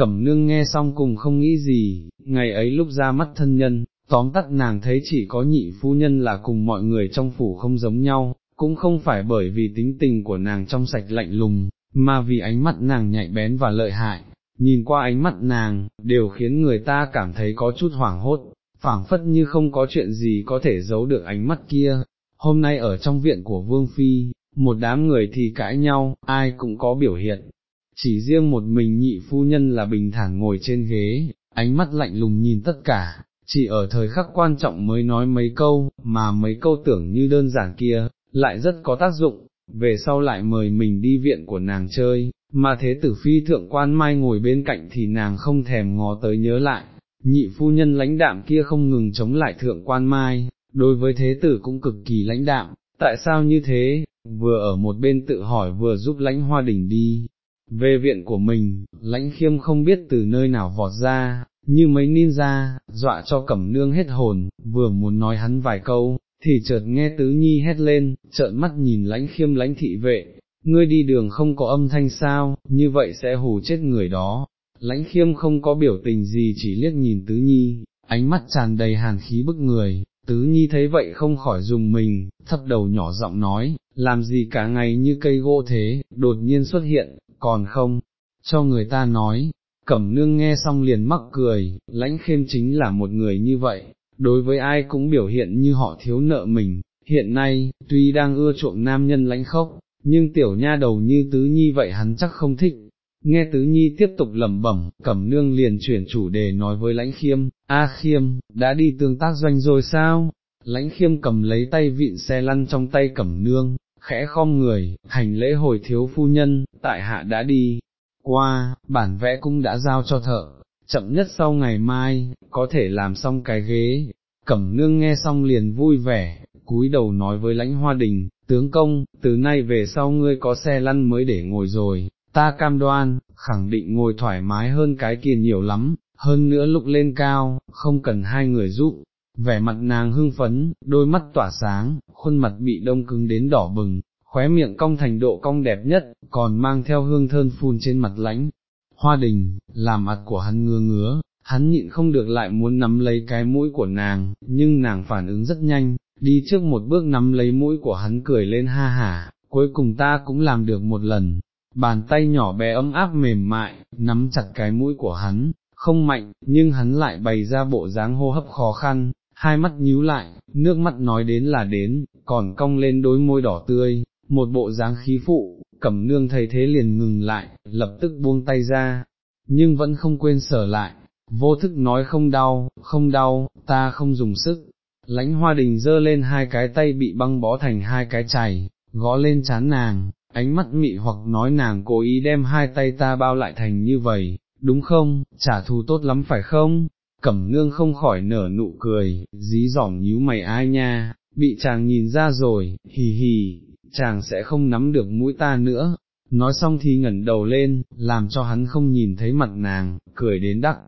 cẩm nương nghe xong cùng không nghĩ gì, ngày ấy lúc ra mắt thân nhân, tóm tắt nàng thấy chỉ có nhị phu nhân là cùng mọi người trong phủ không giống nhau, cũng không phải bởi vì tính tình của nàng trong sạch lạnh lùng, mà vì ánh mắt nàng nhạy bén và lợi hại, nhìn qua ánh mắt nàng, đều khiến người ta cảm thấy có chút hoảng hốt, phảng phất như không có chuyện gì có thể giấu được ánh mắt kia. Hôm nay ở trong viện của Vương Phi, một đám người thì cãi nhau, ai cũng có biểu hiện. Chỉ riêng một mình nhị phu nhân là bình thản ngồi trên ghế, ánh mắt lạnh lùng nhìn tất cả, chỉ ở thời khắc quan trọng mới nói mấy câu, mà mấy câu tưởng như đơn giản kia, lại rất có tác dụng, về sau lại mời mình đi viện của nàng chơi, mà thế tử phi thượng quan mai ngồi bên cạnh thì nàng không thèm ngó tới nhớ lại, nhị phu nhân lãnh đạm kia không ngừng chống lại thượng quan mai, đối với thế tử cũng cực kỳ lãnh đạm, tại sao như thế, vừa ở một bên tự hỏi vừa giúp lãnh hoa đỉnh đi. Về viện của mình, lãnh khiêm không biết từ nơi nào vọt ra, như mấy ninja, dọa cho cẩm nương hết hồn, vừa muốn nói hắn vài câu, thì chợt nghe tứ nhi hét lên, trợn mắt nhìn lãnh khiêm lãnh thị vệ, ngươi đi đường không có âm thanh sao, như vậy sẽ hù chết người đó. Lãnh khiêm không có biểu tình gì chỉ liếc nhìn tứ nhi, ánh mắt tràn đầy hàn khí bức người, tứ nhi thấy vậy không khỏi dùng mình, thấp đầu nhỏ giọng nói, làm gì cả ngày như cây gỗ thế, đột nhiên xuất hiện, còn không, cho người ta nói, cẩm nương nghe xong liền mắc cười, lãnh khiêm chính là một người như vậy, đối với ai cũng biểu hiện như họ thiếu nợ mình, hiện nay, tuy đang ưa chuộng nam nhân lãnh khốc, nhưng tiểu nha đầu như tứ nhi vậy hắn chắc không thích. Nghe tứ nhi tiếp tục lẩm bẩm, cẩm nương liền chuyển chủ đề nói với lãnh khiêm, a khiêm, đã đi tương tác doanh rồi sao? Lãnh khiêm cầm lấy tay vịn xe lăn trong tay cẩm nương, khẽ khom người, hành lễ hồi thiếu phu nhân, tại hạ đã đi, qua, bản vẽ cũng đã giao cho thợ, chậm nhất sau ngày mai, có thể làm xong cái ghế, cẩm nương nghe xong liền vui vẻ, cúi đầu nói với lãnh hoa đình, tướng công, từ nay về sau ngươi có xe lăn mới để ngồi rồi, ta cam đoan, khẳng định ngồi thoải mái hơn cái kia nhiều lắm, hơn nữa lúc lên cao, không cần hai người giúp. Vẻ mặt nàng hưng phấn, đôi mắt tỏa sáng, khuôn mặt bị đông cứng đến đỏ bừng, khóe miệng cong thành độ cong đẹp nhất, còn mang theo hương thơm phun trên mặt lãnh. Hoa đình, làm mặt của hắn ngứa ngứa, hắn nhịn không được lại muốn nắm lấy cái mũi của nàng, nhưng nàng phản ứng rất nhanh, đi trước một bước nắm lấy mũi của hắn cười lên ha hả, cuối cùng ta cũng làm được một lần, bàn tay nhỏ bé ấm áp mềm mại, nắm chặt cái mũi của hắn, không mạnh, nhưng hắn lại bày ra bộ dáng hô hấp khó khăn, hai mắt nhíu lại, nước mắt nói đến là đến, còn cong lên đôi môi đỏ tươi, một bộ dáng khí phụ, cẩm nương thấy thế liền ngừng lại, lập tức buông tay ra, nhưng vẫn không quên sở lại, vô thức nói không đau, không đau, ta không dùng sức. Lãnh hoa đình dơ lên hai cái tay bị băng bó thành hai cái chày, gõ lên chán nàng, ánh mắt mị hoặc nói nàng cố ý đem hai tay ta bao lại thành như vậy, đúng không, trả thù tốt lắm phải không? Cẩm nương không khỏi nở nụ cười, dí dỏm nhíu mày ai nha, bị chàng nhìn ra rồi, hì hì, chàng sẽ không nắm được mũi ta nữa, nói xong thì ngẩn đầu lên, làm cho hắn không nhìn thấy mặt nàng, cười đến đắc,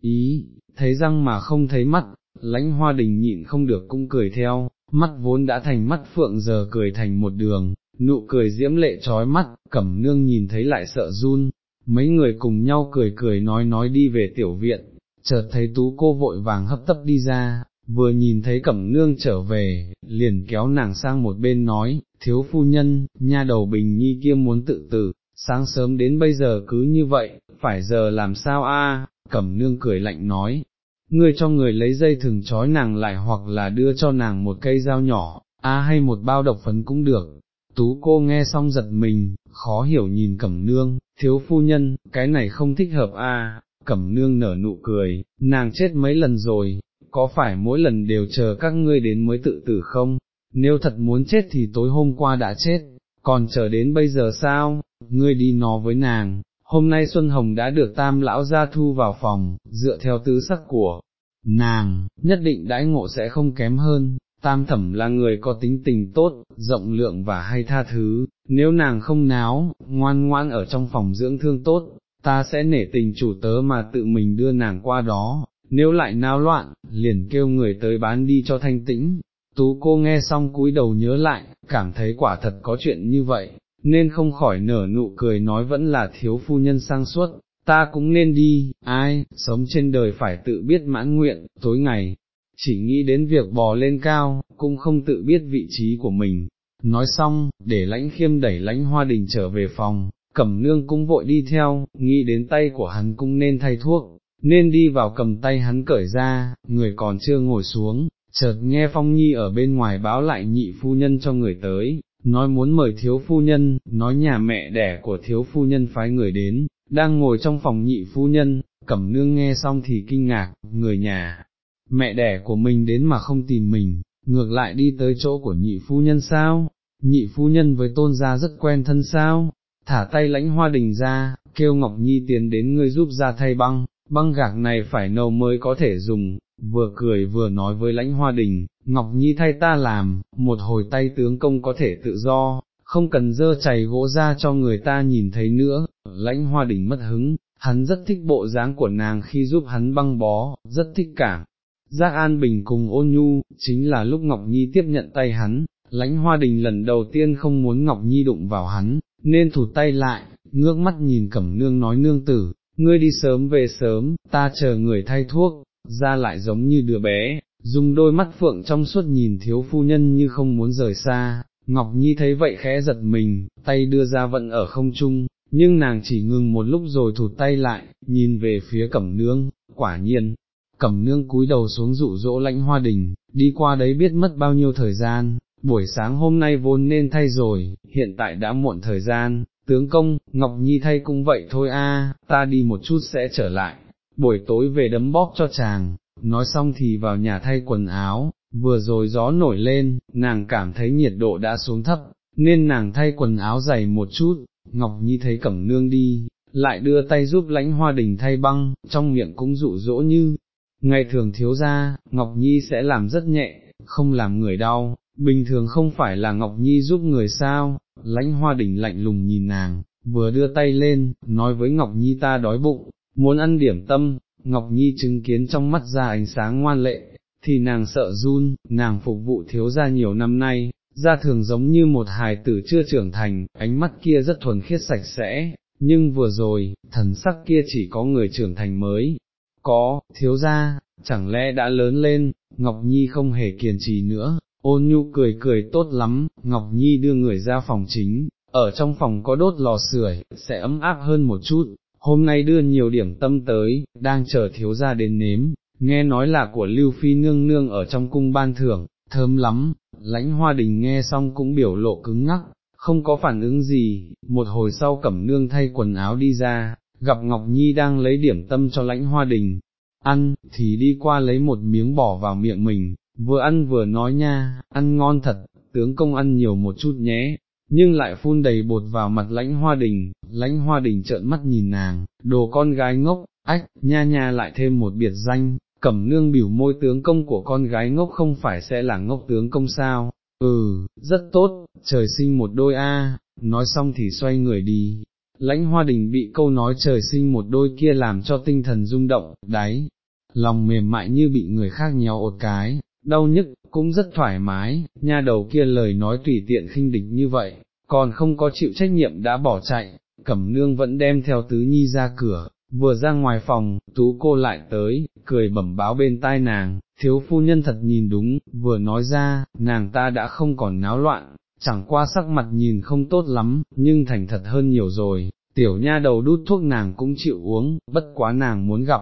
ý, thấy răng mà không thấy mắt, lãnh hoa đình nhịn không được cũng cười theo, mắt vốn đã thành mắt phượng giờ cười thành một đường, nụ cười diễm lệ trói mắt, cẩm nương nhìn thấy lại sợ run, mấy người cùng nhau cười cười nói nói đi về tiểu viện, chợt thấy tú cô vội vàng hấp tấp đi ra, vừa nhìn thấy cẩm nương trở về, liền kéo nàng sang một bên nói, thiếu phu nhân, nha đầu bình nhi kia muốn tự tử, sáng sớm đến bây giờ cứ như vậy, phải giờ làm sao a? cẩm nương cười lạnh nói, ngươi cho người lấy dây thừng trói nàng lại hoặc là đưa cho nàng một cây dao nhỏ, a hay một bao độc phấn cũng được. Tú cô nghe xong giật mình, khó hiểu nhìn cẩm nương, thiếu phu nhân, cái này không thích hợp a cẩm nương nở nụ cười, nàng chết mấy lần rồi, có phải mỗi lần đều chờ các ngươi đến mới tự tử không, nếu thật muốn chết thì tối hôm qua đã chết, còn chờ đến bây giờ sao, ngươi đi nó với nàng, hôm nay Xuân Hồng đã được tam lão gia thu vào phòng, dựa theo tứ sắc của nàng, nhất định đãi ngộ sẽ không kém hơn, tam thẩm là người có tính tình tốt, rộng lượng và hay tha thứ, nếu nàng không náo, ngoan ngoan ở trong phòng dưỡng thương tốt, ta sẽ nể tình chủ tớ mà tự mình đưa nàng qua đó, nếu lại náo loạn, liền kêu người tới bán đi cho thanh tĩnh. Tú cô nghe xong cúi đầu nhớ lại, cảm thấy quả thật có chuyện như vậy, nên không khỏi nở nụ cười nói vẫn là thiếu phu nhân sang suốt, ta cũng nên đi, ai, sống trên đời phải tự biết mãn nguyện, tối ngày, chỉ nghĩ đến việc bò lên cao, cũng không tự biết vị trí của mình. Nói xong, để lãnh khiêm đẩy lãnh hoa đình trở về phòng, cẩm nương cũng vội đi theo, nghĩ đến tay của hắn cũng nên thay thuốc, nên đi vào cầm tay hắn cởi ra, người còn chưa ngồi xuống, chợt nghe Phong Nhi ở bên ngoài báo lại nhị phu nhân cho người tới, nói muốn mời thiếu phu nhân, nói nhà mẹ đẻ của thiếu phu nhân phái người đến, đang ngồi trong phòng nhị phu nhân, cẩm nương nghe xong thì kinh ngạc, người nhà, mẹ đẻ của mình đến mà không tìm mình, ngược lại đi tới chỗ của nhị phu nhân sao, nhị phu nhân với tôn gia rất quen thân sao, thả tay lãnh hoa đình ra, kêu Ngọc Nhi tiến đến ngươi giúp ra thay băng, băng gạc này phải nâu mới có thể dùng, vừa cười vừa nói với lãnh hoa đình, Ngọc Nhi thay ta làm, một hồi tay tướng công có thể tự do, không cần dơ chày gỗ ra cho người ta nhìn thấy nữa, lãnh hoa đình mất hứng, hắn rất thích bộ dáng của nàng khi giúp hắn băng bó, rất thích cả. Giác An Bình cùng ôn nhu, chính là lúc Ngọc Nhi tiếp nhận tay hắn, lãnh hoa đình lần đầu tiên không muốn Ngọc Nhi đụng vào hắn, nên thủ tay lại, ngước mắt nhìn cẩm nương nói nương tử, ngươi đi sớm về sớm, ta chờ người thay thuốc, ra lại giống như đứa bé, dùng đôi mắt phượng trong suốt nhìn thiếu phu nhân như không muốn rời xa, Ngọc Nhi thấy vậy khẽ giật mình, tay đưa ra vẫn ở không trung, nhưng nàng chỉ ngừng một lúc rồi thụt tay lại, nhìn về phía cẩm nương, quả nhiên, cẩm nương cúi đầu xuống dụ dỗ lãnh hoa đình, đi qua đấy biết mất bao nhiêu thời gian, buổi sáng hôm nay vốn nên thay rồi, hiện tại đã muộn thời gian, tướng công, Ngọc Nhi thay cũng vậy thôi a, ta đi một chút sẽ trở lại, buổi tối về đấm bóp cho chàng, nói xong thì vào nhà thay quần áo, vừa rồi gió nổi lên, nàng cảm thấy nhiệt độ đã xuống thấp, nên nàng thay quần áo dày một chút, Ngọc Nhi thấy cẩm nương đi, lại đưa tay giúp lãnh hoa đình thay băng, trong miệng cũng dụ dỗ như, ngày thường thiếu ra, Ngọc Nhi sẽ làm rất nhẹ, không làm người đau, bình thường không phải là Ngọc Nhi giúp người sao, lãnh hoa Đỉnh lạnh lùng nhìn nàng, vừa đưa tay lên, nói với Ngọc Nhi ta đói bụng, muốn ăn điểm tâm, Ngọc Nhi chứng kiến trong mắt ra ánh sáng ngoan lệ, thì nàng sợ run, nàng phục vụ thiếu ra nhiều năm nay, ra thường giống như một hài tử chưa trưởng thành, ánh mắt kia rất thuần khiết sạch sẽ, nhưng vừa rồi, thần sắc kia chỉ có người trưởng thành mới, có, thiếu ra, chẳng lẽ đã lớn lên, Ngọc Nhi không hề kiền trì nữa, ôn nhu cười cười tốt lắm, Ngọc Nhi đưa người ra phòng chính, ở trong phòng có đốt lò sưởi, sẽ ấm áp hơn một chút, hôm nay đưa nhiều điểm tâm tới, đang chờ thiếu ra đến nếm, nghe nói là của Lưu Phi nương nương ở trong cung ban thưởng, thơm lắm, lãnh hoa đình nghe xong cũng biểu lộ cứng ngắc, không có phản ứng gì, một hồi sau cẩm nương thay quần áo đi ra, gặp Ngọc Nhi đang lấy điểm tâm cho lãnh hoa đình, ăn, thì đi qua lấy một miếng bỏ vào miệng mình, vừa ăn vừa nói nha, ăn ngon thật, tướng công ăn nhiều một chút nhé, nhưng lại phun đầy bột vào mặt lãnh hoa đình, lãnh hoa đình trợn mắt nhìn nàng, đồ con gái ngốc, ách, nha nha lại thêm một biệt danh, cẩm nương biểu môi tướng công của con gái ngốc không phải sẽ là ngốc tướng công sao, ừ, rất tốt, trời sinh một đôi a. nói xong thì xoay người đi. Lãnh hoa đình bị câu nói trời sinh một đôi kia làm cho tinh thần rung động, đáy, lòng mềm mại như bị người khác nhéo ột cái, đau nhức, cũng rất thoải mái, nha đầu kia lời nói tùy tiện khinh địch như vậy, còn không có chịu trách nhiệm đã bỏ chạy, cẩm nương vẫn đem theo tứ nhi ra cửa, vừa ra ngoài phòng, tú cô lại tới, cười bẩm báo bên tai nàng, thiếu phu nhân thật nhìn đúng, vừa nói ra, nàng ta đã không còn náo loạn, chẳng qua sắc mặt nhìn không tốt lắm, nhưng thành thật hơn nhiều rồi, tiểu nha đầu đút thuốc nàng cũng chịu uống, bất quá nàng muốn gặp,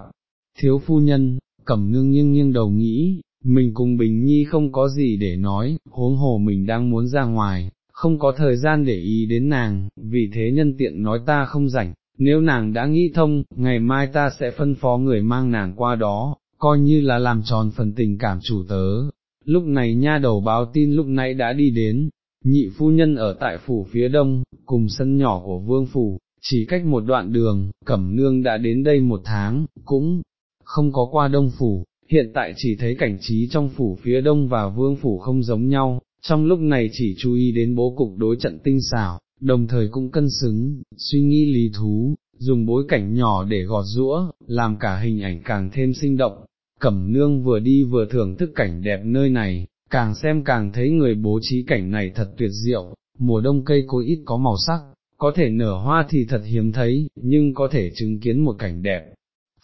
thiếu phu nhân, cẩm nương nghiêng nghiêng đầu nghĩ, mình cùng Bình Nhi không có gì để nói, huống hồ mình đang muốn ra ngoài, không có thời gian để ý đến nàng, vì thế nhân tiện nói ta không rảnh, nếu nàng đã nghĩ thông, ngày mai ta sẽ phân phó người mang nàng qua đó, coi như là làm tròn phần tình cảm chủ tớ. Lúc này nha đầu báo tin lúc nãy đã đi đến, nhị phu nhân ở tại phủ phía đông, cùng sân nhỏ của vương phủ, chỉ cách một đoạn đường, cẩm nương đã đến đây một tháng, cũng không có qua đông phủ, hiện tại chỉ thấy cảnh trí trong phủ phía đông và vương phủ không giống nhau, trong lúc này chỉ chú ý đến bố cục đối trận tinh xảo, đồng thời cũng cân xứng, suy nghĩ lý thú, dùng bối cảnh nhỏ để gọt rũa, làm cả hình ảnh càng thêm sinh động. Cẩm nương vừa đi vừa thưởng thức cảnh đẹp nơi này, càng xem càng thấy người bố trí cảnh này thật tuyệt diệu, mùa đông cây cối ít có màu sắc, có thể nở hoa thì thật hiếm thấy, nhưng có thể chứng kiến một cảnh đẹp.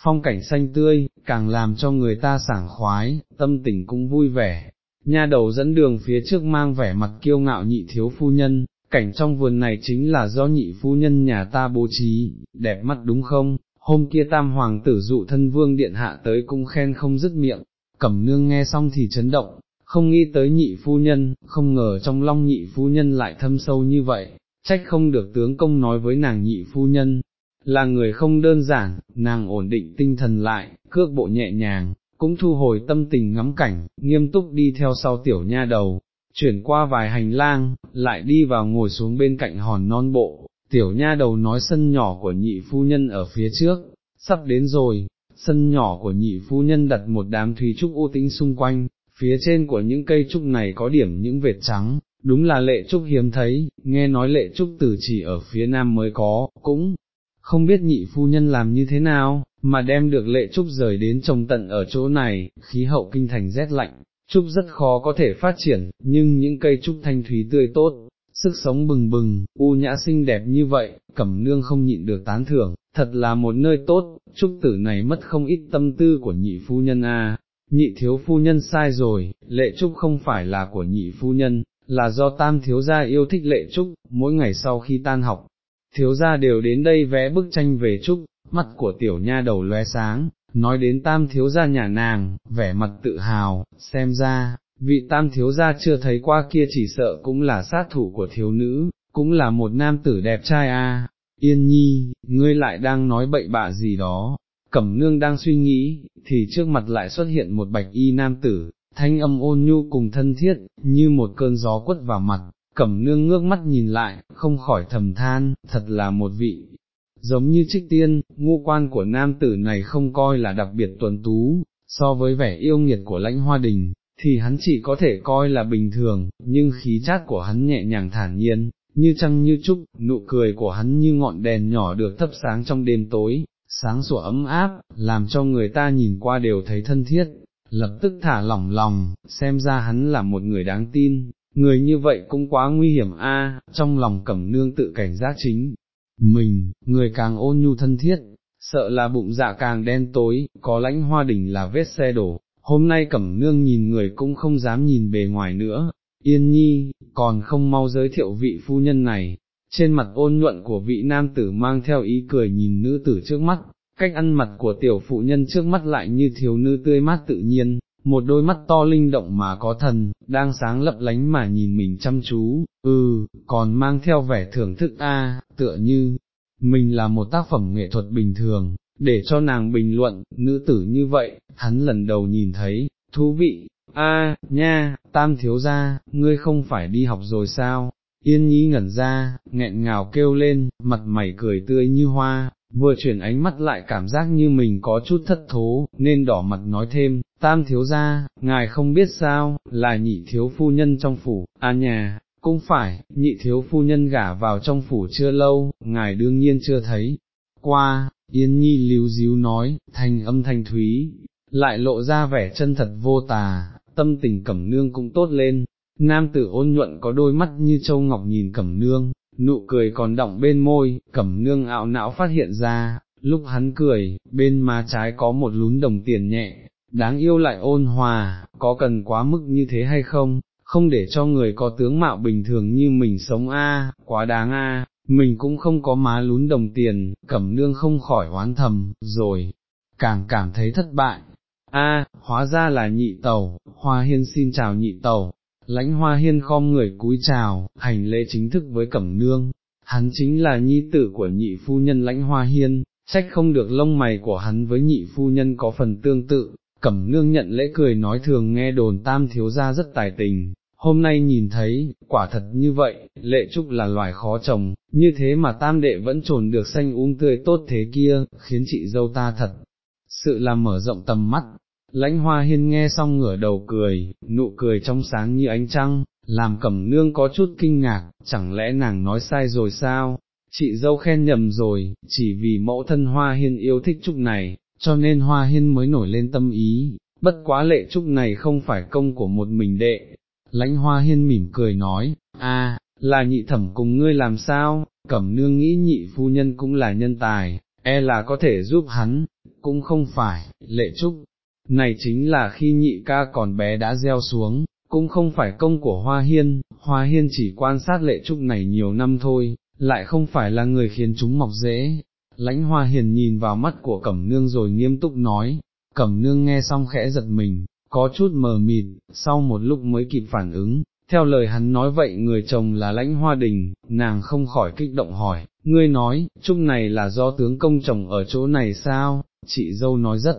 Phong cảnh xanh tươi, càng làm cho người ta sảng khoái, tâm tình cũng vui vẻ. Nha đầu dẫn đường phía trước mang vẻ mặt kiêu ngạo nhị thiếu phu nhân, cảnh trong vườn này chính là do nhị phu nhân nhà ta bố trí, đẹp mắt đúng không? Hôm kia tam hoàng tử dụ thân vương điện hạ tới cũng khen không dứt miệng, cẩm nương nghe xong thì chấn động, không nghĩ tới nhị phu nhân, không ngờ trong long nhị phu nhân lại thâm sâu như vậy, trách không được tướng công nói với nàng nhị phu nhân, là người không đơn giản, nàng ổn định tinh thần lại, cước bộ nhẹ nhàng, cũng thu hồi tâm tình ngắm cảnh, nghiêm túc đi theo sau tiểu nha đầu, chuyển qua vài hành lang, lại đi vào ngồi xuống bên cạnh hòn non bộ, tiểu nha đầu nói sân nhỏ của nhị phu nhân ở phía trước, sắp đến rồi, sân nhỏ của nhị phu nhân đặt một đám thủy trúc ưu tĩnh xung quanh, phía trên của những cây trúc này có điểm những vệt trắng, đúng là lệ trúc hiếm thấy, nghe nói lệ trúc tử chỉ ở phía nam mới có, cũng không biết nhị phu nhân làm như thế nào, mà đem được lệ trúc rời đến trồng tận ở chỗ này, khí hậu kinh thành rét lạnh, trúc rất khó có thể phát triển, nhưng những cây trúc thanh thúy tươi tốt, sức sống bừng bừng, u nhã xinh đẹp như vậy, cẩm nương không nhịn được tán thưởng, thật là một nơi tốt, trúc tử này mất không ít tâm tư của nhị phu nhân a. Nhị thiếu phu nhân sai rồi, lệ trúc không phải là của nhị phu nhân, là do tam thiếu gia yêu thích lệ trúc, mỗi ngày sau khi tan học, thiếu gia đều đến đây vẽ bức tranh về trúc, mắt của tiểu nha đầu lóe sáng, nói đến tam thiếu gia nhà nàng, vẻ mặt tự hào, xem ra, vị tam thiếu gia chưa thấy qua kia chỉ sợ cũng là sát thủ của thiếu nữ, cũng là một nam tử đẹp trai a. Yên nhi, ngươi lại đang nói bậy bạ gì đó, cẩm nương đang suy nghĩ, thì trước mặt lại xuất hiện một bạch y nam tử, thanh âm ôn nhu cùng thân thiết, như một cơn gió quất vào mặt, cẩm nương ngước mắt nhìn lại, không khỏi thầm than, thật là một vị, giống như trích tiên, ngu quan của nam tử này không coi là đặc biệt tuần tú, so với vẻ yêu nghiệt của lãnh hoa đình, thì hắn chỉ có thể coi là bình thường, nhưng khí chát của hắn nhẹ nhàng thản nhiên, như trăng như trúc, nụ cười của hắn như ngọn đèn nhỏ được thắp sáng trong đêm tối, sáng sủa ấm áp, làm cho người ta nhìn qua đều thấy thân thiết, lập tức thả lỏng lòng, xem ra hắn là một người đáng tin, người như vậy cũng quá nguy hiểm a. trong lòng cẩm nương tự cảnh giác chính, mình, người càng ôn nhu thân thiết, sợ là bụng dạ càng đen tối, có lãnh hoa đỉnh là vết xe đổ, hôm nay cẩm nương nhìn người cũng không dám nhìn bề ngoài nữa, yên nhi, còn không mau giới thiệu vị phu nhân này, trên mặt ôn nhuận của vị nam tử mang theo ý cười nhìn nữ tử trước mắt, cách ăn mặt của tiểu phụ nhân trước mắt lại như thiếu nữ tươi mát tự nhiên, một đôi mắt to linh động mà có thần, đang sáng lấp lánh mà nhìn mình chăm chú, ừ, còn mang theo vẻ thưởng thức a, tựa như, mình là một tác phẩm nghệ thuật bình thường, để cho nàng bình luận, nữ tử như vậy, hắn lần đầu nhìn thấy, thú vị, a, nha, tam thiếu gia, ngươi không phải đi học rồi sao, yên nhí ngẩn ra, nghẹn ngào kêu lên, mặt mày cười tươi như hoa, vừa chuyển ánh mắt lại cảm giác như mình có chút thất thố, nên đỏ mặt nói thêm, tam thiếu gia, ngài không biết sao, là nhị thiếu phu nhân trong phủ, à nhà, cũng phải, nhị thiếu phu nhân gả vào trong phủ chưa lâu, ngài đương nhiên chưa thấy, qua, yên nhi líu díu nói, thành âm thanh thúy, lại lộ ra vẻ chân thật vô tà, tâm tình cẩm nương cũng tốt lên, nam tử ôn nhuận có đôi mắt như châu ngọc nhìn cẩm nương, nụ cười còn đọng bên môi, cẩm nương ảo não phát hiện ra, lúc hắn cười, bên má trái có một lún đồng tiền nhẹ, đáng yêu lại ôn hòa, có cần quá mức như thế hay không, không để cho người có tướng mạo bình thường như mình sống a, quá đáng a, mình cũng không có má lún đồng tiền, cẩm nương không khỏi oán thầm, rồi, càng cảm thấy thất bại. A, hóa ra là nhị tàu, hoa hiên xin chào nhị tàu, lãnh hoa hiên khom người cúi chào, hành lễ chính thức với cẩm nương, hắn chính là nhi tử của nhị phu nhân lãnh hoa hiên, trách không được lông mày của hắn với nhị phu nhân có phần tương tự, cẩm nương nhận lễ cười nói thường nghe đồn tam thiếu gia rất tài tình. Hôm nay nhìn thấy, quả thật như vậy, lệ trúc là loài khó trồng, như thế mà tam đệ vẫn trồn được xanh um tươi tốt thế kia, khiến chị dâu ta thật, sự là mở rộng tầm mắt, Lãnh hoa hiên nghe xong ngửa đầu cười, nụ cười trong sáng như ánh trăng, làm cẩm nương có chút kinh ngạc, chẳng lẽ nàng nói sai rồi sao, chị dâu khen nhầm rồi, chỉ vì mẫu thân hoa hiên yêu thích trúc này, cho nên hoa hiên mới nổi lên tâm ý, bất quá lệ trúc này không phải công của một mình đệ. Lãnh hoa hiên mỉm cười nói, a là nhị thẩm cùng ngươi làm sao, cẩm nương nghĩ nhị phu nhân cũng là nhân tài, e là có thể giúp hắn, cũng không phải, lệ trúc, này chính là khi nhị ca còn bé đã gieo xuống, cũng không phải công của Hoa Hiên, Hoa Hiên chỉ quan sát lệ trúc này nhiều năm thôi, lại không phải là người khiến chúng mọc dễ. Lãnh Hoa Hiền nhìn vào mắt của Cẩm Nương rồi nghiêm túc nói, Cẩm Nương nghe xong khẽ giật mình, có chút mờ mịt, sau một lúc mới kịp phản ứng, theo lời hắn nói vậy người chồng là lãnh hoa đình, nàng không khỏi kích động hỏi, ngươi nói, chúc này là do tướng công chồng ở chỗ này sao, chị dâu nói rất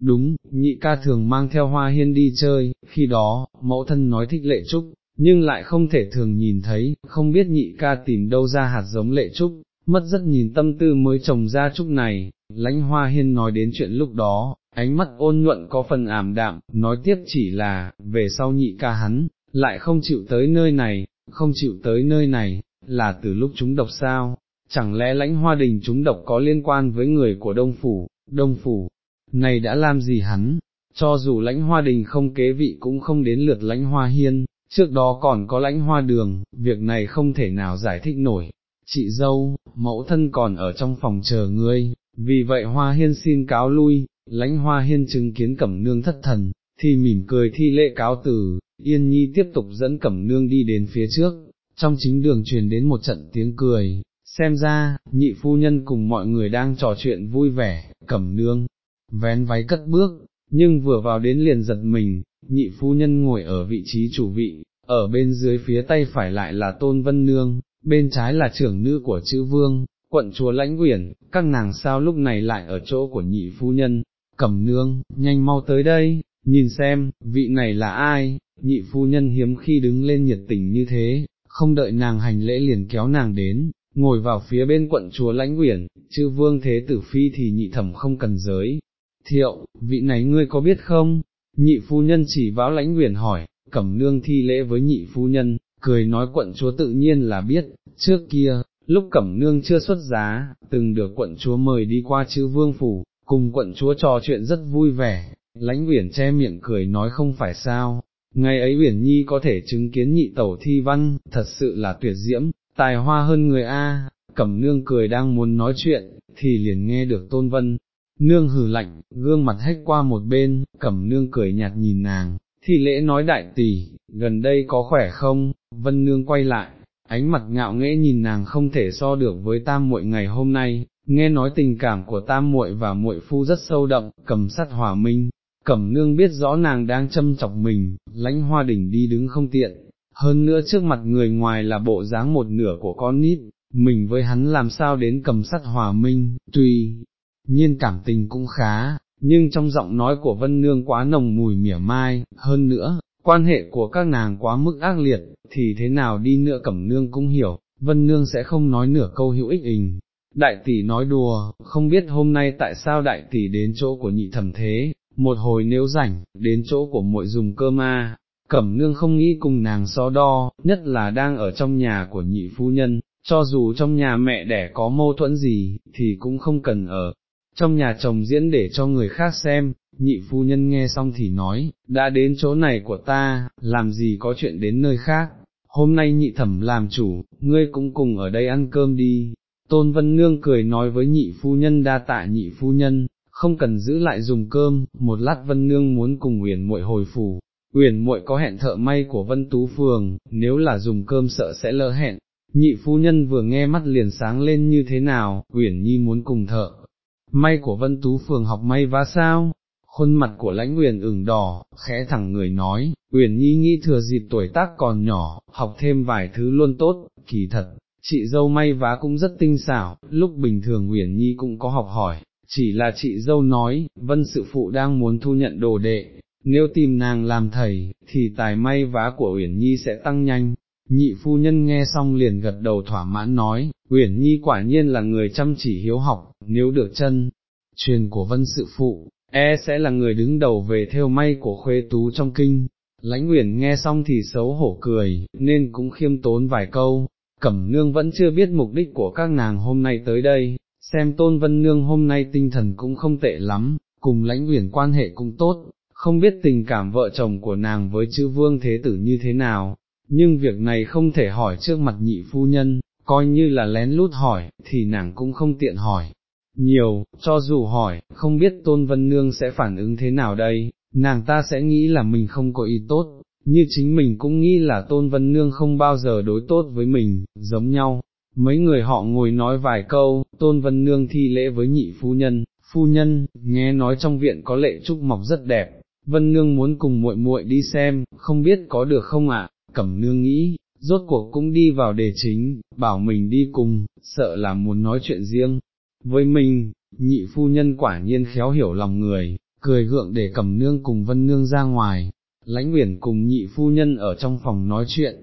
đúng, nhị ca thường mang theo hoa hiên đi chơi, khi đó, mẫu thân nói thích lệ trúc, nhưng lại không thể thường nhìn thấy, không biết nhị ca tìm đâu ra hạt giống lệ trúc, mất rất nhìn tâm tư mới trồng ra trúc này, lãnh hoa hiên nói đến chuyện lúc đó, ánh mắt ôn nhuận có phần ảm đạm, nói tiếp chỉ là, về sau nhị ca hắn, lại không chịu tới nơi này, không chịu tới nơi này, là từ lúc chúng độc sao, chẳng lẽ lãnh hoa đình chúng độc có liên quan với người của Đông Phủ, Đông Phủ, này đã làm gì hắn, cho dù lãnh hoa đình không kế vị cũng không đến lượt lãnh hoa hiên, trước đó còn có lãnh hoa đường, việc này không thể nào giải thích nổi. Chị dâu, mẫu thân còn ở trong phòng chờ ngươi, vì vậy hoa hiên xin cáo lui, lãnh hoa hiên chứng kiến cẩm nương thất thần, thì mỉm cười thi lễ cáo từ, yên nhi tiếp tục dẫn cẩm nương đi đến phía trước, trong chính đường truyền đến một trận tiếng cười, xem ra, nhị phu nhân cùng mọi người đang trò chuyện vui vẻ, cẩm nương, vén váy cất bước, nhưng vừa vào đến liền giật mình, nhị phu nhân ngồi ở vị trí chủ vị, ở bên dưới phía tay phải lại là tôn vân nương, bên trái là trưởng nữ của chữ vương, quận chúa lãnh quyển, các nàng sao lúc này lại ở chỗ của nhị phu nhân, cẩm nương, nhanh mau tới đây, nhìn xem, vị này là ai, nhị phu nhân hiếm khi đứng lên nhiệt tình như thế, không đợi nàng hành lễ liền kéo nàng đến, ngồi vào phía bên quận chúa lãnh quyển, chư vương thế tử phi thì nhị thẩm không cần giới. Thiệu, vị này ngươi có biết không? Nhị phu nhân chỉ vào lãnh quyển hỏi, cẩm nương thi lễ với nhị phu nhân, cười nói quận chúa tự nhiên là biết, trước kia, lúc cẩm nương chưa xuất giá, từng được quận chúa mời đi qua chư vương phủ, cùng quận chúa trò chuyện rất vui vẻ, lãnh uyển che miệng cười nói không phải sao, ngày ấy uyển nhi có thể chứng kiến nhị tẩu thi văn, thật sự là tuyệt diễm, tài hoa hơn người A, cẩm nương cười đang muốn nói chuyện, thì liền nghe được tôn vân. Nương hừ lạnh, gương mặt hách qua một bên, cẩm nương cười nhạt nhìn nàng, thì lễ nói đại tỷ, gần đây có khỏe không, vân nương quay lại, ánh mặt ngạo nghễ nhìn nàng không thể so được với tam muội ngày hôm nay, nghe nói tình cảm của tam muội và muội phu rất sâu đậm, cầm sắt hòa minh, cẩm nương biết rõ nàng đang châm chọc mình, lãnh hoa đỉnh đi đứng không tiện, hơn nữa trước mặt người ngoài là bộ dáng một nửa của con nít, mình với hắn làm sao đến cầm sắt hòa minh, tùy nhiên cảm tình cũng khá, nhưng trong giọng nói của Vân Nương quá nồng mùi mỉa mai, hơn nữa, quan hệ của các nàng quá mức ác liệt, thì thế nào đi nữa Cẩm Nương cũng hiểu, Vân Nương sẽ không nói nửa câu hữu ích ình. Đại tỷ nói đùa, không biết hôm nay tại sao đại tỷ đến chỗ của nhị thẩm thế, một hồi nếu rảnh, đến chỗ của muội dùng cơ ma, cẩm nương không nghĩ cùng nàng so đo, nhất là đang ở trong nhà của nhị phu nhân, cho dù trong nhà mẹ đẻ có mâu thuẫn gì, thì cũng không cần ở, trong nhà chồng diễn để cho người khác xem, nhị phu nhân nghe xong thì nói, đã đến chỗ này của ta, làm gì có chuyện đến nơi khác, hôm nay nhị thẩm làm chủ, ngươi cũng cùng ở đây ăn cơm đi. Tôn Vân Nương cười nói với nhị phu nhân đa tạ nhị phu nhân, không cần giữ lại dùng cơm, một lát Vân Nương muốn cùng Uyển muội hồi phủ, Uyển muội có hẹn thợ may của Vân Tú Phường, nếu là dùng cơm sợ sẽ lỡ hẹn. Nhị phu nhân vừa nghe mắt liền sáng lên như thế nào, Uyển Nhi muốn cùng thợ, may của Vân Tú Phường học may vá sao, khuôn mặt của lãnh Uyển ửng đỏ, khẽ thẳng người nói, Uyển Nhi nghĩ thừa dịp tuổi tác còn nhỏ, học thêm vài thứ luôn tốt, kỳ thật, chị dâu may vá cũng rất tinh xảo, lúc bình thường Uyển Nhi cũng có học hỏi, chỉ là chị dâu nói, vân sự phụ đang muốn thu nhận đồ đệ, nếu tìm nàng làm thầy, thì tài may vá của Uyển Nhi sẽ tăng nhanh. Nhị phu nhân nghe xong liền gật đầu thỏa mãn nói, Uyển Nhi quả nhiên là người chăm chỉ hiếu học, nếu được chân, truyền của vân sự phụ, e sẽ là người đứng đầu về theo may của khuê tú trong kinh. Lãnh Uyển nghe xong thì xấu hổ cười, nên cũng khiêm tốn vài câu, Cẩm Nương vẫn chưa biết mục đích của các nàng hôm nay tới đây, xem tôn vân nương hôm nay tinh thần cũng không tệ lắm, cùng lãnh uyển quan hệ cũng tốt, không biết tình cảm vợ chồng của nàng với chữ vương thế tử như thế nào, nhưng việc này không thể hỏi trước mặt nhị phu nhân, coi như là lén lút hỏi, thì nàng cũng không tiện hỏi. Nhiều, cho dù hỏi, không biết Tôn Vân Nương sẽ phản ứng thế nào đây, nàng ta sẽ nghĩ là mình không có ý tốt, như chính mình cũng nghĩ là Tôn Vân Nương không bao giờ đối tốt với mình, giống nhau. Mấy người họ ngồi nói vài câu, Tôn Vân Nương thi lễ với nhị phu nhân, phu nhân, nghe nói trong viện có lệ trúc mọc rất đẹp, Vân Nương muốn cùng muội muội đi xem, không biết có được không ạ, Cẩm Nương nghĩ, rốt cuộc cũng đi vào đề chính, bảo mình đi cùng, sợ là muốn nói chuyện riêng. Với mình, nhị phu nhân quả nhiên khéo hiểu lòng người, cười gượng để Cẩm Nương cùng Vân Nương ra ngoài, lãnh uyển cùng nhị phu nhân ở trong phòng nói chuyện.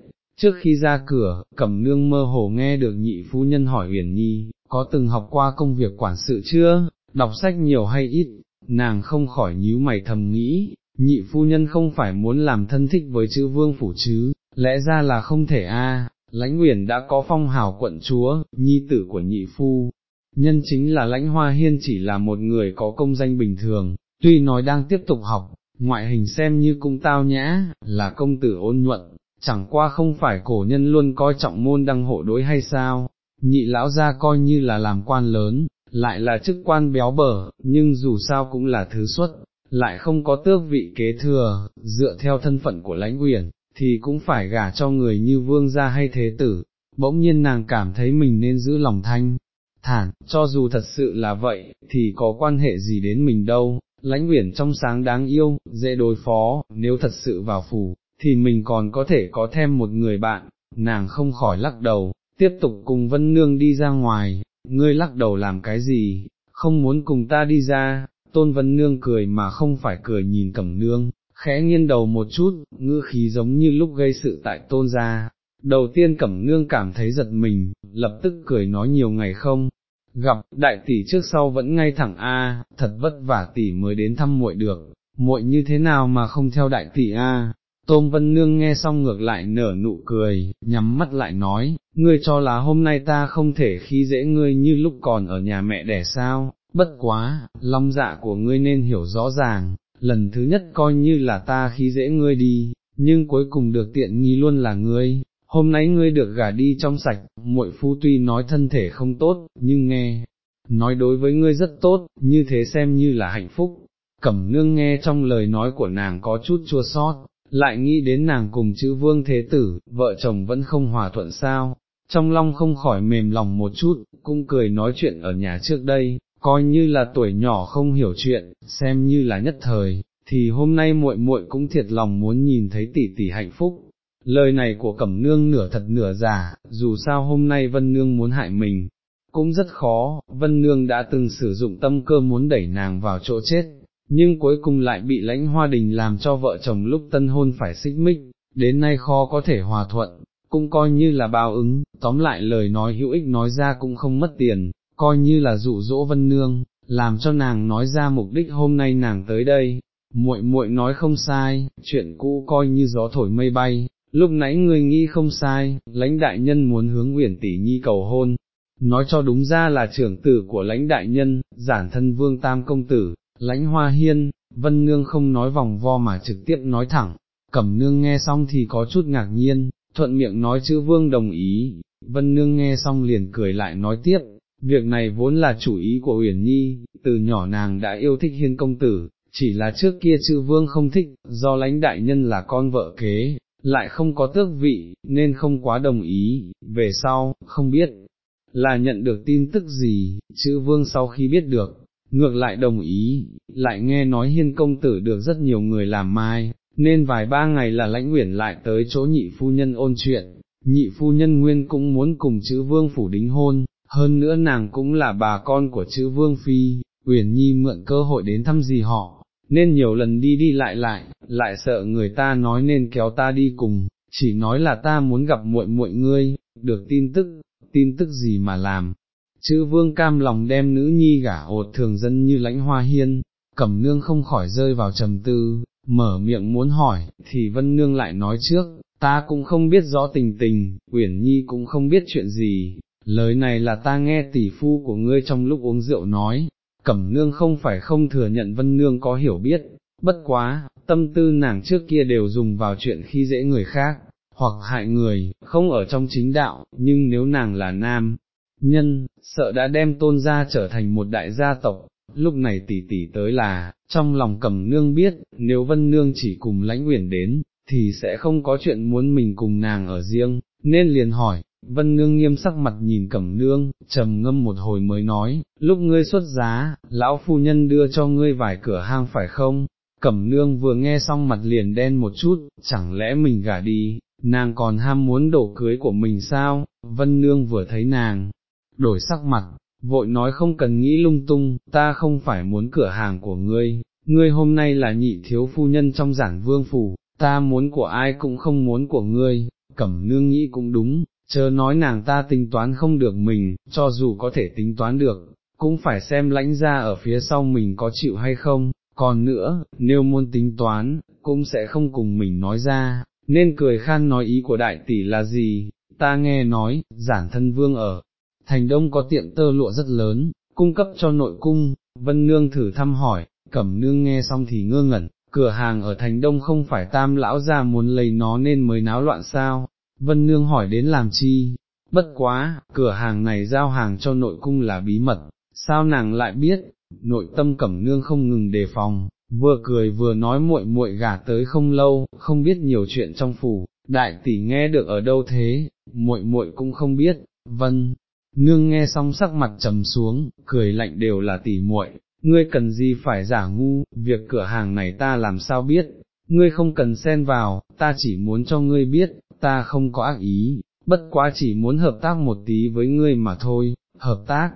Trước khi ra cửa, Cẩm Nương mơ hồ nghe được nhị phu nhân hỏi Uyển Nhi, có từng học qua công việc quản sự chưa, đọc sách nhiều hay ít, nàng không khỏi nhíu mày thầm nghĩ, nhị phu nhân không phải muốn làm thân thích với chữ vương phủ chứ, lẽ ra là không thể a. lãnh uyển đã có phong hào quận chúa, nhi tử của nhị phu, nhân chính là lãnh hoa hiên chỉ là một người có công danh bình thường, tuy nói đang tiếp tục học, ngoại hình xem như cũng tao nhã, là công tử ôn nhuận, chẳng qua không phải cổ nhân luôn coi trọng môn đăng hộ đối hay sao, nhị lão ra coi như là làm quan lớn, lại là chức quan béo bở, nhưng dù sao cũng là thứ xuất, lại không có tước vị kế thừa, dựa theo thân phận của lãnh uyển, thì cũng phải gả cho người như vương gia hay thế tử, bỗng nhiên nàng cảm thấy mình nên giữ lòng thanh, thản, cho dù thật sự là vậy, thì có quan hệ gì đến mình đâu, lãnh uyển trong sáng đáng yêu, dễ đối phó, nếu thật sự vào phủ, thì mình còn có thể có thêm một người bạn, nàng không khỏi lắc đầu, tiếp tục cùng Vân Nương đi ra ngoài, ngươi lắc đầu làm cái gì, không muốn cùng ta đi ra, tôn vân nương cười mà không phải cười nhìn cẩm nương, khẽ nghiêng đầu một chút, ngữ khí giống như lúc gây sự tại tôn gia. Đầu tiên cẩm nương cảm thấy giật mình, lập tức cười nói nhiều ngày không, gặp, đại tỷ trước sau vẫn ngay thẳng a, thật vất vả tỷ mới đến thăm muội được, muội như thế nào mà không theo đại tỷ a, Tôm Vân Nương nghe xong ngược lại nở nụ cười, nhắm mắt lại nói, ngươi cho là hôm nay ta không thể khi dễ ngươi như lúc còn ở nhà mẹ đẻ sao, bất quá, long dạ của ngươi nên hiểu rõ ràng, lần thứ nhất coi như là ta khi dễ ngươi đi, nhưng cuối cùng được tiện nghi luôn là ngươi, hôm nay ngươi được gả đi trong sạch, muội phu tuy nói thân thể không tốt, nhưng nghe, nói đối với ngươi rất tốt, như thế xem như là hạnh phúc. Cẩm nương nghe trong lời nói của nàng có chút chua sót, lại nghĩ đến nàng cùng chữ vương thế tử, vợ chồng vẫn không hòa thuận sao, trong lòng không khỏi mềm lòng một chút, cũng cười nói chuyện ở nhà trước đây, coi như là tuổi nhỏ không hiểu chuyện, xem như là nhất thời, thì hôm nay muội muội cũng thiệt lòng muốn nhìn thấy tỷ tỷ hạnh phúc. Lời này của Cẩm Nương nửa thật nửa giả, dù sao hôm nay Vân Nương muốn hại mình, cũng rất khó, Vân Nương đã từng sử dụng tâm cơ muốn đẩy nàng vào chỗ chết, nhưng cuối cùng lại bị lãnh hoa đình làm cho vợ chồng lúc tân hôn phải xích mích, đến nay khó có thể hòa thuận, cũng coi như là bao ứng, tóm lại lời nói hữu ích nói ra cũng không mất tiền, coi như là dụ dỗ vân nương, làm cho nàng nói ra mục đích hôm nay nàng tới đây, muội muội nói không sai, chuyện cũ coi như gió thổi mây bay, lúc nãy người nghĩ không sai, lãnh đại nhân muốn hướng Uyển tỷ nhi cầu hôn, nói cho đúng ra là trưởng tử của lãnh đại nhân, giản thân vương tam công tử, lãnh hoa hiên, vân nương không nói vòng vo mà trực tiếp nói thẳng, cẩm nương nghe xong thì có chút ngạc nhiên, thuận miệng nói chữ vương đồng ý, vân nương nghe xong liền cười lại nói tiếp, việc này vốn là chủ ý của Uyển Nhi, từ nhỏ nàng đã yêu thích hiên công tử, chỉ là trước kia chữ vương không thích, do lãnh đại nhân là con vợ kế, lại không có tước vị, nên không quá đồng ý, về sau, không biết, là nhận được tin tức gì, chữ vương sau khi biết được, ngược lại đồng ý, lại nghe nói hiên công tử được rất nhiều người làm mai, nên vài ba ngày là lãnh uyển lại tới chỗ nhị phu nhân ôn chuyện, nhị phu nhân nguyên cũng muốn cùng chữ vương phủ đính hôn, hơn nữa nàng cũng là bà con của chữ vương phi, uyển nhi mượn cơ hội đến thăm gì họ, nên nhiều lần đi đi lại lại, lại sợ người ta nói nên kéo ta đi cùng, chỉ nói là ta muốn gặp muội muội ngươi, được tin tức, tin tức gì mà làm, chữ vương cam lòng đem nữ nhi gả ột thường dân như lãnh hoa hiên, cẩm nương không khỏi rơi vào trầm tư, mở miệng muốn hỏi, thì vân nương lại nói trước, ta cũng không biết rõ tình tình, uyển nhi cũng không biết chuyện gì, lời này là ta nghe tỷ phu của ngươi trong lúc uống rượu nói, cẩm nương không phải không thừa nhận vân nương có hiểu biết, bất quá, tâm tư nàng trước kia đều dùng vào chuyện khi dễ người khác, hoặc hại người, không ở trong chính đạo, nhưng nếu nàng là nam, nhân, sợ đã đem tôn gia trở thành một đại gia tộc, lúc này tỷ tỷ tới là, trong lòng cẩm nương biết, nếu vân nương chỉ cùng lãnh uyển đến, thì sẽ không có chuyện muốn mình cùng nàng ở riêng, nên liền hỏi, vân nương nghiêm sắc mặt nhìn cẩm nương, trầm ngâm một hồi mới nói, lúc ngươi xuất giá, lão phu nhân đưa cho ngươi vài cửa hang phải không? Cẩm nương vừa nghe xong mặt liền đen một chút, chẳng lẽ mình gả đi, nàng còn ham muốn đổ cưới của mình sao, vân nương vừa thấy nàng, đổi sắc mặt, vội nói không cần nghĩ lung tung, ta không phải muốn cửa hàng của ngươi, ngươi hôm nay là nhị thiếu phu nhân trong giản vương phủ, ta muốn của ai cũng không muốn của ngươi, cẩm nương nghĩ cũng đúng, chớ nói nàng ta tính toán không được mình, cho dù có thể tính toán được, cũng phải xem lãnh ra ở phía sau mình có chịu hay không, còn nữa, nếu muốn tính toán, cũng sẽ không cùng mình nói ra, nên cười khan nói ý của đại tỷ là gì, ta nghe nói, giản thân vương ở, thành đông có tiệm tơ lụa rất lớn, cung cấp cho nội cung, vân nương thử thăm hỏi, cẩm nương nghe xong thì ngơ ngẩn, cửa hàng ở thành đông không phải tam lão ra muốn lấy nó nên mới náo loạn sao, vân nương hỏi đến làm chi, bất quá, cửa hàng này giao hàng cho nội cung là bí mật, sao nàng lại biết, nội tâm cẩm nương không ngừng đề phòng, vừa cười vừa nói muội muội gả tới không lâu, không biết nhiều chuyện trong phủ, đại tỷ nghe được ở đâu thế, muội muội cũng không biết, vân, nương nghe xong sắc mặt trầm xuống, cười lạnh đều là tỷ muội, ngươi cần gì phải giả ngu, việc cửa hàng này ta làm sao biết, ngươi không cần xen vào, ta chỉ muốn cho ngươi biết, ta không có ác ý, bất quá chỉ muốn hợp tác một tí với ngươi mà thôi, hợp tác,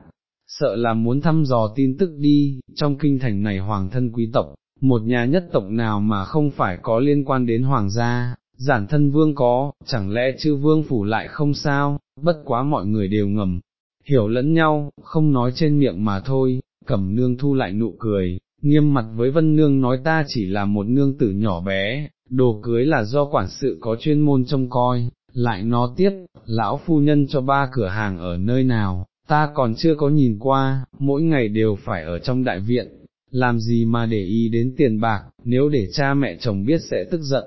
sợ là muốn thăm dò tin tức đi, trong kinh thành này hoàng thân quý tộc, một nhà nhất tộc nào mà không phải có liên quan đến hoàng gia, giản thân vương có, chẳng lẽ chư vương phủ lại không sao, bất quá mọi người đều ngầm, hiểu lẫn nhau, không nói trên miệng mà thôi, cẩm nương thu lại nụ cười, nghiêm mặt với vân nương nói ta chỉ là một nương tử nhỏ bé, đồ cưới là do quản sự có chuyên môn trông coi, lại nó tiếp, lão phu nhân cho ba cửa hàng ở nơi nào, ta còn chưa có nhìn qua, mỗi ngày đều phải ở trong đại viện, làm gì mà để ý đến tiền bạc, nếu để cha mẹ chồng biết sẽ tức giận.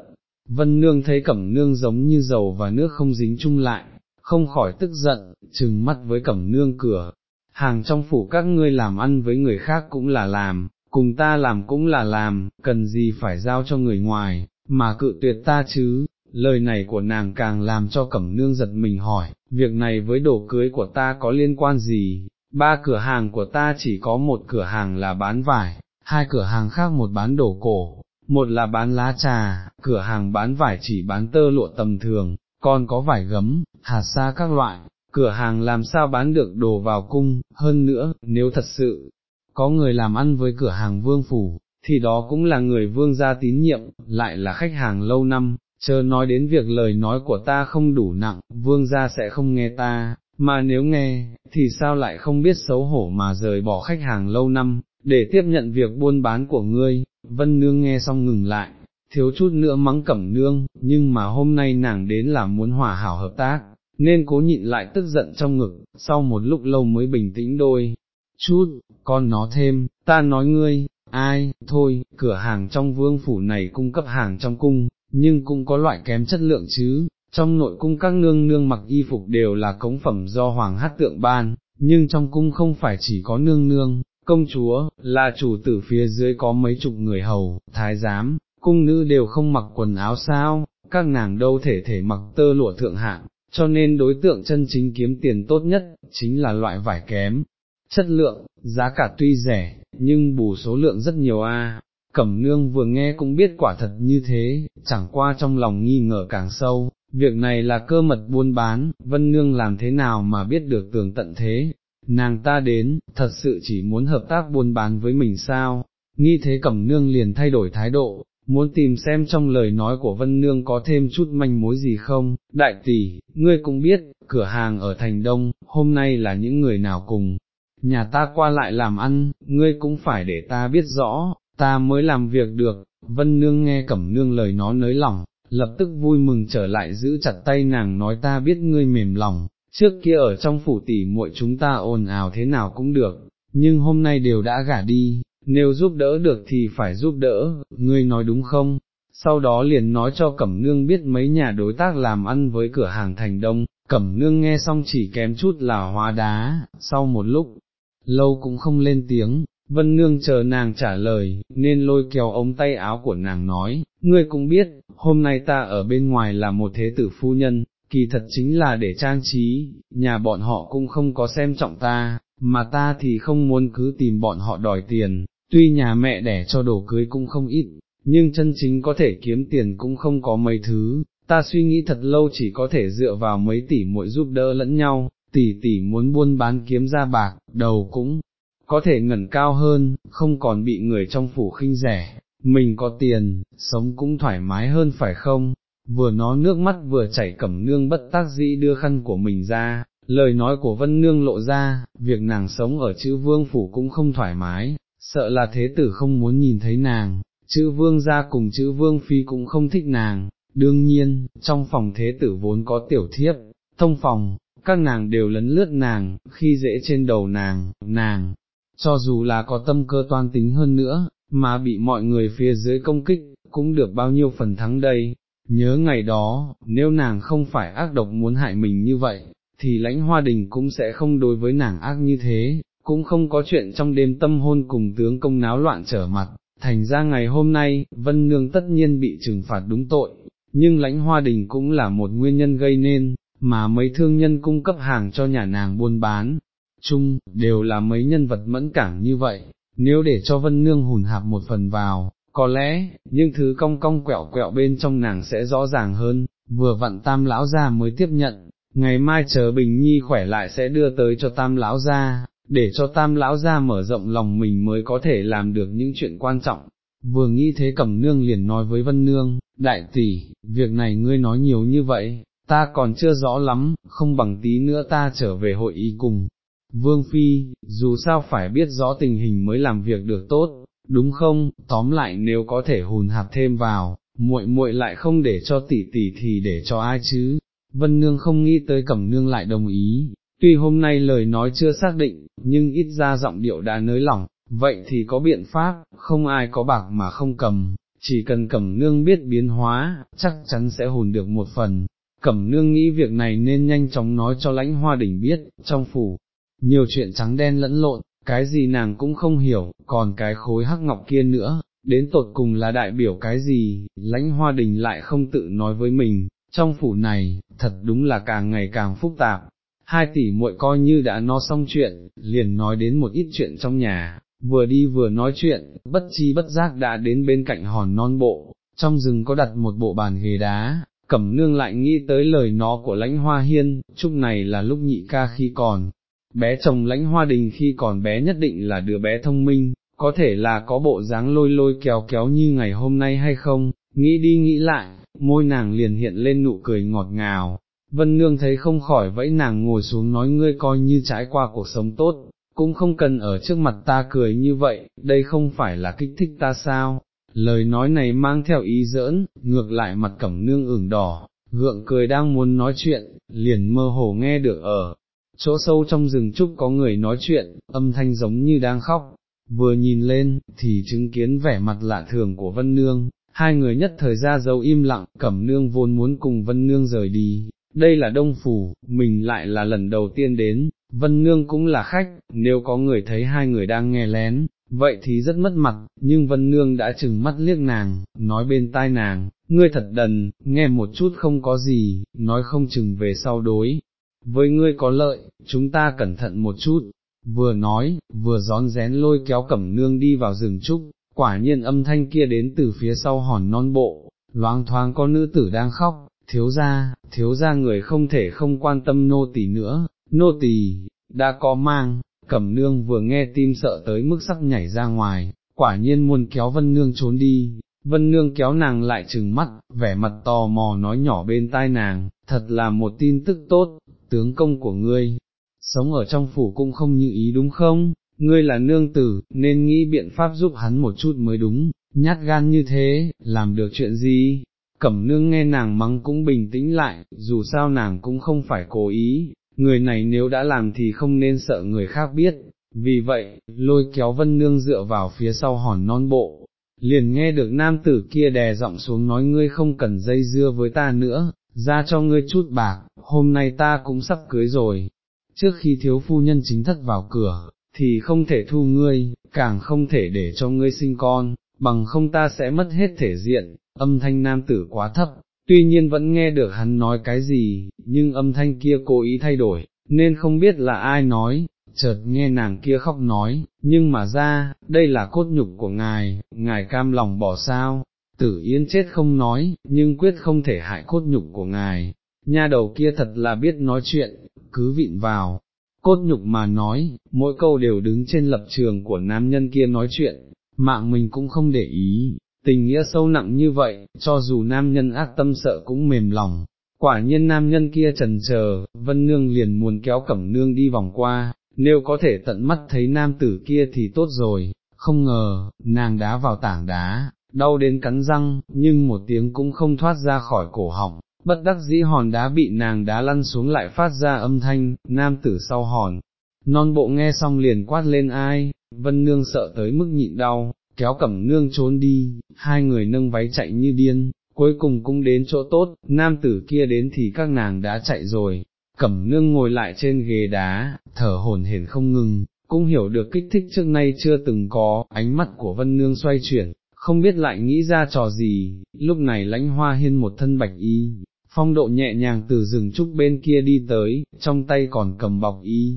Vân nương thấy cẩm nương giống như dầu và nước không dính chung lại, không khỏi tức giận, trừng mắt với cẩm nương cửa, hàng trong phủ các ngươi làm ăn với người khác cũng là làm, cùng ta làm cũng là làm, cần gì phải giao cho người ngoài, mà cự tuyệt ta chứ, lời này của nàng càng làm cho cẩm nương giật mình hỏi, việc này với đồ cưới của ta có liên quan gì, ba cửa hàng của ta chỉ có một cửa hàng là bán vải, hai cửa hàng khác một bán đồ cổ, một là bán lá trà, cửa hàng bán vải chỉ bán tơ lụa tầm thường, còn có vải gấm, hạt sa các loại, cửa hàng làm sao bán được đồ vào cung, hơn nữa, nếu thật sự, có người làm ăn với cửa hàng vương phủ, thì đó cũng là người vương gia tín nhiệm, lại là khách hàng lâu năm, chờ nói đến việc lời nói của ta không đủ nặng, vương gia sẽ không nghe ta, mà nếu nghe, thì sao lại không biết xấu hổ mà rời bỏ khách hàng lâu năm, để tiếp nhận việc buôn bán của ngươi, vân nương nghe xong ngừng lại, thiếu chút nữa mắng cẩm nương, nhưng mà hôm nay nàng đến là muốn hòa hảo hợp tác, nên cố nhịn lại tức giận trong ngực, sau một lúc lâu mới bình tĩnh đôi. Chút, con nó thêm, ta nói ngươi, ai, thôi, cửa hàng trong vương phủ này cung cấp hàng trong cung, nhưng cũng có loại kém chất lượng chứ, trong nội cung các nương nương mặc y phục đều là cống phẩm do hoàng hát tượng ban, nhưng trong cung không phải chỉ có nương nương, công chúa, là chủ tử phía dưới có mấy chục người hầu, thái giám, cung nữ đều không mặc quần áo sao, các nàng đâu thể thể mặc tơ lụa thượng hạng, cho nên đối tượng chân chính kiếm tiền tốt nhất, chính là loại vải kém. Chất lượng, giá cả tuy rẻ, nhưng bù số lượng rất nhiều a. Cẩm nương vừa nghe cũng biết quả thật như thế, chẳng qua trong lòng nghi ngờ càng sâu, việc này là cơ mật buôn bán, vân nương làm thế nào mà biết được tường tận thế, nàng ta đến, thật sự chỉ muốn hợp tác buôn bán với mình sao, nghi thế cẩm nương liền thay đổi thái độ, muốn tìm xem trong lời nói của Vân Nương có thêm chút manh mối gì không, đại tỷ, ngươi cũng biết, cửa hàng ở thành đông, hôm nay là những người nào cùng, nhà ta qua lại làm ăn, ngươi cũng phải để ta biết rõ, ta mới làm việc được, Vân Nương nghe Cẩm Nương lời nó nới lòng, lập tức vui mừng trở lại giữ chặt tay nàng nói ta biết ngươi mềm lòng, trước kia ở trong phủ tỷ muội chúng ta ồn ào thế nào cũng được, nhưng hôm nay đều đã gả đi, nếu giúp đỡ được thì phải giúp đỡ, ngươi nói đúng không? sau đó liền nói cho Cẩm Nương biết mấy nhà đối tác làm ăn với cửa hàng thành đông, Cẩm Nương nghe xong chỉ kém chút là hóa đá, sau một lúc, lâu cũng không lên tiếng, Vân Nương chờ nàng trả lời, nên lôi kéo ống tay áo của nàng nói, ngươi cũng biết, hôm nay ta ở bên ngoài là một thế tử phu nhân, kỳ thật chính là để trang trí, nhà bọn họ cũng không có xem trọng ta, mà ta thì không muốn cứ tìm bọn họ đòi tiền, tuy nhà mẹ đẻ cho đồ cưới cũng không ít, nhưng chân chính có thể kiếm tiền cũng không có mấy thứ, ta suy nghĩ thật lâu chỉ có thể dựa vào mấy tỷ muội giúp đỡ lẫn nhau, tỷ tỷ muốn buôn bán kiếm ra bạc, đầu cũng có thể ngẩn cao hơn, không còn bị người trong phủ khinh rẻ, mình có tiền, sống cũng thoải mái hơn phải không? Vừa nói nước mắt vừa chảy cẩm nương bất tác dĩ đưa khăn của mình ra, lời nói của vân nương lộ ra, việc nàng sống ở chữ vương phủ cũng không thoải mái, sợ là thế tử không muốn nhìn thấy nàng, chữ vương gia cùng chữ vương phi cũng không thích nàng, đương nhiên, trong phòng thế tử vốn có tiểu thiếp, thông phòng, các nàng đều lấn lướt nàng, khi dễ trên đầu nàng, nàng, cho dù là có tâm cơ toan tính hơn nữa, mà bị mọi người phía dưới công kích, cũng được bao nhiêu phần thắng đây, nhớ ngày đó, nếu nàng không phải ác độc muốn hại mình như vậy, thì lãnh hoa đình cũng sẽ không đối với nàng ác như thế, cũng không có chuyện trong đêm tâm hôn cùng tướng công náo loạn trở mặt, thành ra ngày hôm nay, Vân Nương tất nhiên bị trừng phạt đúng tội, nhưng lãnh hoa đình cũng là một nguyên nhân gây nên, mà mấy thương nhân cung cấp hàng cho nhà nàng buôn bán, chung, đều là mấy nhân vật mẫn cảm như vậy, nếu để cho Vân Nương hùn hạp một phần vào, có lẽ, những thứ cong cong quẹo quẹo bên trong nàng sẽ rõ ràng hơn, vừa vặn tam lão ra mới tiếp nhận, ngày mai chờ Bình Nhi khỏe lại sẽ đưa tới cho tam lão ra, để cho tam lão ra mở rộng lòng mình mới có thể làm được những chuyện quan trọng. Vừa nghĩ thế cẩm nương liền nói với Vân Nương, đại tỷ, việc này ngươi nói nhiều như vậy, ta còn chưa rõ lắm, không bằng tí nữa ta trở về hội ý cùng. Vương Phi, dù sao phải biết rõ tình hình mới làm việc được tốt, đúng không, tóm lại nếu có thể hùn hạp thêm vào, muội muội lại không để cho tỷ tỷ thì để cho ai chứ, Vân Nương không nghĩ tới Cẩm Nương lại đồng ý, tuy hôm nay lời nói chưa xác định, nhưng ít ra giọng điệu đã nới lỏng, vậy thì có biện pháp, không ai có bạc mà không cầm, chỉ cần Cẩm Nương biết biến hóa, chắc chắn sẽ hồn được một phần. Cẩm Nương nghĩ việc này nên nhanh chóng nói cho lãnh hoa đỉnh biết, trong phủ, nhiều chuyện trắng đen lẫn lộn, cái gì nàng cũng không hiểu, còn cái khối hắc ngọc kia nữa, đến tột cùng là đại biểu cái gì, lãnh hoa đình lại không tự nói với mình, trong phủ này, thật đúng là càng ngày càng phức tạp. Hai tỷ muội coi như đã no xong chuyện, liền nói đến một ít chuyện trong nhà, vừa đi vừa nói chuyện, bất chi bất giác đã đến bên cạnh hòn non bộ, trong rừng có đặt một bộ bàn ghế đá, cẩm nương lại nghĩ tới lời nó của lãnh hoa hiên, chúc này là lúc nhị ca khi còn, bé chồng lãnh hoa đình khi còn bé nhất định là đứa bé thông minh, có thể là có bộ dáng lôi lôi kéo kéo như ngày hôm nay hay không, nghĩ đi nghĩ lại, môi nàng liền hiện lên nụ cười ngọt ngào, vân nương thấy không khỏi vẫy nàng ngồi xuống nói ngươi coi như trải qua cuộc sống tốt, cũng không cần ở trước mặt ta cười như vậy, đây không phải là kích thích ta sao, lời nói này mang theo ý giỡn, ngược lại mặt cẩm nương ửng đỏ, gượng cười đang muốn nói chuyện, liền mơ hồ nghe được ở. Chỗ sâu trong rừng trúc có người nói chuyện, âm thanh giống như đang khóc, vừa nhìn lên, thì chứng kiến vẻ mặt lạ thường của Vân Nương, hai người nhất thời ra dấu im lặng, cẩm nương vốn muốn cùng vân nương rời đi, đây là đông phủ, mình lại là lần đầu tiên đến, vân nương cũng là khách, nếu có người thấy hai người đang nghe lén, vậy thì rất mất mặt, nhưng vân nương đã chừng mắt liếc nàng, nói bên tai nàng, ngươi thật đần, nghe một chút không có gì, nói không chừng về sau đối. Với ngươi có lợi, chúng ta cẩn thận một chút, vừa nói, vừa gión rén lôi kéo cẩm nương đi vào rừng trúc, quả nhiên âm thanh kia đến từ phía sau hòn non bộ, loáng thoáng có nữ tử đang khóc, thiếu gia, thiếu gia người không thể không quan tâm nô tỳ nữa, nô tỳ đã có mang, cẩm nương vừa nghe tim sợ tới mức sắc nhảy ra ngoài, quả nhiên muốn kéo vân nương trốn đi, vân nương kéo nàng lại trừng mắt, vẻ mặt tò mò nói nhỏ bên tai nàng, thật là một tin tức tốt, tướng công của ngươi, sống ở trong phủ cũng không như ý đúng không, ngươi là nương tử, nên nghĩ biện pháp giúp hắn một chút mới đúng, nhát gan như thế, làm được chuyện gì? Cẩm nương nghe nàng mắng cũng bình tĩnh lại, dù sao nàng cũng không phải cố ý, người này nếu đã làm thì không nên sợ người khác biết, vì vậy, lôi kéo vân nương dựa vào phía sau hòn non bộ, liền nghe được nam tử kia đè giọng xuống nói ngươi không cần dây dưa với ta nữa, ra cho ngươi chút bạc, hôm nay ta cũng sắp cưới rồi. Trước khi thiếu phu nhân chính thất vào cửa, thì không thể thu ngươi, càng không thể để cho ngươi sinh con, bằng không ta sẽ mất hết thể diện, âm thanh nam tử quá thấp, tuy nhiên vẫn nghe được hắn nói cái gì, nhưng âm thanh kia cố ý thay đổi, nên không biết là ai nói, chợt nghe nàng kia khóc nói, nhưng mà ra, đây là cốt nhục của ngài, ngài cam lòng bỏ sao, tử yên chết không nói, nhưng quyết không thể hại cốt nhục của ngài, nha đầu kia thật là biết nói chuyện, cứ vịn vào, cốt nhục mà nói, mỗi câu đều đứng trên lập trường của nam nhân kia nói chuyện, mạng mình cũng không để ý, tình nghĩa sâu nặng như vậy, cho dù nam nhân ác tâm sợ cũng mềm lòng. Quả nhiên nam nhân kia trần chờ, vân nương liền muốn kéo cẩm nương đi vòng qua, nếu có thể tận mắt thấy nam tử kia thì tốt rồi, không ngờ, nàng đá vào tảng đá, đau đến cắn răng, nhưng một tiếng cũng không thoát ra khỏi cổ họng, bất đắc dĩ hòn đá bị nàng đá lăn xuống lại phát ra âm thanh, nam tử sau hòn, non bộ nghe xong liền quát lên ai, vân nương sợ tới mức nhịn đau, kéo cẩm nương trốn đi, hai người nâng váy chạy như điên, cuối cùng cũng đến chỗ tốt, nam tử kia đến thì các nàng đã chạy rồi, cẩm nương ngồi lại trên ghế đá, thở hổn hển không ngừng, cũng hiểu được kích thích trước nay chưa từng có, ánh mắt của vân nương xoay chuyển, không biết lại nghĩ ra trò gì, lúc này lãnh hoa hiên một thân bạch y, phong độ nhẹ nhàng từ rừng trúc bên kia đi tới, trong tay còn cầm bọc y,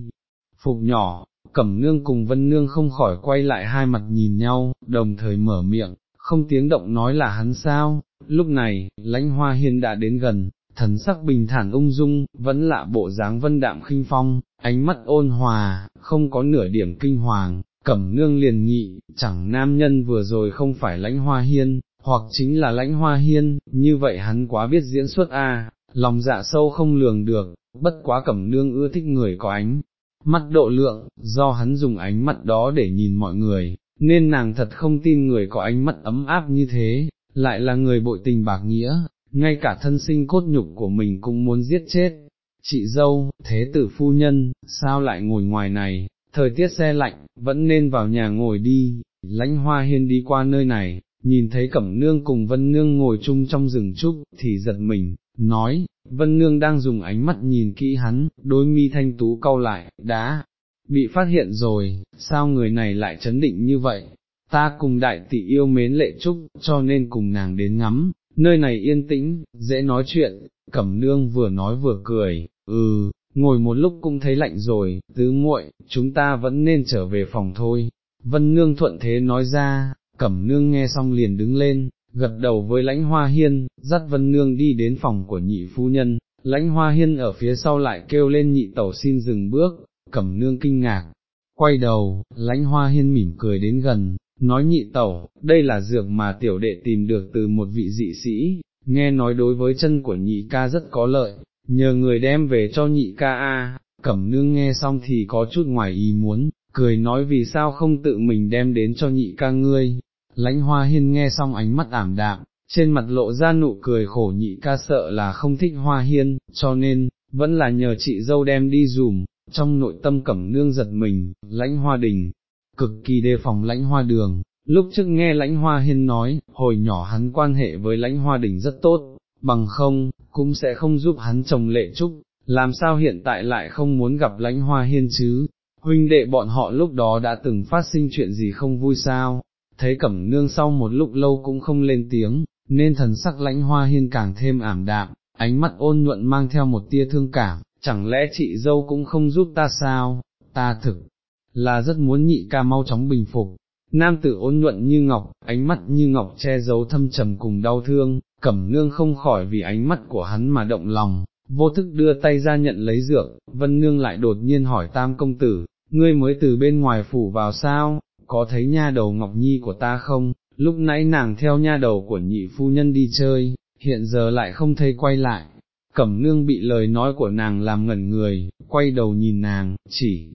phục nhỏ, cẩm nương cùng vân nương không khỏi quay lại hai mặt nhìn nhau, đồng thời mở miệng, không tiếng động nói là hắn sao, lúc này, lãnh hoa hiên đã đến gần, thần sắc bình thản ung dung, vẫn lạ bộ dáng vân đạm khinh phong, ánh mắt ôn hòa, không có nửa điểm kinh hoàng, cẩm nương liền nhị, chẳng nam nhân vừa rồi không phải lãnh hoa hiên, hoặc chính là lãnh hoa hiên, như vậy hắn quá biết diễn xuất a, lòng dạ sâu không lường được, bất quá cẩm nương ưa thích người có ánh, mắt độ lượng, do hắn dùng ánh mắt đó để nhìn mọi người, nên nàng thật không tin người có ánh mắt ấm áp như thế, lại là người bội tình bạc nghĩa, ngay cả thân sinh cốt nhục của mình cũng muốn giết chết. Chị dâu, thế tử phu nhân, sao lại ngồi ngoài này, thời tiết xe lạnh, vẫn nên vào nhà ngồi đi, lãnh hoa hiên đi qua nơi này, nhìn thấy cẩm nương cùng vân nương ngồi chung trong rừng trúc, thì giật mình, nói, vân nương đang dùng ánh mắt nhìn kỹ hắn, đôi mi thanh tú cau lại, đã, bị phát hiện rồi, sao người này lại chấn định như vậy, ta cùng đại tỷ yêu mến lệ trúc, cho nên cùng nàng đến ngắm, nơi này yên tĩnh, dễ nói chuyện, cẩm nương vừa nói vừa cười, ừ, ngồi một lúc cũng thấy lạnh rồi, tứ muội, chúng ta vẫn nên trở về phòng thôi. Vân nương thuận thế nói ra, cẩm nương nghe xong liền đứng lên, gật đầu với lãnh hoa hiên, dắt vân nương đi đến phòng của nhị phu nhân, lãnh hoa hiên ở phía sau lại kêu lên nhị tẩu xin dừng bước, cẩm nương kinh ngạc, quay đầu, lãnh hoa hiên mỉm cười đến gần, nói nhị tẩu, đây là dược mà tiểu đệ tìm được từ một vị dị sĩ, nghe nói đối với chân của nhị ca rất có lợi, nhờ người đem về cho nhị ca a. Cẩm nương nghe xong thì có chút ngoài ý muốn, cười nói vì sao không tự mình đem đến cho nhị ca ngươi, lãnh hoa hiên nghe xong ánh mắt ảm đạm, trên mặt lộ ra nụ cười khổ nhị ca sợ là không thích hoa hiên, cho nên, vẫn là nhờ chị dâu đem đi dùm, trong nội tâm cẩm nương giật mình, lãnh hoa đình, cực kỳ đề phòng lãnh hoa đường, lúc trước nghe lãnh hoa hiên nói, hồi nhỏ hắn quan hệ với lãnh hoa đình rất tốt, bằng không, cũng sẽ không giúp hắn chồng lệ trúc, làm sao hiện tại lại không muốn gặp lãnh hoa hiên chứ, huynh đệ bọn họ lúc đó đã từng phát sinh chuyện gì không vui sao, thấy cẩm nương sau một lúc lâu cũng không lên tiếng, nên thần sắc lãnh hoa hiên càng thêm ảm đạm, ánh mắt ôn nhuận mang theo một tia thương cảm, chẳng lẽ chị dâu cũng không giúp ta sao, ta thực, là rất muốn nhị ca mau chóng bình phục. Nam tử ôn nhuận như ngọc, ánh mắt như ngọc che giấu thâm trầm cùng đau thương, cẩm nương không khỏi vì ánh mắt của hắn mà động lòng, vô thức đưa tay ra nhận lấy dược, vân nương lại đột nhiên hỏi tam công tử, ngươi mới từ bên ngoài phủ vào sao, có thấy nha đầu Ngọc Nhi của ta không, lúc nãy nàng theo nha đầu của nhị phu nhân đi chơi, hiện giờ lại không thấy quay lại. Cẩm nương bị lời nói của nàng làm ngẩn người, quay đầu nhìn nàng, chỉ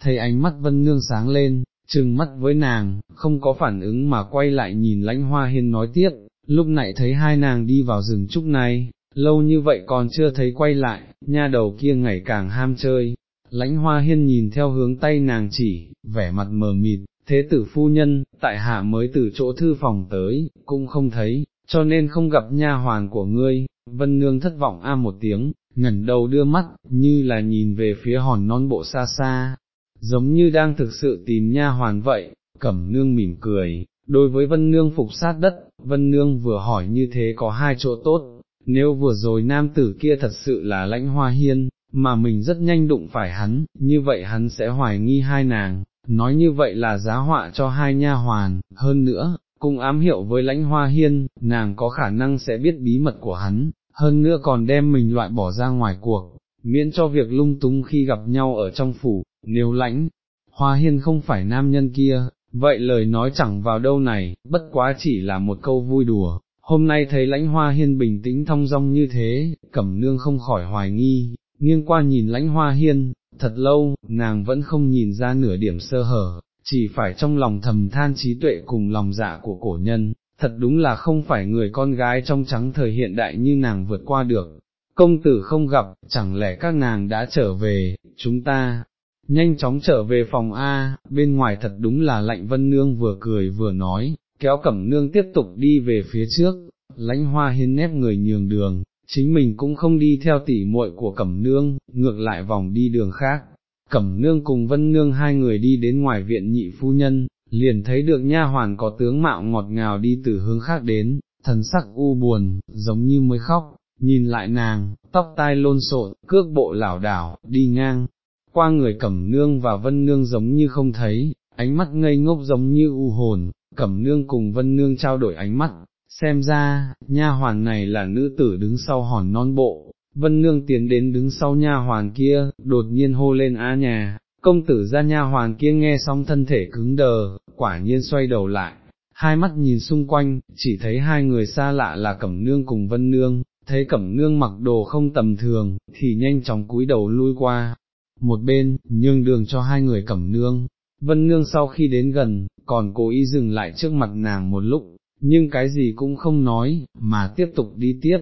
thấy ánh mắt vân nương sáng lên, trừng mắt với nàng, không có phản ứng mà quay lại nhìn lãnh hoa hiên nói tiếp, lúc nãy thấy hai nàng đi vào rừng trúc này, lâu như vậy còn chưa thấy quay lại, nha đầu kia ngày càng ham chơi. Lãnh hoa hiên nhìn theo hướng tay nàng chỉ, vẻ mặt mờ mịt, thế tử phu nhân, tại hạ mới từ chỗ thư phòng tới, cũng không thấy, cho nên không gặp nha hoàn của ngươi, vân nương thất vọng a một tiếng, ngẩn đầu đưa mắt, như là nhìn về phía hòn non bộ xa xa, giống như đang thực sự tìm nha hoàn vậy, cẩm nương mỉm cười, đối với vân nương phục sát đất, vân nương vừa hỏi như thế có hai chỗ tốt, nếu vừa rồi nam tử kia thật sự là lãnh hoa hiên, mà mình rất nhanh đụng phải hắn, như vậy hắn sẽ hoài nghi hai nàng, nói như vậy là giá họa cho hai nha hoàn, hơn nữa, cùng ám hiệu với lãnh hoa hiên, nàng có khả năng sẽ biết bí mật của hắn, hơn nữa còn đem mình loại bỏ ra ngoài cuộc, miễn cho việc lung tung khi gặp nhau ở trong phủ, nếu lãnh, hoa hiên không phải nam nhân kia, vậy lời nói chẳng vào đâu này, bất quá chỉ là một câu vui đùa. Hôm nay thấy lãnh hoa hiên bình tĩnh thong dong như thế, cẩm nương không khỏi hoài nghi, nghiêng qua nhìn lãnh hoa hiên, thật lâu, nàng vẫn không nhìn ra nửa điểm sơ hở, chỉ phải trong lòng thầm than trí tuệ cùng lòng dạ của cổ nhân, thật đúng là không phải người con gái trong trắng thời hiện đại như nàng vượt qua được. Công tử không gặp, chẳng lẽ các nàng đã trở về, chúng ta, nhanh chóng trở về phòng A, bên ngoài thật đúng là lạnh vân nương vừa cười vừa nói, kéo cẩm nương tiếp tục đi về phía trước, lãnh hoa hiên nép người nhường đường, chính mình cũng không đi theo tỉ muội của cẩm nương, ngược lại vòng đi đường khác. Cẩm nương cùng vân nương hai người đi đến ngoài viện nhị phu nhân, liền thấy được nha hoàn có tướng mạo ngọt ngào đi từ hướng khác đến, thần sắc u buồn, giống như mới khóc, nhìn lại nàng, tóc tai lôn xộn, cước bộ lảo đảo, đi ngang, qua người cẩm nương và vân nương giống như không thấy, ánh mắt ngây ngốc giống như u hồn, cẩm nương cùng vân nương trao đổi ánh mắt, xem ra, nha hoàn này là nữ tử đứng sau hòn non bộ, vân nương tiến đến đứng sau nha hoàn kia, đột nhiên hô lên á nhà, công tử ra nha hoàn kia nghe xong thân thể cứng đờ, quả nhiên xoay đầu lại, hai mắt nhìn xung quanh, chỉ thấy hai người xa lạ là cẩm nương cùng vân nương, thấy cẩm nương mặc đồ không tầm thường, thì nhanh chóng cúi đầu lui qua, một bên, nhường đường cho hai người cẩm nương, vân nương sau khi đến gần, còn cố ý dừng lại trước mặt nàng một lúc, nhưng cái gì cũng không nói, mà tiếp tục đi tiếp.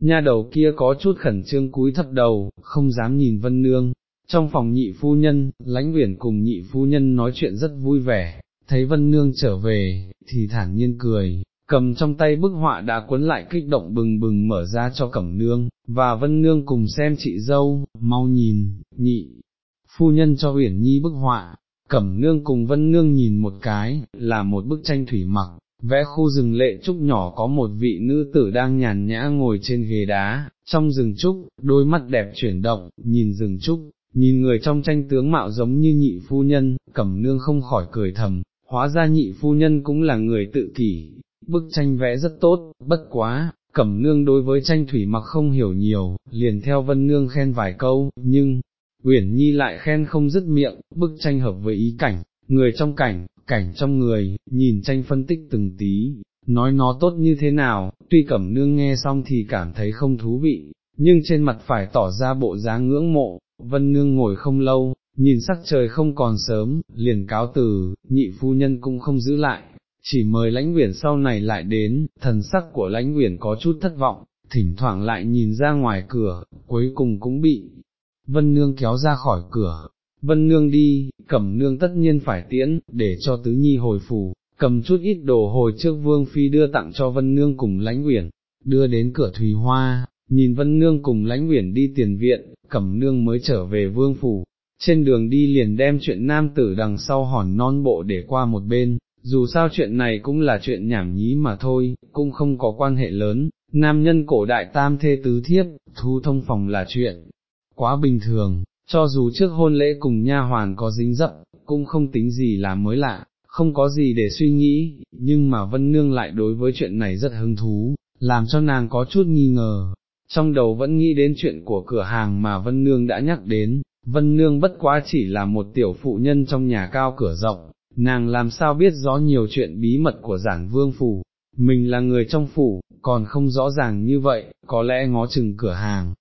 Nha đầu kia có chút khẩn trương cúi thấp đầu, không dám nhìn vân nương. Trong phòng nhị phu nhân, lãnh uyển cùng nhị phu nhân nói chuyện rất vui vẻ, thấy vân nương trở về, thì thản nhiên cười, cầm trong tay bức họa đã cuốn lại kích động bừng bừng mở ra cho cẩm nương, và vân nương cùng xem chị dâu, mau nhìn, nhị, phu nhân cho uyển nhi bức họa, cẩm nương cùng vân nương nhìn một cái, là một bức tranh thủy mặc, vẽ khu rừng lệ trúc nhỏ có một vị nữ tử đang nhàn nhã ngồi trên ghế đá, trong rừng trúc, đôi mắt đẹp chuyển động, nhìn rừng trúc, nhìn người trong tranh tướng mạo giống như nhị phu nhân, cẩm nương không khỏi cười thầm, hóa ra nhị phu nhân cũng là người tự kỷ, bức tranh vẽ rất tốt, bất quá, cẩm nương đối với tranh thủy mặc không hiểu nhiều, liền theo vân nương khen vài câu, nhưng, Uyển Nhi lại khen không dứt miệng, bức tranh hợp với ý cảnh, người trong cảnh, cảnh trong người, nhìn tranh phân tích từng tí, nói nó tốt như thế nào, tuy cẩm nương nghe xong thì cảm thấy không thú vị, nhưng trên mặt phải tỏ ra bộ dáng ngưỡng mộ, vân nương ngồi không lâu, nhìn sắc trời không còn sớm, liền cáo từ, nhị phu nhân cũng không giữ lại, chỉ mời lãnh quyển sau này lại đến, thần sắc của lãnh quyển có chút thất vọng, thỉnh thoảng lại nhìn ra ngoài cửa, cuối cùng cũng bị Vân Nương kéo ra khỏi cửa, Vân Nương đi, cẩm nương tất nhiên phải tiễn, để cho tứ nhi hồi phủ, cầm chút ít đồ hồi trước Vương Phi đưa tặng cho Vân Nương cùng lãnh uyển, đưa đến cửa Thùy Hoa, nhìn Vân Nương cùng lãnh uyển đi tiền viện, cẩm nương mới trở về Vương Phủ, trên đường đi liền đem chuyện nam tử đằng sau hòn non bộ để qua một bên, dù sao chuyện này cũng là chuyện nhảm nhí mà thôi, cũng không có quan hệ lớn, nam nhân cổ đại tam thê tứ thiếp, thu thông phòng là chuyện quá bình thường, cho dù trước hôn lễ cùng nha hoàn có dính dập, cũng không tính gì là mới lạ, không có gì để suy nghĩ, nhưng mà Vân Nương lại đối với chuyện này rất hứng thú, làm cho nàng có chút nghi ngờ, trong đầu vẫn nghĩ đến chuyện của cửa hàng mà Vân Nương đã nhắc đến, Vân Nương bất quá chỉ là một tiểu phụ nhân trong nhà cao cửa rộng, nàng làm sao biết rõ nhiều chuyện bí mật của giảng vương phủ, mình là người trong phủ, còn không rõ ràng như vậy, có lẽ ngó chừng cửa hàng,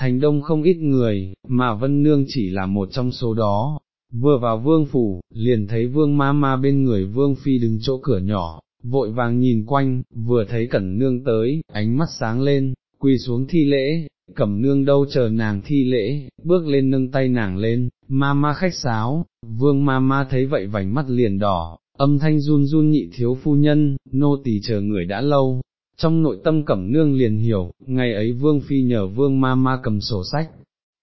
thành đông không ít người, mà Vân Nương chỉ là một trong số đó. Vừa vào vương phủ, liền thấy vương ma ma bên người vương phi đứng chỗ cửa nhỏ, vội vàng nhìn quanh, vừa thấy cẩn nương tới, ánh mắt sáng lên, quỳ xuống thi lễ, cẩm nương đâu chờ nàng thi lễ, bước lên nâng tay nàng lên, ma ma khách sáo, vương ma ma thấy vậy vành mắt liền đỏ, âm thanh run run nhị thiếu phu nhân, nô tỳ chờ người đã lâu. Trong nội tâm cẩm nương liền hiểu, ngày ấy vương phi nhờ vương ma ma cầm sổ sách,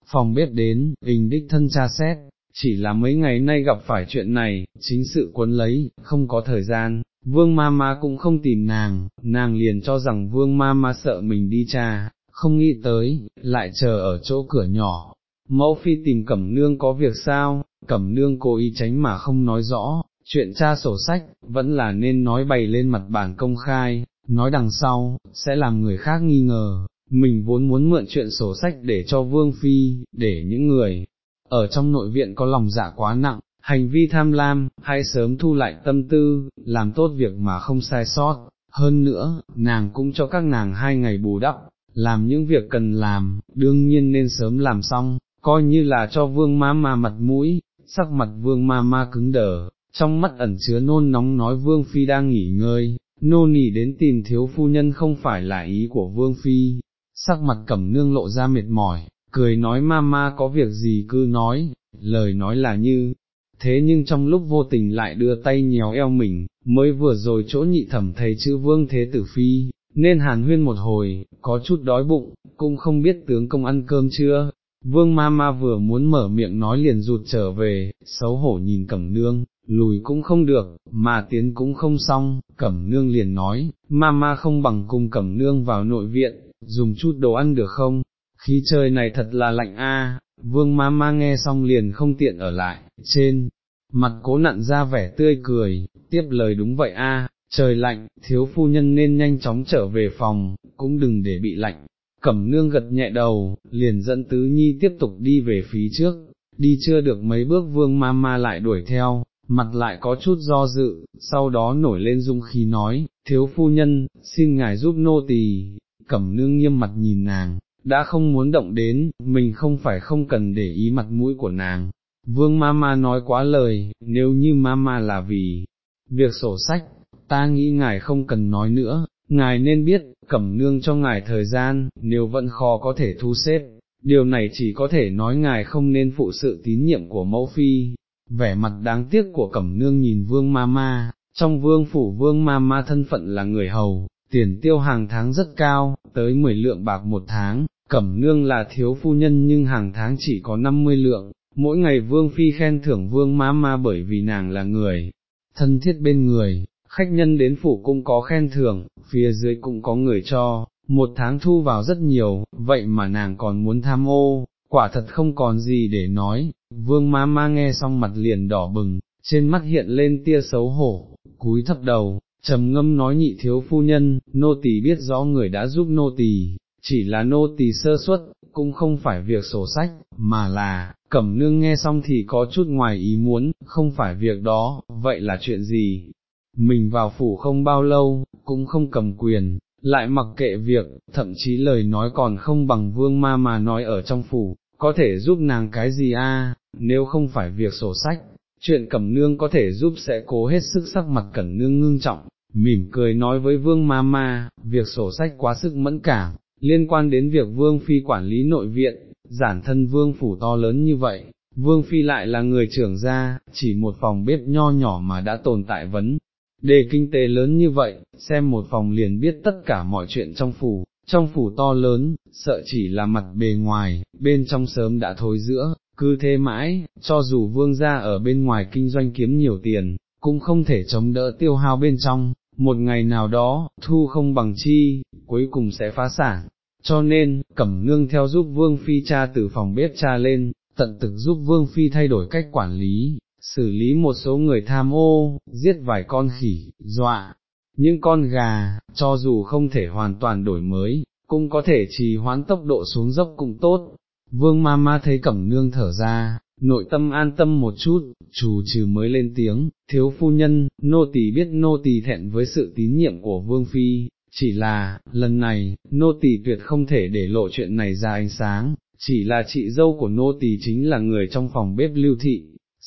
phòng bếp đến, hình đích thân cha xét, chỉ là mấy ngày nay gặp phải chuyện này, chính sự cuốn lấy, không có thời gian, vương ma ma cũng không tìm nàng, nàng liền cho rằng vương ma ma sợ mình đi cha, không nghĩ tới, lại chờ ở chỗ cửa nhỏ. Mẫu phi tìm cẩm nương có việc sao, cẩm nương cố ý tránh mà không nói rõ, chuyện tra sổ sách, vẫn là nên nói bày lên mặt bản công khai, nói đằng sau, sẽ làm người khác nghi ngờ, mình vốn muốn mượn chuyện sổ sách để cho vương phi, để những người, ở trong nội viện có lòng dạ quá nặng, hành vi tham lam, hãy sớm thu lại tâm tư, làm tốt việc mà không sai sót, hơn nữa, nàng cũng cho các nàng hai ngày bù đắp, làm những việc cần làm, đương nhiên nên sớm làm xong, coi như là cho vương ma ma mặt mũi, sắc mặt vương ma ma cứng đờ, trong mắt ẩn chứa nôn nóng nói vương phi đang nghỉ ngơi, nô nỉ đến tìm thiếu phu nhân không phải là ý của vương phi, sắc mặt cẩm nương lộ ra mệt mỏi, cười nói ma ma có việc gì cứ nói, lời nói là như, thế nhưng trong lúc vô tình lại đưa tay nhéo eo mình, mới vừa rồi chỗ nhị thẩm thấy chữ vương thế tử phi, nên hàn huyên một hồi, có chút đói bụng, cũng không biết tướng công ăn cơm chưa. Vương ma ma vừa muốn mở miệng nói liền rụt trở về, xấu hổ nhìn cẩm nương, lùi cũng không được, mà tiến cũng không xong, cẩm nương liền nói, Mama không bằng cùng cẩm nương vào nội viện, dùng chút đồ ăn được không, khí trời này thật là lạnh a. vương Mama nghe xong liền không tiện ở lại, trên, mặt cố nặn ra vẻ tươi cười, tiếp lời đúng vậy a, trời lạnh, thiếu phu nhân nên nhanh chóng trở về phòng, cũng đừng để bị lạnh. Cẩm nương gật nhẹ đầu, liền dẫn tứ nhi tiếp tục đi về phía trước, đi chưa được mấy bước vương ma ma lại đuổi theo, mặt lại có chút do dự, sau đó nổi lên dung khí nói, thiếu phu nhân, xin ngài giúp nô tỳ. Cẩm nương nghiêm mặt nhìn nàng, đã không muốn động đến, mình không phải không cần để ý mặt mũi của nàng. Vương Mama nói quá lời, nếu như Mama là vì việc sổ sách, ta nghĩ ngài không cần nói nữa, ngài nên biết, cẩm nương cho ngài thời gian, nếu vẫn khó có thể thu xếp, điều này chỉ có thể nói ngài không nên phụ sự tín nhiệm của mẫu phi. Vẻ mặt đáng tiếc của cẩm nương nhìn vương Mama, trong vương phủ vương Mama thân phận là người hầu, tiền tiêu hàng tháng rất cao, tới 10 lượng bạc một tháng, cẩm nương là thiếu phu nhân nhưng hàng tháng chỉ có 50 lượng, mỗi ngày vương phi khen thưởng vương ma ma bởi vì nàng là người, thân thiết bên người, khách nhân đến phủ cũng có khen thưởng, phía dưới cũng có người cho, một tháng thu vào rất nhiều, vậy mà nàng còn muốn tham ô, quả thật không còn gì để nói, vương Ma ma nghe xong mặt liền đỏ bừng, trên mắt hiện lên tia xấu hổ, cúi thấp đầu, trầm ngâm nói nhị thiếu phu nhân, nô tỳ biết rõ người đã giúp nô tỳ, chỉ là nô tỳ sơ suất, cũng không phải việc sổ sách, mà là, cẩm nương nghe xong thì có chút ngoài ý muốn, không phải việc đó, vậy là chuyện gì? Mình vào phủ không bao lâu, cũng không cầm quyền, lại mặc kệ việc, thậm chí lời nói còn không bằng vương ma mà nói ở trong phủ, có thể giúp nàng cái gì a? nếu không phải việc sổ sách, chuyện cẩm nương có thể giúp sẽ cố hết sức sắc mặt cẩm nương ngưng trọng, mỉm cười nói với vương ma ma, việc sổ sách quá sức mẫn cảm, liên quan đến việc vương phi quản lý nội viện, giản thân vương phủ to lớn như vậy, vương phi lại là người trưởng gia, chỉ một phòng bếp nho nhỏ mà đã tồn tại vấn. Đề kinh tế lớn như vậy, xem một phòng liền biết tất cả mọi chuyện trong phủ, trong phủ to lớn, sợ chỉ là mặt bề ngoài, bên trong sớm đã thối giữa, cứ thế mãi, cho dù vương gia ở bên ngoài kinh doanh kiếm nhiều tiền, cũng không thể chống đỡ tiêu hao bên trong, một ngày nào đó, thu không bằng chi, cuối cùng sẽ phá sản. Cho nên, cẩm nương theo giúp Vương Phi cha từ phòng bếp cha lên, tận thực giúp Vương Phi thay đổi cách quản lý, xử lý một số người tham ô, giết vài con khỉ, dọa, những con gà, cho dù không thể hoàn toàn đổi mới, cũng có thể trì hoãn tốc độ xuống dốc cũng tốt. Vương ma ma thấy cẩm nương thở ra, nội tâm an tâm một chút, chủ trừ mới lên tiếng, thiếu phu nhân, nô tỳ biết nô tỳ thẹn với sự tín nhiệm của vương phi, chỉ là, lần này, nô tỳ tuyệt không thể để lộ chuyện này ra ánh sáng, chỉ là chị dâu của nô tỳ chính là người trong phòng bếp lưu thị,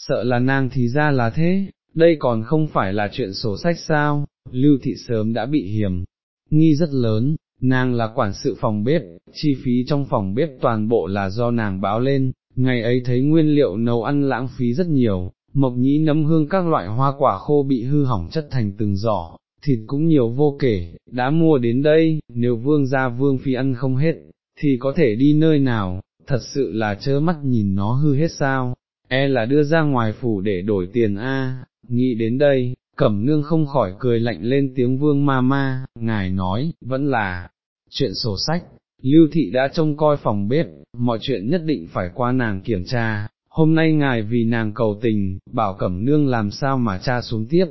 sợ là nàng thì ra là thế, đây còn không phải là chuyện sổ sách sao, lưu thị sớm đã bị hiểm, nghi rất lớn, nàng là quản sự phòng bếp, chi phí trong phòng bếp toàn bộ là do nàng báo lên, ngày ấy thấy nguyên liệu nấu ăn lãng phí rất nhiều, mộc nhĩ nấm hương các loại hoa quả khô bị hư hỏng chất thành từng giỏ, thịt cũng nhiều vô kể, đã mua đến đây, nếu vương gia vương phi ăn không hết, thì có thể đi nơi nào, thật sự là chớ mắt nhìn nó hư hết sao, e là đưa ra ngoài phủ để đổi tiền a. nghĩ đến đây, cẩm nương không khỏi cười lạnh lên tiếng vương ma ma, ngài nói, vẫn là, chuyện sổ sách, lưu thị đã trông coi phòng bếp, mọi chuyện nhất định phải qua nàng kiểm tra, hôm nay ngài vì nàng cầu tình, bảo cẩm nương làm sao mà cha xuống tiếp,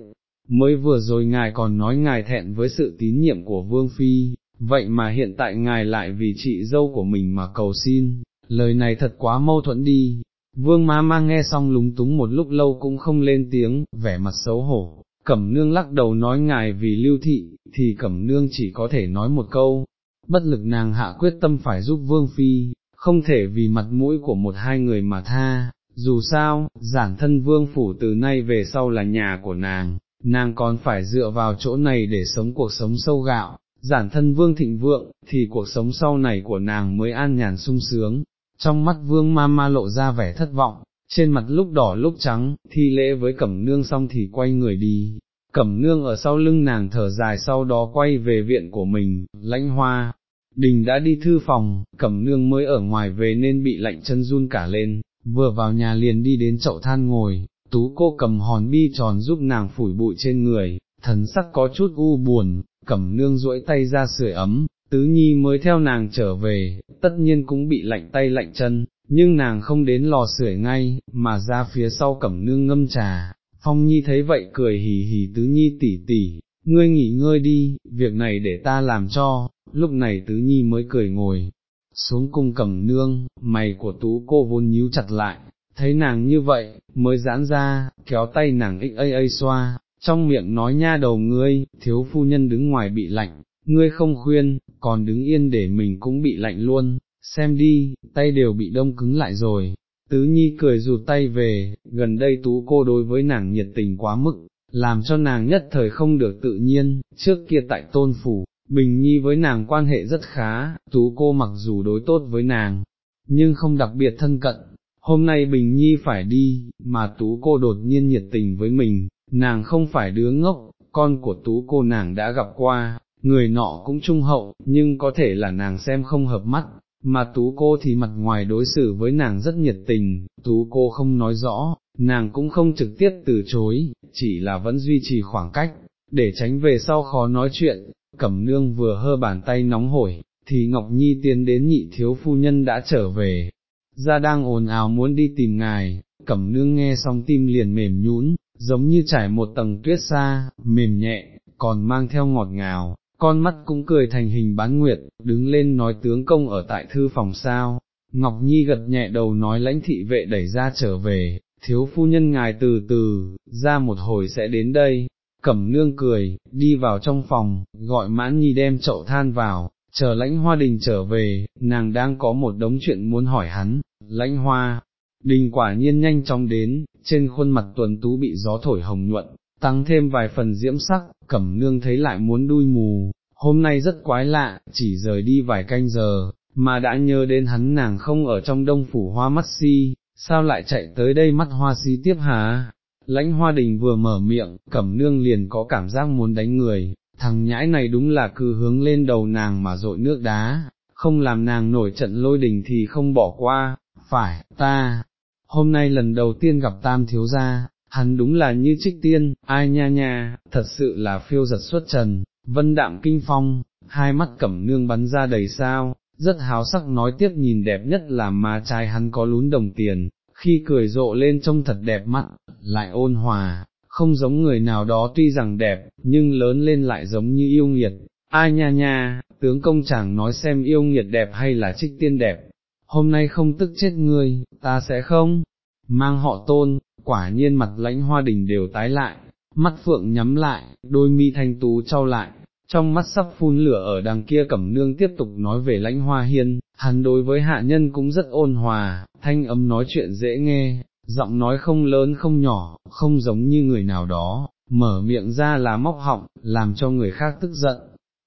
mới vừa rồi ngài còn nói ngài thẹn với sự tín nhiệm của vương phi, vậy mà hiện tại ngài lại vì chị dâu của mình mà cầu xin, lời này thật quá mâu thuẫn đi. Vương má ma nghe xong lúng túng một lúc lâu cũng không lên tiếng, vẻ mặt xấu hổ, cẩm nương lắc đầu nói ngài vì lưu thị, thì cẩm nương chỉ có thể nói một câu, bất lực nàng hạ quyết tâm phải giúp vương phi, không thể vì mặt mũi của một hai người mà tha, dù sao, giản thân vương phủ từ nay về sau là nhà của nàng, nàng còn phải dựa vào chỗ này để sống cuộc sống sâu gạo, giản thân vương thịnh vượng, thì cuộc sống sau này của nàng mới an nhàn sung sướng. Trong mắt vương ma ma lộ ra vẻ thất vọng, trên mặt lúc đỏ lúc trắng, thi lễ với cẩm nương xong thì quay người đi, cẩm nương ở sau lưng nàng thở dài sau đó quay về viện của mình, lãnh hoa. Đình đã đi thư phòng, cẩm nương mới ở ngoài về nên bị lạnh chân run cả lên, vừa vào nhà liền đi đến chậu than ngồi, tú cô cầm hòn bi tròn giúp nàng phủi bụi trên người, thần sắc có chút u buồn, cẩm nương duỗi tay ra sưởi ấm, tứ nhi mới theo nàng trở về, tất nhiên cũng bị lạnh tay lạnh chân, nhưng nàng không đến lò sưởi ngay, mà ra phía sau cẩm nương ngâm trà, phong nhi thấy vậy cười hì hì tứ nhi tỉ tỉ, ngươi nghỉ ngơi đi, việc này để ta làm cho, lúc này tứ nhi mới cười ngồi. Xuống cung cẩm nương, mày của tú cô vốn nhíu chặt lại, thấy nàng như vậy, mới giãn ra, kéo tay nàng ích ây ây xoa, trong miệng nói nha đầu ngươi, thiếu phu nhân đứng ngoài bị lạnh, ngươi không khuyên, còn đứng yên để mình cũng bị lạnh luôn, xem đi, tay đều bị đông cứng lại rồi. Tứ Nhi cười rụt tay về, gần đây tú cô đối với nàng nhiệt tình quá mức, làm cho nàng nhất thời không được tự nhiên, trước kia tại tôn phủ, Bình Nhi với nàng quan hệ rất khá, tú cô mặc dù đối tốt với nàng, nhưng không đặc biệt thân cận, hôm nay Bình Nhi phải đi, mà tú cô đột nhiên nhiệt tình với mình, nàng không phải đứa ngốc, con của tú cô nàng đã gặp qua, người nọ cũng trung hậu, nhưng có thể là nàng xem không hợp mắt, mà tú cô thì mặt ngoài đối xử với nàng rất nhiệt tình, tú cô không nói rõ, nàng cũng không trực tiếp từ chối, chỉ là vẫn duy trì khoảng cách, để tránh về sau khó nói chuyện, cẩm nương vừa hơ bàn tay nóng hổi, thì Ngọc Nhi tiến đến nhị thiếu phu nhân đã trở về, ra đang ồn ào muốn đi tìm ngài, cẩm nương nghe xong tim liền mềm nhún giống như trải một tầng tuyết xa, mềm nhẹ, còn mang theo ngọt ngào, con mắt cũng cười thành hình bán nguyệt, đứng lên nói tướng công ở tại thư phòng sao. Ngọc Nhi gật nhẹ đầu nói lãnh thị vệ đẩy ra trở về, thiếu phu nhân ngài từ từ, ra một hồi sẽ đến đây, cẩm nương cười, đi vào trong phòng, gọi mãn nhi đem chậu than vào, chờ lãnh hoa đình trở về, nàng đang có một đống chuyện muốn hỏi hắn, lãnh hoa, đình quả nhiên nhanh chóng đến, trên khuôn mặt tuần tú bị gió thổi hồng nhuận, tăng thêm vài phần diễm sắc, cẩm nương thấy lại muốn đuôi mù, hôm nay rất quái lạ, chỉ rời đi vài canh giờ, mà đã nhớ đến hắn nàng không ở trong đông phủ hoa mắt si, sao lại chạy tới đây mắt hoa si tiếp hả? Lãnh hoa đình vừa mở miệng, cẩm nương liền có cảm giác muốn đánh người, thằng nhãi này đúng là cứ hướng lên đầu nàng mà dội nước đá, không làm nàng nổi trận lôi đình thì không bỏ qua, phải, ta, hôm nay lần đầu tiên gặp tam thiếu gia, hắn đúng là như trích tiên, ai nha nha, thật sự là phiêu giật xuất trần, vân đạm kinh phong, hai mắt cẩm nương bắn ra đầy sao, rất háo sắc nói tiếp nhìn đẹp nhất là ma trai hắn có lún đồng tiền, khi cười rộ lên trông thật đẹp mắt, lại ôn hòa, không giống người nào đó tuy rằng đẹp, nhưng lớn lên lại giống như yêu nghiệt, ai nha nha, tướng công chàng nói xem yêu nghiệt đẹp hay là trích tiên đẹp, hôm nay không tức chết ngươi, ta sẽ không, mang họ tôn, quả nhiên mặt lãnh hoa đình đều tái lại, mắt phượng nhắm lại, đôi mi thanh tú trao lại, trong mắt sắp phun lửa ở đằng kia cẩm nương tiếp tục nói về lãnh hoa hiên, hắn đối với hạ nhân cũng rất ôn hòa, thanh âm nói chuyện dễ nghe, giọng nói không lớn không nhỏ, không giống như người nào đó, mở miệng ra là móc họng, làm cho người khác tức giận.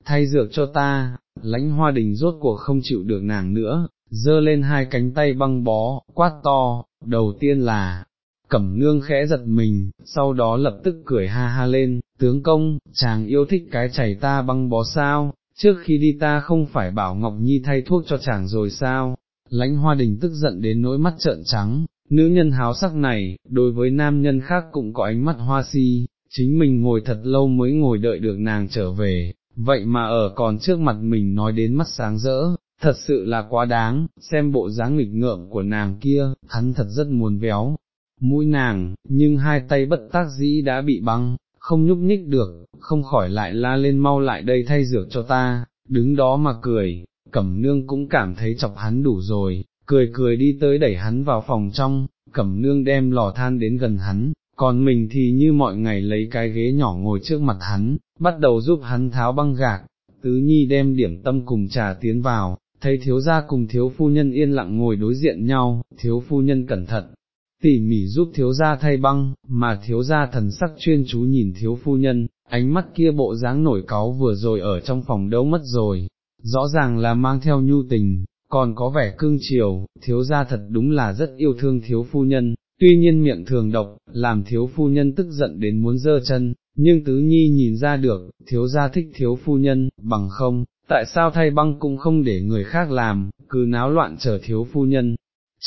thay dược cho ta, lãnh hoa đình rốt cuộc không chịu được nàng nữa, dơ lên hai cánh tay băng bó, quát to, đầu tiên là, cẩm nương khẽ giật mình, sau đó lập tức cười ha ha lên, tướng công, chàng yêu thích cái chảy ta băng bó sao, trước khi đi ta không phải bảo Ngọc Nhi thay thuốc cho chàng rồi sao, lãnh hoa đình tức giận đến nỗi mắt trợn trắng, nữ nhân háo sắc này, đối với nam nhân khác cũng có ánh mắt hoa si, chính mình ngồi thật lâu mới ngồi đợi được nàng trở về, vậy mà ở còn trước mặt mình nói đến mắt sáng rỡ, thật sự là quá đáng, xem bộ dáng nghịch ngợm của nàng kia, hắn thật rất muốn véo, mũi nàng, nhưng hai tay bất tác dĩ đã bị băng, không nhúc nhích được, không khỏi lại la lên mau lại đây thay dược cho ta, đứng đó mà cười, cẩm nương cũng cảm thấy chọc hắn đủ rồi, cười cười đi tới đẩy hắn vào phòng trong, cẩm nương đem lò than đến gần hắn, còn mình thì như mọi ngày lấy cái ghế nhỏ ngồi trước mặt hắn, bắt đầu giúp hắn tháo băng gạc, tứ nhi đem điểm tâm cùng trà tiến vào, thấy thiếu gia cùng thiếu phu nhân yên lặng ngồi đối diện nhau, thiếu phu nhân cẩn thận, tỉ mỉ giúp thiếu gia thay băng, mà thiếu gia thần sắc chuyên chú nhìn thiếu phu nhân, ánh mắt kia bộ dáng nổi cáu vừa rồi ở trong phòng đấu mất rồi, rõ ràng là mang theo nhu tình, còn có vẻ cương chiều, thiếu gia thật đúng là rất yêu thương thiếu phu nhân, tuy nhiên miệng thường độc, làm thiếu phu nhân tức giận đến muốn dơ chân, nhưng tứ nhi nhìn ra được, thiếu gia thích thiếu phu nhân, bằng không, tại sao thay băng cũng không để người khác làm, cứ náo loạn chờ thiếu phu nhân,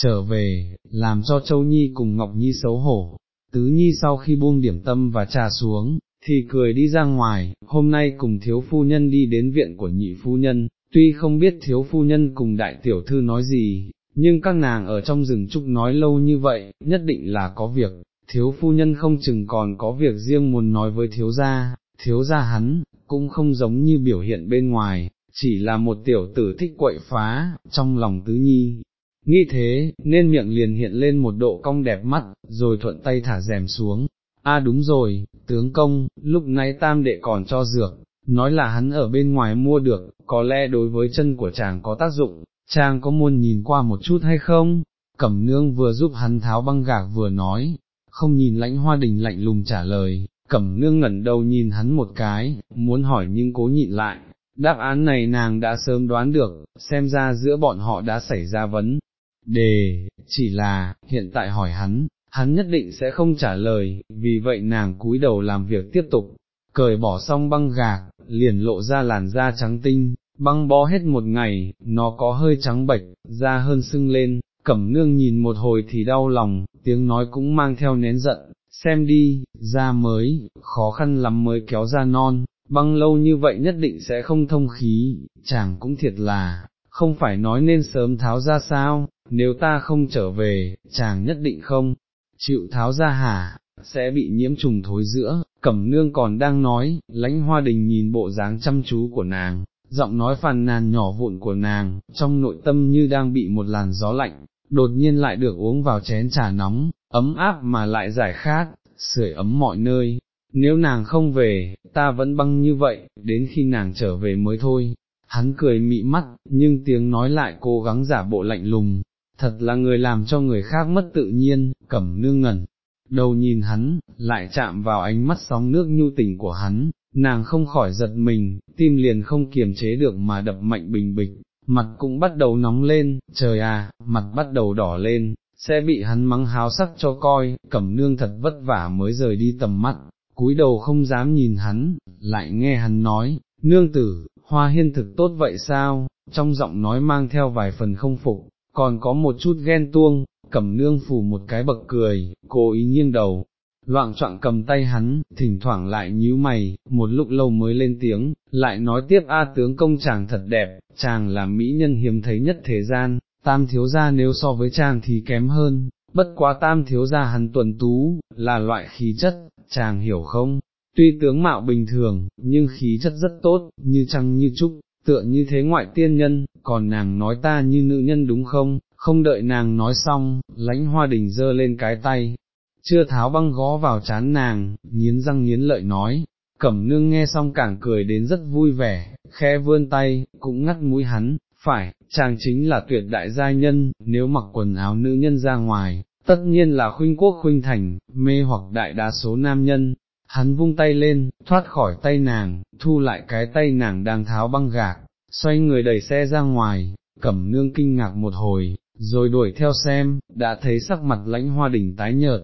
trở về, làm cho Châu Nhi cùng Ngọc Nhi xấu hổ. Tứ Nhi sau khi buông điểm tâm và trà xuống, thì cười đi ra ngoài, hôm nay cùng thiếu phu nhân đi đến viện của nhị phu nhân, tuy không biết thiếu phu nhân cùng đại tiểu thư nói gì, nhưng các nàng ở trong rừng trúc nói lâu như vậy, nhất định là có việc, thiếu phu nhân không chừng còn có việc riêng muốn nói với thiếu gia, thiếu gia hắn, cũng không giống như biểu hiện bên ngoài, chỉ là một tiểu tử thích quậy phá, trong lòng tứ nhi. Nghĩ thế, nên miệng liền hiện lên một độ cong đẹp mắt, rồi thuận tay thả rèm xuống. A đúng rồi, tướng công, lúc nãy tam đệ còn cho dược, nói là hắn ở bên ngoài mua được, có lẽ đối với chân của chàng có tác dụng, chàng có muốn nhìn qua một chút hay không? Cẩm nương vừa giúp hắn tháo băng gạc vừa nói, không nhìn lãnh hoa đình lạnh lùng trả lời, cẩm nương ngẩn đầu nhìn hắn một cái, muốn hỏi nhưng cố nhịn lại, đáp án này nàng đã sớm đoán được, xem ra giữa bọn họ đã xảy ra vấn đề, chỉ là, hiện tại hỏi hắn, hắn nhất định sẽ không trả lời, vì vậy nàng cúi đầu làm việc tiếp tục, cởi bỏ xong băng gạc, liền lộ ra làn da trắng tinh, băng bó hết một ngày, nó có hơi trắng bệch, da hơn sưng lên, cẩm nương nhìn một hồi thì đau lòng, tiếng nói cũng mang theo nén giận, xem đi, da mới, khó khăn lắm mới kéo ra non, băng lâu như vậy nhất định sẽ không thông khí, chàng cũng thiệt là, không phải nói nên sớm tháo ra sao, nếu ta không trở về, chàng nhất định không, chịu tháo ra hả, sẽ bị nhiễm trùng thối giữa, cẩm nương còn đang nói, lãnh hoa đình nhìn bộ dáng chăm chú của nàng, giọng nói phàn nàn nhỏ vụn của nàng, trong nội tâm như đang bị một làn gió lạnh, đột nhiên lại được uống vào chén trà nóng, ấm áp mà lại giải khát, sưởi ấm mọi nơi, nếu nàng không về, ta vẫn băng như vậy, đến khi nàng trở về mới thôi. Hắn cười mị mắt, nhưng tiếng nói lại cố gắng giả bộ lạnh lùng, thật là người làm cho người khác mất tự nhiên, cẩm nương ngẩn, đầu nhìn hắn, lại chạm vào ánh mắt sóng nước nhu tình của hắn, nàng không khỏi giật mình, tim liền không kiềm chế được mà đập mạnh bình bịch, mặt cũng bắt đầu nóng lên, trời à, mặt bắt đầu đỏ lên, sẽ bị hắn mắng háo sắc cho coi, cẩm nương thật vất vả mới rời đi tầm mắt, cúi đầu không dám nhìn hắn, lại nghe hắn nói, nương tử, hoa hiên thực tốt vậy sao, trong giọng nói mang theo vài phần không phục, còn có một chút ghen tuông, cẩm nương phủ một cái bậc cười, cố ý nghiêng đầu, loạn trọng cầm tay hắn, thỉnh thoảng lại nhíu mày, một lúc lâu mới lên tiếng, lại nói tiếp A tướng công chàng thật đẹp, chàng là mỹ nhân hiếm thấy nhất thế gian, tam thiếu gia nếu so với chàng thì kém hơn, bất quá tam thiếu gia hắn tuần tú, là loại khí chất, chàng hiểu không? Tuy tướng mạo bình thường, nhưng khí chất rất tốt, như trăng như trúc, tựa như thế ngoại tiên nhân, còn nàng nói ta như nữ nhân đúng không, không đợi nàng nói xong, lãnh hoa đình dơ lên cái tay, chưa tháo băng gó vào chán nàng, nghiến răng nghiến lợi nói, cẩm nương nghe xong càng cười đến rất vui vẻ, khe vươn tay, cũng ngắt mũi hắn, phải, chàng chính là tuyệt đại gia nhân, nếu mặc quần áo nữ nhân ra ngoài, tất nhiên là khuynh quốc khuynh thành, mê hoặc đại đa số nam nhân, hắn vung tay lên, thoát khỏi tay nàng, thu lại cái tay nàng đang tháo băng gạc, xoay người đẩy xe ra ngoài, cẩm nương kinh ngạc một hồi, rồi đuổi theo xem, đã thấy sắc mặt lãnh hoa đỉnh tái nhợt,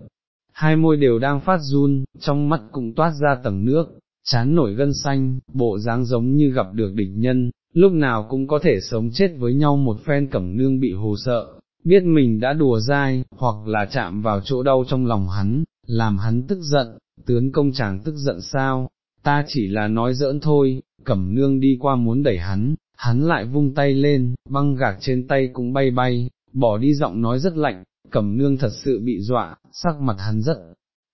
hai môi đều đang phát run, trong mắt cũng toát ra tầng nước, chán nổi gân xanh, bộ dáng giống như gặp được địch nhân, lúc nào cũng có thể sống chết với nhau một phen cẩm nương bị hồ sợ, biết mình đã đùa dai, hoặc là chạm vào chỗ đau trong lòng hắn, làm hắn tức giận, tướng công chàng tức giận sao, ta chỉ là nói giỡn thôi, cẩm nương đi qua muốn đẩy hắn, hắn lại vung tay lên, băng gạc trên tay cũng bay bay, bỏ đi giọng nói rất lạnh, cẩm nương thật sự bị dọa, sắc mặt hắn rất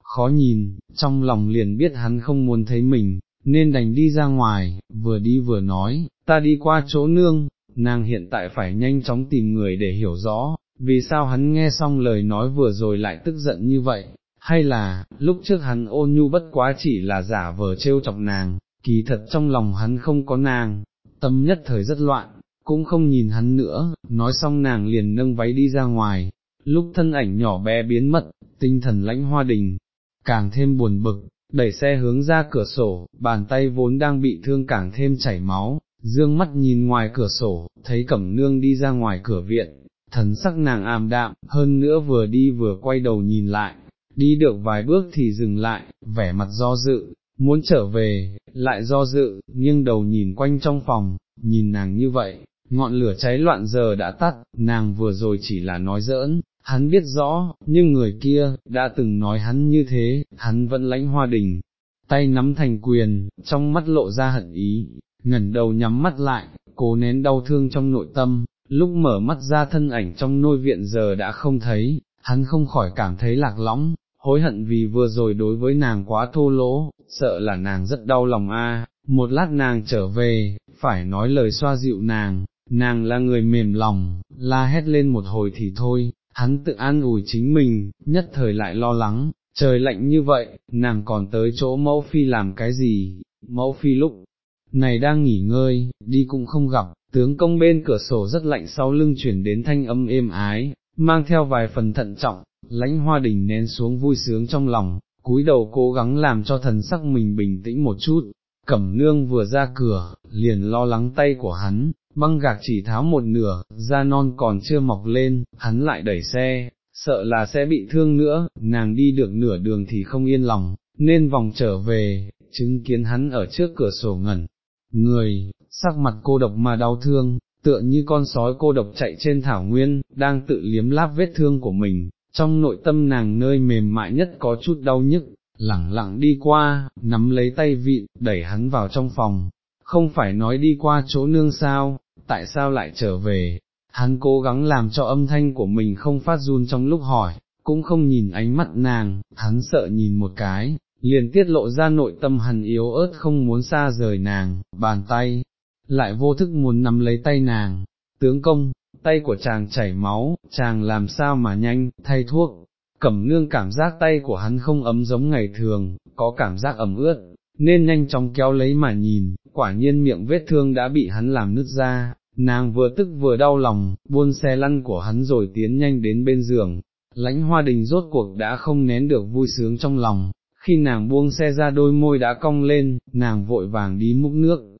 khó nhìn, trong lòng liền biết hắn không muốn thấy mình, nên đành đi ra ngoài, vừa đi vừa nói, ta đi qua chỗ nương, nàng hiện tại phải nhanh chóng tìm người để hiểu rõ, vì sao hắn nghe xong lời nói vừa rồi lại tức giận như vậy, hay là, lúc trước hắn ôn nhu bất quá chỉ là giả vờ trêu chọc nàng, kỳ thật trong lòng hắn không có nàng, tâm nhất thời rất loạn, cũng không nhìn hắn nữa, nói xong nàng liền nâng váy đi ra ngoài, lúc thân ảnh nhỏ bé biến mất, tinh thần lãnh hoa đình, càng thêm buồn bực, đẩy xe hướng ra cửa sổ, bàn tay vốn đang bị thương càng thêm chảy máu, dương mắt nhìn ngoài cửa sổ, thấy cẩm nương đi ra ngoài cửa viện, thần sắc nàng ảm đạm, hơn nữa vừa đi vừa quay đầu nhìn lại, đi được vài bước thì dừng lại, vẻ mặt do dự, muốn trở về, lại do dự, nhưng đầu nhìn quanh trong phòng, nhìn nàng như vậy, ngọn lửa cháy loạn giờ đã tắt, nàng vừa rồi chỉ là nói giỡn, hắn biết rõ, nhưng người kia, đã từng nói hắn như thế, hắn vẫn lãnh hoa đình, tay nắm thành quyền, trong mắt lộ ra hận ý, ngẩn đầu nhắm mắt lại, cố nén đau thương trong nội tâm, lúc mở mắt ra thân ảnh trong nôi viện giờ đã không thấy, hắn không khỏi cảm thấy lạc lõng, hối hận vì vừa rồi đối với nàng quá thô lỗ, sợ là nàng rất đau lòng a. một lát nàng trở về, phải nói lời xoa dịu nàng, nàng là người mềm lòng, la hét lên một hồi thì thôi, hắn tự an ủi chính mình, nhất thời lại lo lắng, trời lạnh như vậy, nàng còn tới chỗ mẫu phi làm cái gì, mẫu phi lúc này đang nghỉ ngơi, đi cũng không gặp, tướng công bên cửa sổ rất lạnh sau lưng chuyển đến thanh âm êm ái, mang theo vài phần thận trọng, lãnh hoa đình nén xuống vui sướng trong lòng, cúi đầu cố gắng làm cho thần sắc mình bình tĩnh một chút, cẩm nương vừa ra cửa, liền lo lắng tay của hắn, băng gạc chỉ tháo một nửa, da non còn chưa mọc lên, hắn lại đẩy xe, sợ là sẽ bị thương nữa, nàng đi được nửa đường thì không yên lòng, nên vòng trở về, chứng kiến hắn ở trước cửa sổ ngẩn, người, sắc mặt cô độc mà đau thương, tựa như con sói cô độc chạy trên thảo nguyên, đang tự liếm láp vết thương của mình, trong nội tâm nàng nơi mềm mại nhất có chút đau nhức, lẳng lặng đi qua, nắm lấy tay vị, đẩy hắn vào trong phòng, không phải nói đi qua chỗ nương sao, tại sao lại trở về, hắn cố gắng làm cho âm thanh của mình không phát run trong lúc hỏi, cũng không nhìn ánh mắt nàng, hắn sợ nhìn một cái, liền tiết lộ ra nội tâm hắn yếu ớt không muốn xa rời nàng, bàn tay, lại vô thức muốn nắm lấy tay nàng, tướng công, tay của chàng chảy máu, chàng làm sao mà nhanh, thay thuốc, cẩm nương cảm giác tay của hắn không ấm giống ngày thường, có cảm giác ẩm ướt, nên nhanh chóng kéo lấy mà nhìn, quả nhiên miệng vết thương đã bị hắn làm nứt ra, nàng vừa tức vừa đau lòng, buôn xe lăn của hắn rồi tiến nhanh đến bên giường, lãnh hoa đình rốt cuộc đã không nén được vui sướng trong lòng, khi nàng buông xe ra đôi môi đã cong lên, nàng vội vàng đi múc nước,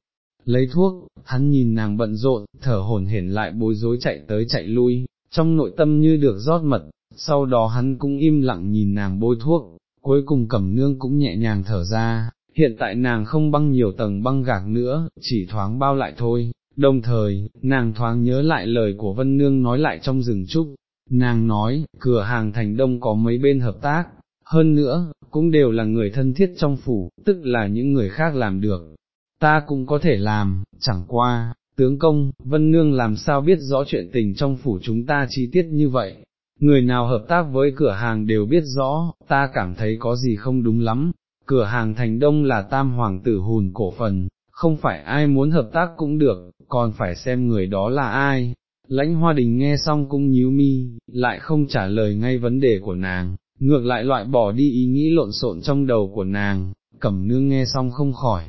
lấy thuốc, hắn nhìn nàng bận rộn, thở hổn hển lại bối rối chạy tới chạy lui, trong nội tâm như được rót mật, sau đó hắn cũng im lặng nhìn nàng bôi thuốc, cuối cùng cẩm nương cũng nhẹ nhàng thở ra, hiện tại nàng không băng nhiều tầng băng gạc nữa, chỉ thoáng bao lại thôi, đồng thời, nàng thoáng nhớ lại lời của Vân Nương nói lại trong rừng trúc, nàng nói, cửa hàng thành đông có mấy bên hợp tác, hơn nữa, cũng đều là người thân thiết trong phủ, tức là những người khác làm được, ta cũng có thể làm, chẳng qua, tướng công, Vân Nương làm sao biết rõ chuyện tình trong phủ chúng ta chi tiết như vậy, người nào hợp tác với cửa hàng đều biết rõ, ta cảm thấy có gì không đúng lắm, cửa hàng thành đông là tam hoàng tử hùn cổ phần, không phải ai muốn hợp tác cũng được, còn phải xem người đó là ai. Lãnh hoa đình nghe xong cũng nhíu mi, lại không trả lời ngay vấn đề của nàng, ngược lại loại bỏ đi ý nghĩ lộn xộn trong đầu của nàng, cẩm nương nghe xong không khỏi,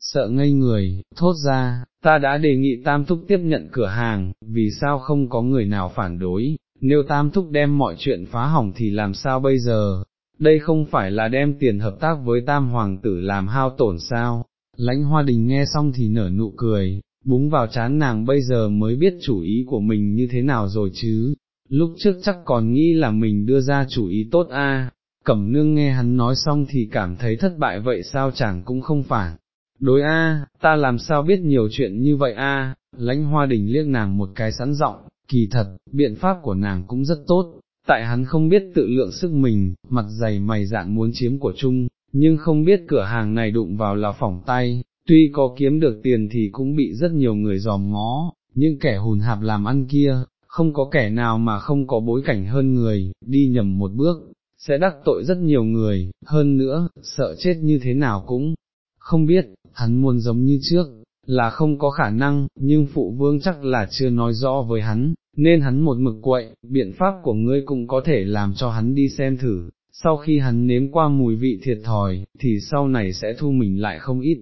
sợ ngây người, thốt ra, ta đã đề nghị tam thúc tiếp nhận cửa hàng, vì sao không có người nào phản đối, nếu tam thúc đem mọi chuyện phá hỏng thì làm sao bây giờ, đây không phải là đem tiền hợp tác với tam hoàng tử làm hao tổn sao, lãnh hoa đình nghe xong thì nở nụ cười, búng vào chán nàng bây giờ mới biết chủ ý của mình như thế nào rồi chứ, lúc trước chắc còn nghĩ là mình đưa ra chủ ý tốt a. Cẩm nương nghe hắn nói xong thì cảm thấy thất bại vậy sao chẳng cũng không phản. Đối a, ta làm sao biết nhiều chuyện như vậy a? lãnh hoa đình liếc nàng một cái sẵn giọng, kỳ thật, biện pháp của nàng cũng rất tốt, tại hắn không biết tự lượng sức mình, mặt dày mày dạn muốn chiếm của chung, nhưng không biết cửa hàng này đụng vào là phỏng tay, tuy có kiếm được tiền thì cũng bị rất nhiều người dòm ngó, nhưng kẻ hùn hạp làm ăn kia, không có kẻ nào mà không có bối cảnh hơn người, đi nhầm một bước, sẽ đắc tội rất nhiều người, hơn nữa, sợ chết như thế nào cũng không biết, hắn muốn giống như trước, là không có khả năng, nhưng phụ vương chắc là chưa nói rõ với hắn, nên hắn một mực quậy, biện pháp của ngươi cũng có thể làm cho hắn đi xem thử, sau khi hắn nếm qua mùi vị thiệt thòi, thì sau này sẽ thu mình lại không ít.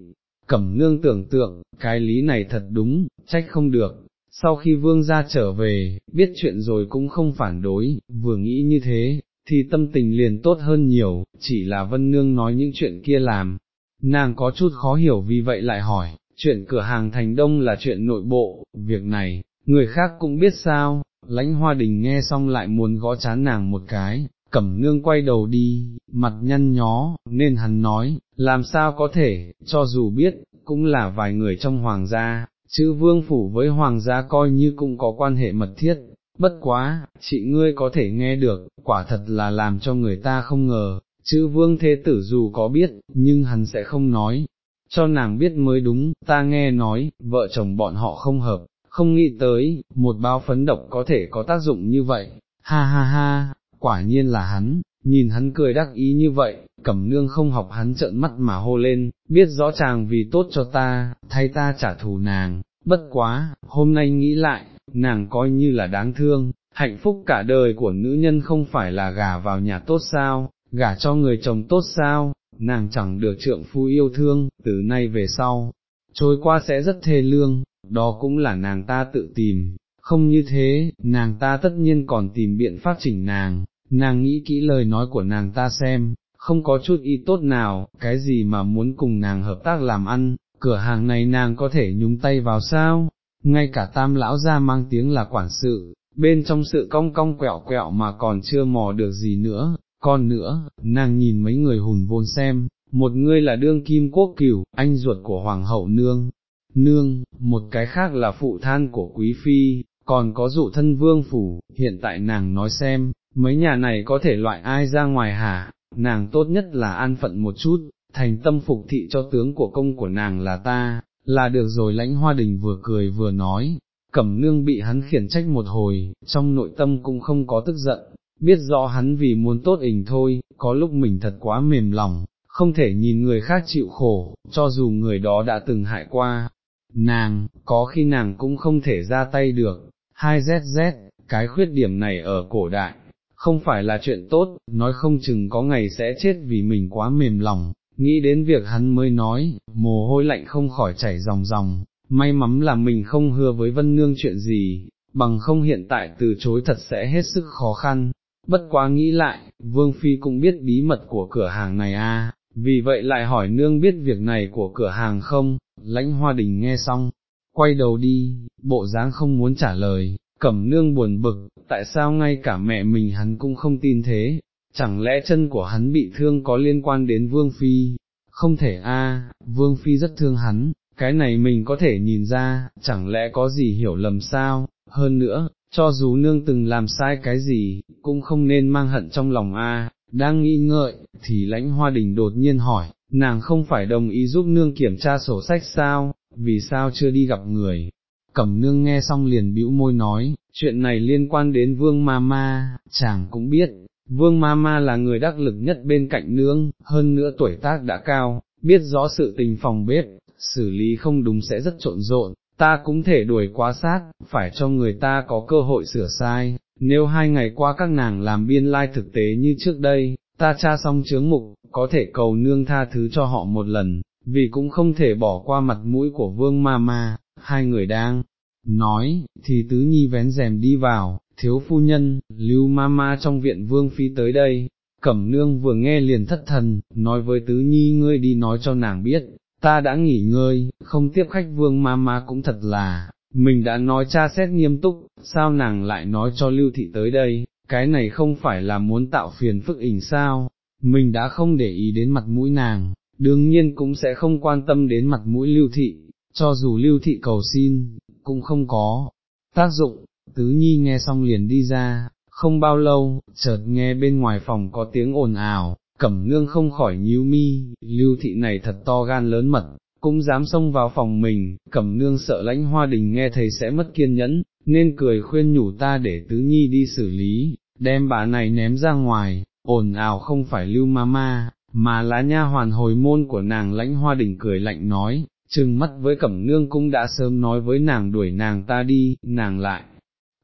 Cẩm nương tưởng tượng, cái lý này thật đúng, trách không được, sau khi vương gia trở về, biết chuyện rồi cũng không phản đối, vừa nghĩ như thế, thì tâm tình liền tốt hơn nhiều, chỉ là vân nương nói những chuyện kia làm, nàng có chút khó hiểu vì vậy lại hỏi, chuyện cửa hàng thành đông là chuyện nội bộ, việc này, người khác cũng biết sao, lãnh hoa đình nghe xong lại muốn gõ chán nàng một cái, cẩm nương quay đầu đi, mặt nhăn nhó, nên hắn nói, làm sao có thể, cho dù biết, cũng là vài người trong hoàng gia, chữ vương phủ với hoàng gia coi như cũng có quan hệ mật thiết, bất quá, chị ngươi có thể nghe được, quả thật là làm cho người ta không ngờ, chữ vương thế tử dù có biết, nhưng hắn sẽ không nói, cho nàng biết mới đúng, ta nghe nói, vợ chồng bọn họ không hợp, không nghĩ tới, một bao phấn độc có thể có tác dụng như vậy, ha ha ha, quả nhiên là hắn, nhìn hắn cười đắc ý như vậy, cẩm nương không học hắn trợn mắt mà hô lên, biết rõ chàng vì tốt cho ta, thay ta trả thù nàng, bất quá, hôm nay nghĩ lại, nàng coi như là đáng thương, hạnh phúc cả đời của nữ nhân không phải là gà vào nhà tốt sao, gả cho người chồng tốt sao, nàng chẳng được trượng phu yêu thương, từ nay về sau, trôi qua sẽ rất thê lương, đó cũng là nàng ta tự tìm, không như thế, nàng ta tất nhiên còn tìm biện pháp chỉnh nàng, nàng nghĩ kỹ lời nói của nàng ta xem, không có chút ý tốt nào, cái gì mà muốn cùng nàng hợp tác làm ăn, cửa hàng này nàng có thể nhúng tay vào sao, ngay cả tam lão ra mang tiếng là quản sự, bên trong sự cong cong quẹo quẹo mà còn chưa mò được gì nữa, còn nữa, nàng nhìn mấy người hùn vốn xem, một người là đương kim quốc cửu, anh ruột của hoàng hậu nương, nương, một cái khác là phụ than của quý phi, còn có dụ thân vương phủ, hiện tại nàng nói xem, mấy nhà này có thể loại ai ra ngoài hả, nàng tốt nhất là an phận một chút, thành tâm phục thị cho tướng của công của nàng là ta, là được rồi lãnh hoa đình vừa cười vừa nói, cẩm nương bị hắn khiển trách một hồi, trong nội tâm cũng không có tức giận, biết rõ hắn vì muốn tốt ỉnh thôi, có lúc mình thật quá mềm lòng, không thể nhìn người khác chịu khổ, cho dù người đó đã từng hại qua. Nàng, có khi nàng cũng không thể ra tay được, hai ZZ, cái khuyết điểm này ở cổ đại, không phải là chuyện tốt, nói không chừng có ngày sẽ chết vì mình quá mềm lòng, nghĩ đến việc hắn mới nói, mồ hôi lạnh không khỏi chảy ròng ròng, may mắn là mình không hứa với Vân Nương chuyện gì, bằng không hiện tại từ chối thật sẽ hết sức khó khăn. Bất quá nghĩ lại, Vương Phi cũng biết bí mật của cửa hàng này a, à, vì vậy lại hỏi nương biết việc này của cửa hàng không, lãnh hoa đình nghe xong, quay đầu đi, bộ dáng không muốn trả lời, cẩm nương buồn bực, tại sao ngay cả mẹ mình hắn cũng không tin thế, chẳng lẽ chân của hắn bị thương có liên quan đến Vương Phi, không thể a, Vương Phi rất thương hắn, cái này mình có thể nhìn ra, chẳng lẽ có gì hiểu lầm sao, hơn nữa, cho dù nương từng làm sai cái gì, cũng không nên mang hận trong lòng a. đang nghĩ ngợi, thì lãnh hoa đình đột nhiên hỏi, nàng không phải đồng ý giúp nương kiểm tra sổ sách sao, vì sao chưa đi gặp người, cẩm nương nghe xong liền bĩu môi nói, chuyện này liên quan đến vương ma ma, chàng cũng biết, vương ma ma là người đắc lực nhất bên cạnh nương, hơn nữa tuổi tác đã cao, biết rõ sự tình phòng bếp, xử lý không đúng sẽ rất trộn rộn, ta cũng thể đuổi quá sát, phải cho người ta có cơ hội sửa sai, nếu hai ngày qua các nàng làm biên lai thực tế như trước đây, ta tra xong chướng mục, có thể cầu nương tha thứ cho họ một lần, vì cũng không thể bỏ qua mặt mũi của vương ma ma, hai người đang nói, thì tứ nhi vén rèm đi vào, thiếu phu nhân, lưu ma ma trong viện vương phi tới đây, Cẩm nương vừa nghe liền thất thần, nói với tứ nhi ngươi đi nói cho nàng biết, ta đã nghỉ ngơi, không tiếp khách vương ma ma cũng thật là, mình đã nói cha xét nghiêm túc, sao nàng lại nói cho lưu thị tới đây, cái này không phải là muốn tạo phiền phức ỉnh sao, mình đã không để ý đến mặt mũi nàng, đương nhiên cũng sẽ không quan tâm đến mặt mũi lưu thị, cho dù lưu thị cầu xin, cũng không có tác dụng, tứ nhi nghe xong liền đi ra, không bao lâu, chợt nghe bên ngoài phòng có tiếng ồn ào, cẩm nương không khỏi nhíu mi, lưu thị này thật to gan lớn mật, cũng dám xông vào phòng mình, cẩm nương sợ lãnh hoa đình nghe thấy sẽ mất kiên nhẫn, nên cười khuyên nhủ ta để tứ nhi đi xử lý, đem bà này ném ra ngoài, ồn ào không phải lưu ma ma, mà là nha hoàn hồi môn của nàng lãnh hoa đình cười lạnh nói, trừng mắt với cẩm nương cũng đã sớm nói với nàng đuổi nàng ta đi, nàng lại,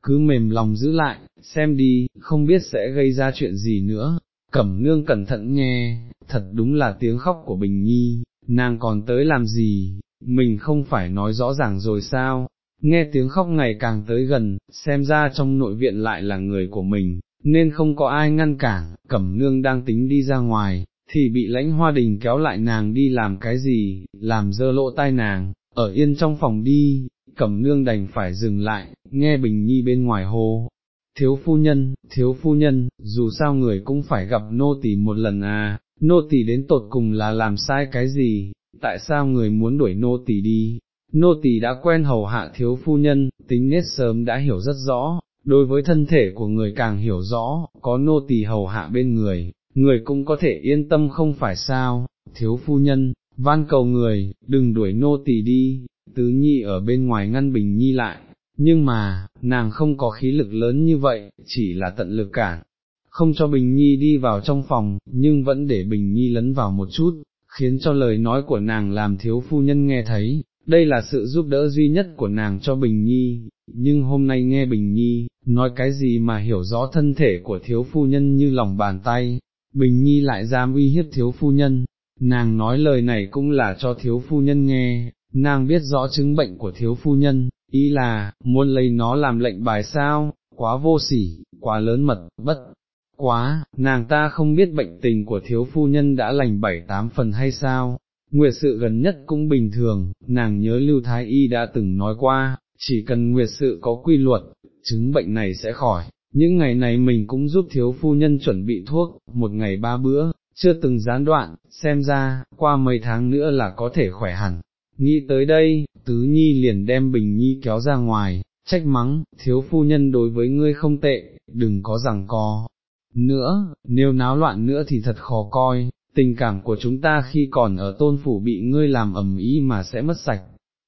cứ mềm lòng giữ lại, xem đi, không biết sẽ gây ra chuyện gì nữa, cẩm nương cẩn thận nghe, thật đúng là tiếng khóc của Bình Nhi, nàng còn tới làm gì, mình không phải nói rõ ràng rồi sao, nghe tiếng khóc ngày càng tới gần, xem ra trong nội viện lại là người của mình, nên không có ai ngăn cản, cẩm nương đang tính đi ra ngoài, thì bị lãnh hoa đình kéo lại nàng đi làm cái gì, làm dơ lỗ tai nàng, ở yên trong phòng đi, cẩm nương đành phải dừng lại, nghe Bình Nhi bên ngoài hô. Thiếu phu nhân, thiếu phu nhân, dù sao người cũng phải gặp nô tỳ một lần à, nô tỳ đến tột cùng là làm sai cái gì, tại sao người muốn đuổi nô tỳ đi, nô tỳ đã quen hầu hạ thiếu phu nhân, tính nết sớm đã hiểu rất rõ, đối với thân thể của người càng hiểu rõ, có nô tỳ hầu hạ bên người, người cũng có thể yên tâm không phải sao, thiếu phu nhân, van cầu người, đừng đuổi nô tỳ đi, tứ nhi ở bên ngoài ngăn bình nhi lại, nhưng mà, nàng không có khí lực lớn như vậy, chỉ là tận lực cản, không cho Bình Nhi đi vào trong phòng, nhưng vẫn để Bình Nhi lấn vào một chút, khiến cho lời nói của nàng làm thiếu phu nhân nghe thấy, đây là sự giúp đỡ duy nhất của nàng cho Bình Nhi, nhưng hôm nay nghe Bình Nhi, nói cái gì mà hiểu rõ thân thể của thiếu phu nhân như lòng bàn tay, Bình Nhi lại dám uy hiếp thiếu phu nhân, nàng nói lời này cũng là cho thiếu phu nhân nghe, nàng biết rõ chứng bệnh của thiếu phu nhân, ý là, muốn lấy nó làm lệnh bài sao, quá vô sỉ, quá lớn mật, bất quá, nàng ta không biết bệnh tình của thiếu phu nhân đã lành bảy tám phần hay sao, nguyệt sự gần nhất cũng bình thường, nàng nhớ Lưu Thái Y đã từng nói qua, chỉ cần nguyệt sự có quy luật, chứng bệnh này sẽ khỏi, những ngày này mình cũng giúp thiếu phu nhân chuẩn bị thuốc, một ngày ba bữa, chưa từng gián đoạn, xem ra, qua mấy tháng nữa là có thể khỏe hẳn. Nghĩ tới đây, tứ nhi liền đem bình nhi kéo ra ngoài, trách mắng, thiếu phu nhân đối với ngươi không tệ, đừng có rằng co, nữa, nếu náo loạn nữa thì thật khó coi, tình cảm của chúng ta khi còn ở tôn phủ bị ngươi làm ẩm ý mà sẽ mất sạch.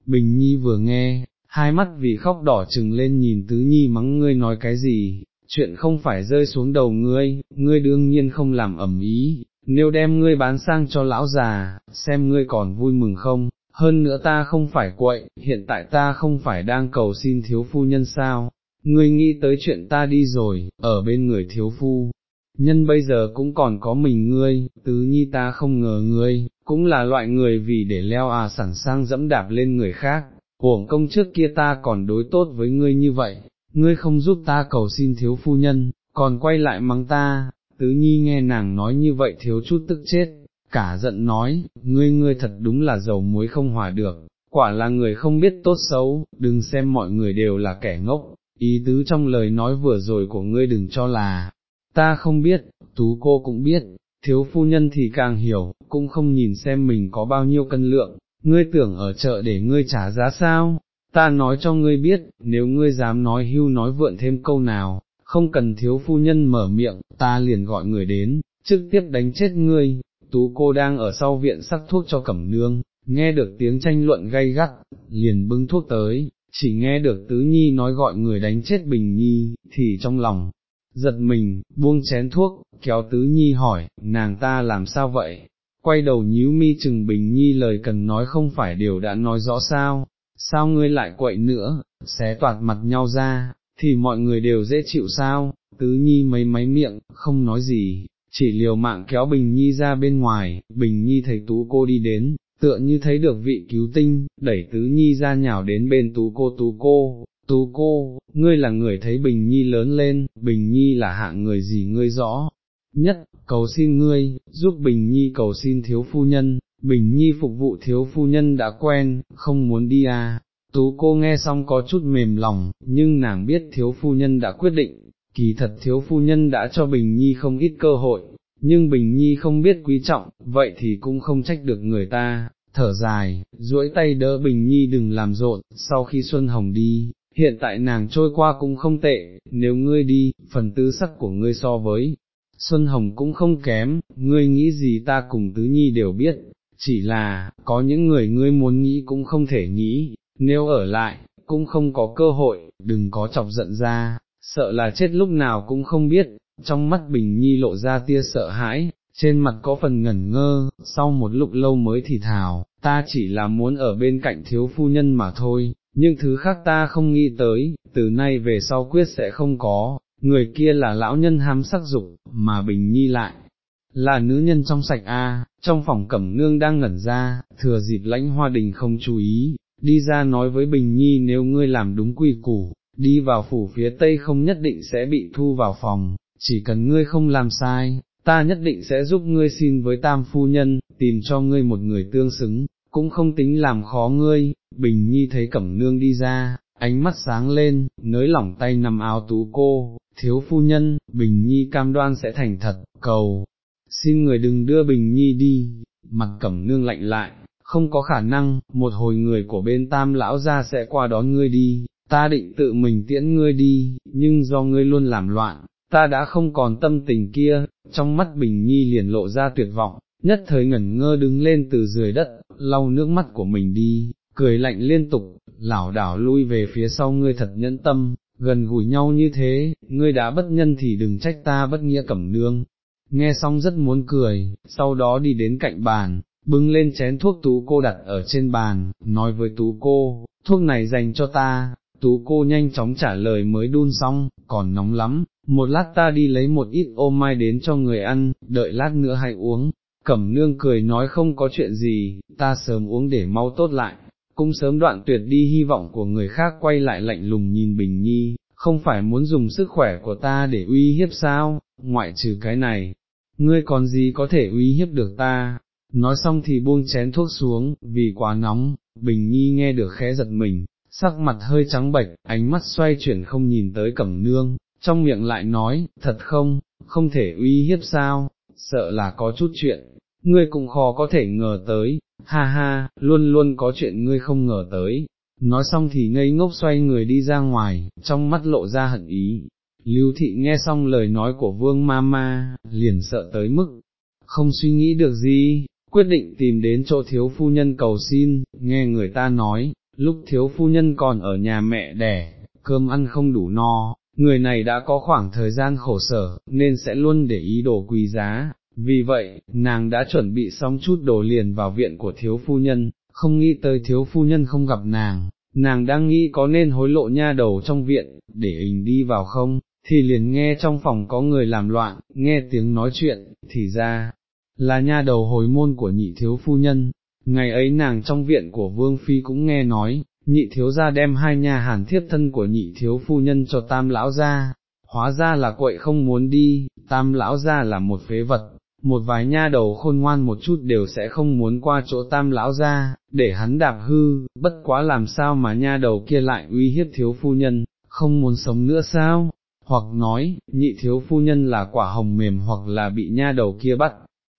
Bình Nhi vừa nghe, hai mắt vì khóc đỏ trừng lên nhìn Tứ Nhi mắng ngươi nói cái gì, chuyện không phải rơi xuống đầu ngươi, ngươi đương nhiên không làm ẩm ý, nếu đem ngươi bán sang cho lão già, xem ngươi còn vui mừng không, hơn nữa ta không phải quậy, hiện tại ta không phải đang cầu xin thiếu phu nhân sao, ngươi nghĩ tới chuyện ta đi rồi, ở bên người thiếu phu, nhân bây giờ cũng còn có mình ngươi, tứ nhi ta không ngờ ngươi, cũng là loại người vì để leo à sẵn sang dẫm đạp lên người khác, uổng công trước kia ta còn đối tốt với ngươi như vậy, ngươi không giúp ta cầu xin thiếu phu nhân, còn quay lại mắng ta, tứ nhi nghe nàng nói như vậy thiếu chút tức chết, cả giận nói, ngươi ngươi thật đúng là dầu muối không hòa được, quả là người không biết tốt xấu, đừng xem mọi người đều là kẻ ngốc, ý tứ trong lời nói vừa rồi của ngươi đừng cho là, ta không biết, tú cô cũng biết, thiếu phu nhân thì càng hiểu, cũng không nhìn xem mình có bao nhiêu cân lượng, ngươi tưởng ở chợ để ngươi trả giá sao, ta nói cho ngươi biết, nếu ngươi dám nói hưu nói vượn thêm câu nào, không cần thiếu phu nhân mở miệng, ta liền gọi người đến, trực tiếp đánh chết ngươi, tú cô đang ở sau viện sắc thuốc cho cẩm nương, nghe được tiếng tranh luận gay gắt, liền bưng thuốc tới, chỉ nghe được tứ nhi nói gọi người đánh chết bình nhi, thì trong lòng, giật mình, buông chén thuốc, kéo tứ nhi hỏi, nàng ta làm sao vậy? Quay đầu nhíu mi chừng bình nhi lời cần nói không phải điều đã nói rõ sao, sao ngươi lại quậy nữa, xé toạt mặt nhau ra, thì mọi người đều dễ chịu sao, tứ nhi mấy máy miệng, không nói gì, chỉ liều mạng kéo Bình Nhi ra bên ngoài, Bình Nhi thấy tú cô đi đến, tựa như thấy được vị cứu tinh, đẩy tứ Nhi ra nhào đến bên tú cô tú cô, tú cô, ngươi là người thấy Bình Nhi lớn lên, Bình Nhi là hạng người gì ngươi rõ, nhất, cầu xin ngươi, giúp Bình Nhi cầu xin thiếu phu nhân, Bình Nhi phục vụ thiếu phu nhân đã quen, không muốn đi à. Tú cô nghe xong có chút mềm lòng, nhưng nàng biết thiếu phu nhân đã quyết định, kỳ thật thiếu phu nhân đã cho Bình Nhi không ít cơ hội, nhưng Bình Nhi không biết quý trọng, vậy thì cũng không trách được người ta, thở dài, duỗi tay đỡ Bình Nhi đừng làm rộn, sau khi Xuân Hồng đi, hiện tại nàng trôi qua cũng không tệ, nếu ngươi đi, phần tư sắc của ngươi so với Xuân Hồng cũng không kém, ngươi nghĩ gì ta cùng Tứ Nhi đều biết, chỉ là, có những người ngươi muốn nghĩ cũng không thể nghĩ, nếu ở lại, cũng không có cơ hội, đừng có chọc giận ra, sợ là chết lúc nào cũng không biết, trong mắt Bình Nhi lộ ra tia sợ hãi, trên mặt có phần ngẩn ngơ, sau một lúc lâu mới thì thào, ta chỉ là muốn ở bên cạnh thiếu phu nhân mà thôi, nhưng thứ khác ta không nghĩ tới, từ nay về sau quyết sẽ không có, người kia là lão nhân ham sắc dục, mà Bình Nhi lại, là nữ nhân trong sạch a. trong phòng cẩm nương đang ngẩn ra, thừa dịp lãnh hoa đình không chú ý, đi ra nói với Bình Nhi nếu ngươi làm đúng quy củ, đi vào phủ phía tây không nhất định sẽ bị thu vào phòng, chỉ cần ngươi không làm sai, ta nhất định sẽ giúp ngươi xin với tam phu nhân, tìm cho ngươi một người tương xứng, cũng không tính làm khó ngươi, Bình Nhi thấy Cẩm Nương đi ra, ánh mắt sáng lên, nới lỏng tay nằm áo tú cô, thiếu phu nhân, Bình Nhi cam đoan sẽ thành thật, cầu, xin người đừng đưa Bình Nhi đi, mặt Cẩm Nương lạnh lại, không có khả năng, một hồi người của bên tam lão ra sẽ qua đón ngươi đi, ta định tự mình tiễn ngươi đi, nhưng do ngươi luôn làm loạn, ta đã không còn tâm tình kia, trong mắt Bình Nhi liền lộ ra tuyệt vọng, nhất thời ngẩn ngơ đứng lên từ dưới đất, lau nước mắt của mình đi, cười lạnh liên tục, lảo đảo lui về phía sau ngươi thật nhẫn tâm, gần gũi nhau như thế, ngươi đã bất nhân thì đừng trách ta bất nghĩa cẩm nương. Nghe xong rất muốn cười, sau đó đi đến cạnh bàn, bưng lên chén thuốc tú cô đặt ở trên bàn, nói với tú cô, thuốc này dành cho ta, tú cô nhanh chóng trả lời mới đun xong, còn nóng lắm, một lát ta đi lấy một ít ô mai đến cho người ăn, đợi lát nữa hay uống. Cẩm nương cười nói không có chuyện gì, ta sớm uống để mau tốt lại, cũng sớm đoạn tuyệt đi hy vọng của người khác quay lại lạnh lùng nhìn Bình Nhi, không phải muốn dùng sức khỏe của ta để uy hiếp sao, ngoại trừ cái này, ngươi còn gì có thể uy hiếp được ta, nói xong thì buông chén thuốc xuống, vì quá nóng, Bình Nhi nghe được khẽ giật mình, sắc mặt hơi trắng bệch, ánh mắt xoay chuyển không nhìn tới cẩm nương, trong miệng lại nói, thật không, không thể uy hiếp sao, sợ là có chút chuyện, ngươi cũng khó có thể ngờ tới, ha ha, luôn luôn có chuyện ngươi không ngờ tới. Nói xong thì ngây ngốc xoay người đi ra ngoài, trong mắt lộ ra hận ý. Lưu thị nghe xong lời nói của vương ma ma, liền sợ tới mức, không suy nghĩ được gì, quyết định tìm đến chỗ thiếu phu nhân cầu xin, nghe người ta nói, lúc thiếu phu nhân còn ở nhà mẹ đẻ, cơm ăn không đủ no, người này đã có khoảng thời gian khổ sở, nên sẽ luôn để ý đồ quý giá, vì vậy, nàng đã chuẩn bị xong chút đồ liền vào viện của thiếu phu nhân, không nghĩ tới thiếu phu nhân không gặp nàng, nàng đang nghĩ có nên hối lộ nha đầu trong viện, để hình đi vào không, thì liền nghe trong phòng có người làm loạn, nghe tiếng nói chuyện, thì ra, là nha đầu hồi môn của nhị thiếu phu nhân, ngày ấy nàng trong viện của Vương Phi cũng nghe nói, nhị thiếu gia đem hai nha hàn thiếp thân của nhị thiếu phu nhân cho tam lão gia, hóa ra là quậy không muốn đi, tam lão gia là một phế vật, một vài nha đầu khôn ngoan một chút đều sẽ không muốn qua chỗ tam lão gia, để hắn đạp hư, bất quá làm sao mà nha đầu kia lại uy hiếp thiếu phu nhân, không muốn sống nữa sao, hoặc nói, nhị thiếu phu nhân là quả hồng mềm hoặc là bị nha đầu kia bắt,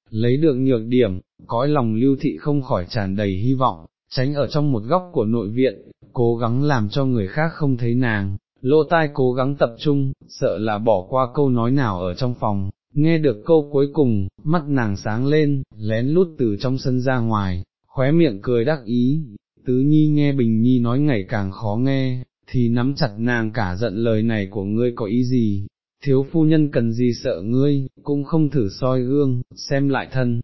lấy được nhược điểm, cõi lòng lưu thị không khỏi tràn đầy hy vọng, tránh ở trong một góc của nội viện, cố gắng làm cho người khác không thấy nàng, lỗ tai cố gắng tập trung, sợ là bỏ qua câu nói nào ở trong phòng, nghe được câu cuối cùng, mắt nàng sáng lên, lén lút từ trong sân ra ngoài, khóe miệng cười đắc ý, tứ nhi nghe bình nhi nói ngày càng khó nghe, thì nắm chặt nàng cả giận lời này của ngươi có ý gì, thiếu phu nhân cần gì sợ ngươi, cũng không thử soi gương, xem lại thân,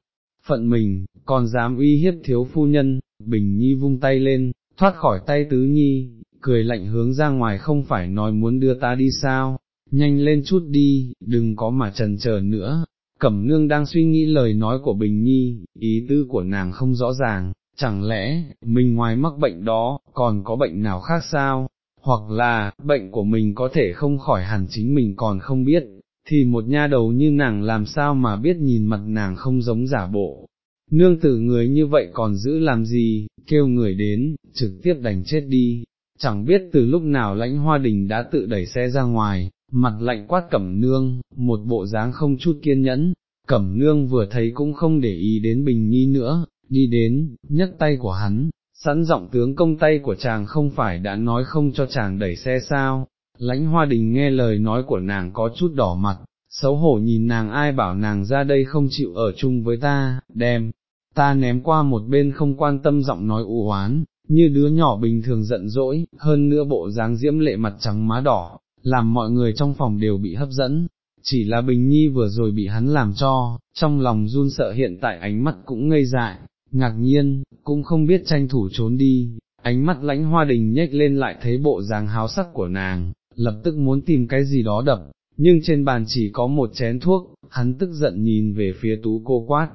phận mình, còn dám uy hiếp thiếu phu nhân, bình nhi vung tay lên, thoát khỏi tay tứ nhi, cười lạnh hướng ra ngoài không phải nói muốn đưa ta đi sao, nhanh lên chút đi, đừng có mà trần chờ nữa. Cẩm nương đang suy nghĩ lời nói của Bình Nhi, ý tư của nàng không rõ ràng, chẳng lẽ, mình ngoài mắc bệnh đó, còn có bệnh nào khác sao, hoặc là, bệnh của mình có thể không khỏi hẳn chính mình còn không biết, thì một nha đầu như nàng làm sao mà biết nhìn mặt nàng không giống giả bộ. Nương tử người như vậy còn giữ làm gì, kêu người đến, trực tiếp đành chết đi, chẳng biết từ lúc nào lãnh hoa đình đã tự đẩy xe ra ngoài, mặt lạnh quát cẩm nương, một bộ dáng không chút kiên nhẫn, cẩm nương vừa thấy cũng không để ý đến bình nhi nữa, đi đến, nhấc tay của hắn, sẵn giọng tướng công tay của chàng không phải đã nói không cho chàng đẩy xe sao, lãnh hoa đình nghe lời nói của nàng có chút đỏ mặt, xấu hổ nhìn nàng ai bảo nàng ra đây không chịu ở chung với ta, đem, ta ném qua một bên không quan tâm giọng nói u oán, như đứa nhỏ bình thường giận dỗi, hơn nữa bộ dáng diễm lệ mặt trắng má đỏ, làm mọi người trong phòng đều bị hấp dẫn, chỉ là Bình Nhi vừa rồi bị hắn làm cho, trong lòng run sợ hiện tại ánh mắt cũng ngây dại, ngạc nhiên, cũng không biết tranh thủ trốn đi, ánh mắt lãnh hoa đình nhếch lên lại thấy bộ dáng háo sắc của nàng, lập tức muốn tìm cái gì đó đập, nhưng trên bàn chỉ có một chén thuốc, hắn tức giận nhìn về phía tú cô quát,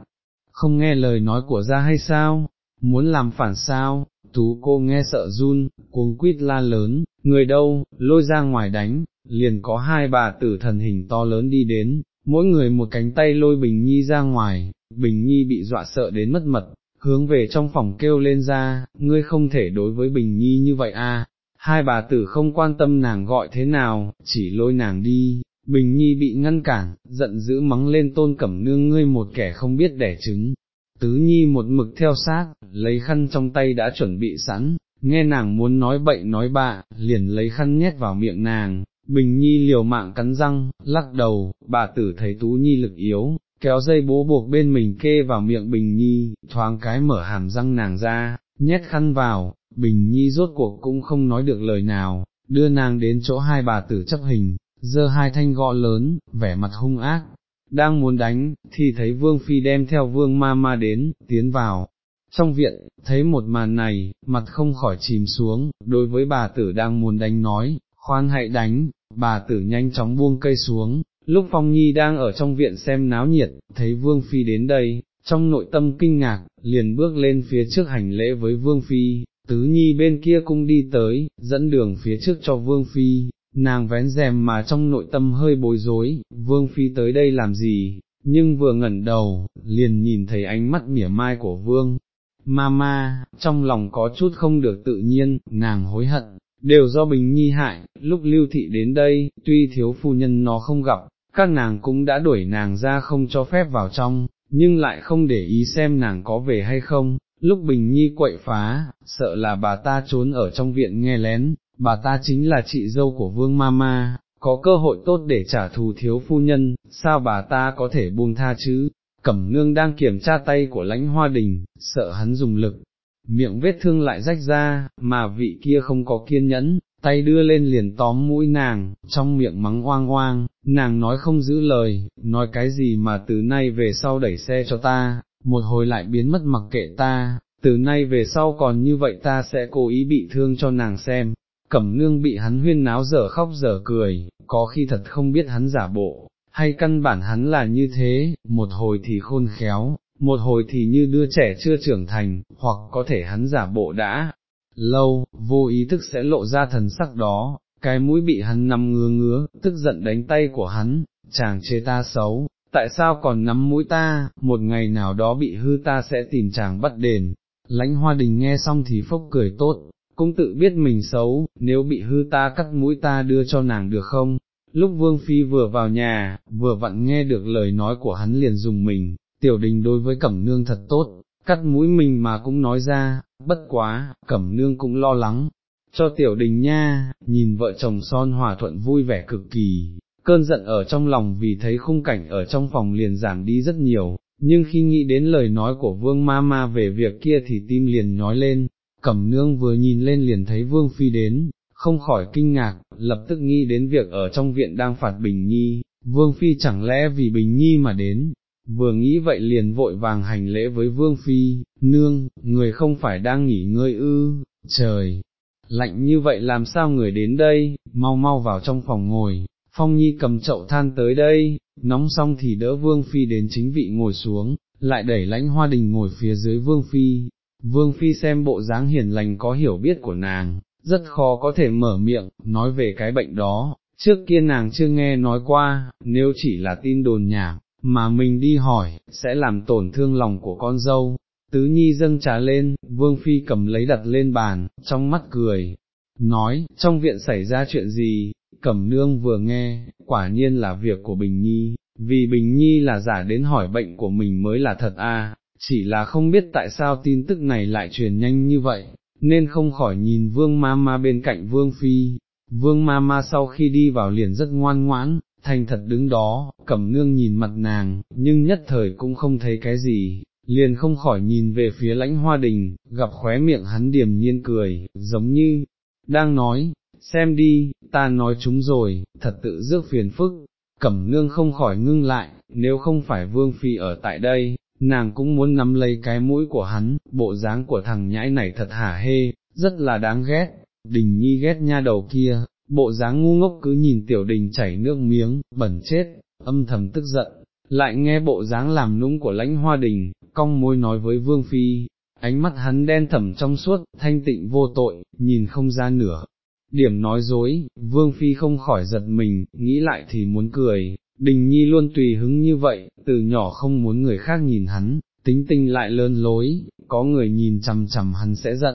không nghe lời nói của ra hay sao, muốn làm phản sao, tú cô nghe sợ run, cuống quýt la lớn, người đâu, lôi ra ngoài đánh, liền có hai bà tử thần hình to lớn đi đến, mỗi người một cánh tay lôi Bình Nhi ra ngoài, Bình Nhi bị dọa sợ đến mất mật, hướng về trong phòng kêu lên ra, ngươi không thể đối với Bình Nhi như vậy à, hai bà tử không quan tâm nàng gọi thế nào, chỉ lôi nàng đi, Bình Nhi bị ngăn cản, giận dữ mắng lên tôn cẩm nương ngươi một kẻ không biết đẻ trứng. Tứ Nhi một mực theo sát, lấy khăn trong tay đã chuẩn bị sẵn, nghe nàng muốn nói bậy nói bạ, liền lấy khăn nhét vào miệng nàng, Bình Nhi liều mạng cắn răng, lắc đầu, bà tử thấy Tú Nhi lực yếu, kéo dây bố buộc bên mình kê vào miệng Bình Nhi, thoáng cái mở hàm răng nàng ra, nhét khăn vào, Bình Nhi rốt cuộc cũng không nói được lời nào, đưa nàng đến chỗ hai bà tử chấp hình, Dơ hai thanh gõ lớn, vẻ mặt hung ác, đang muốn đánh, thì thấy Vương Phi đem theo Vương Ma Ma đến, tiến vào. Trong viện, thấy một màn này, mặt không khỏi chìm xuống, đối với bà tử đang muốn đánh nói, khoan hãy đánh, bà tử nhanh chóng buông cây xuống, lúc Phong Nhi đang ở trong viện xem náo nhiệt, thấy Vương Phi đến đây, trong nội tâm kinh ngạc, liền bước lên phía trước hành lễ với Vương Phi, Tứ Nhi bên kia cũng đi tới, dẫn đường phía trước cho Vương Phi, nàng vén rèm mà trong nội tâm hơi bối rối, Vương Phi tới đây làm gì, nhưng vừa ngẩn đầu, liền nhìn thấy ánh mắt mỉa mai của Vương. Mama, trong lòng có chút không được tự nhiên, nàng hối hận, đều do Bình Nhi hại, lúc lưu thị đến đây, tuy thiếu phu nhân nó không gặp, các nàng cũng đã đuổi nàng ra không cho phép vào trong, nhưng lại không để ý xem nàng có về hay không, lúc Bình Nhi quậy phá, sợ là bà ta trốn ở trong viện nghe lén, bà ta chính là chị dâu của Vương Mama, có cơ hội tốt để trả thù thiếu phu nhân, sao bà ta có thể buông tha chứ? Cẩm nương đang kiểm tra tay của lãnh hoa đình, sợ hắn dùng lực, miệng vết thương lại rách ra, mà vị kia không có kiên nhẫn, tay đưa lên liền tóm mũi nàng, trong miệng mắng oang oang, nàng nói không giữ lời, nói cái gì mà từ nay về sau đẩy xe cho ta, một hồi lại biến mất mặc kệ ta, từ nay về sau còn như vậy ta sẽ cố ý bị thương cho nàng xem. Cẩm nương bị hắn huyên náo dở khóc dở cười, có khi thật không biết hắn giả bộ, hay căn bản hắn là như thế, một hồi thì khôn khéo, một hồi thì như đứa trẻ chưa trưởng thành, hoặc có thể hắn giả bộ đã, lâu, vô ý thức sẽ lộ ra thần sắc đó, cái mũi bị hắn nằm ngứa ngứa, tức giận đánh tay của hắn, chàng chê ta xấu, tại sao còn nắm mũi ta, một ngày nào đó bị hư ta sẽ tìm chàng bắt đền. Lãnh hoa đình nghe xong thì phốc cười tốt, cũng tự biết mình xấu, nếu bị hư ta cắt mũi ta đưa cho nàng được không? Lúc Vương Phi vừa vào nhà, vừa vặn nghe được lời nói của hắn liền dùng mình, tiểu đình đối với cẩm nương thật tốt, cắt mũi mình mà cũng nói ra, bất quá, cẩm nương cũng lo lắng, cho tiểu đình nha, nhìn vợ chồng son hòa thuận vui vẻ cực kỳ, cơn giận ở trong lòng vì thấy khung cảnh ở trong phòng liền giảm đi rất nhiều, nhưng khi nghĩ đến lời nói của vương ma ma về việc kia thì tim liền nhói lên, cẩm nương vừa nhìn lên liền thấy vương phi đến, không khỏi kinh ngạc, lập tức nghĩ đến việc ở trong viện đang phạt Bình Nhi, vương phi chẳng lẽ vì Bình Nhi mà đến, vừa nghĩ vậy liền vội vàng hành lễ với vương phi, nương, người không phải đang nghỉ ngơi ư, trời, lạnh như vậy làm sao người đến đây, mau mau vào trong phòng ngồi, phong nhi cầm chậu than tới đây, nóng xong thì đỡ vương phi đến chính vị ngồi xuống, lại đẩy lãnh hoa đình ngồi phía dưới vương phi, vương phi xem bộ dáng hiền lành có hiểu biết của nàng, rất khó có thể mở miệng, nói về cái bệnh đó, trước kia nàng chưa nghe nói qua, nếu chỉ là tin đồn nhảm, mà mình đi hỏi, sẽ làm tổn thương lòng của con dâu. Tứ nhi dâng trà lên, vương phi cầm lấy đặt lên bàn, trong mắt cười, nói, trong viện xảy ra chuyện gì, cẩm nương vừa nghe, quả nhiên là việc của Bình Nhi, vì Bình Nhi là giả đến hỏi bệnh của mình mới là thật a, chỉ là không biết tại sao tin tức này lại truyền nhanh như vậy, nên không khỏi nhìn vương ma ma bên cạnh vương phi, vương ma ma sau khi đi vào liền rất ngoan ngoãn, thành thật đứng đó, cẩm nương nhìn mặt nàng, nhưng nhất thời cũng không thấy cái gì, liền không khỏi nhìn về phía lãnh hoa đình, gặp khóe miệng hắn điềm nhiên cười, giống như, đang nói, xem đi, ta nói chúng rồi, thật tự rước phiền phức, cẩm nương không khỏi ngưng lại, nếu không phải vương phi ở tại đây, nàng cũng muốn nắm lấy cái mũi của hắn, bộ dáng của thằng nhãi này thật hả hê, rất là đáng ghét, đình nhi ghét nha đầu kia, bộ dáng ngu ngốc cứ nhìn tiểu đình chảy nước miếng, bẩn chết, âm thầm tức giận, lại nghe bộ dáng làm nũng của lãnh hoa đình, cong môi nói với vương phi, ánh mắt hắn đen thẩm trong suốt, thanh tịnh vô tội, nhìn không ra nửa. Điểm nói dối, vương phi không khỏi giật mình, nghĩ lại thì muốn cười, đình nhi luôn tùy hứng như vậy, từ nhỏ không muốn người khác nhìn hắn, tính tình lại lớn lối, có người nhìn chằm chằm hắn sẽ giận,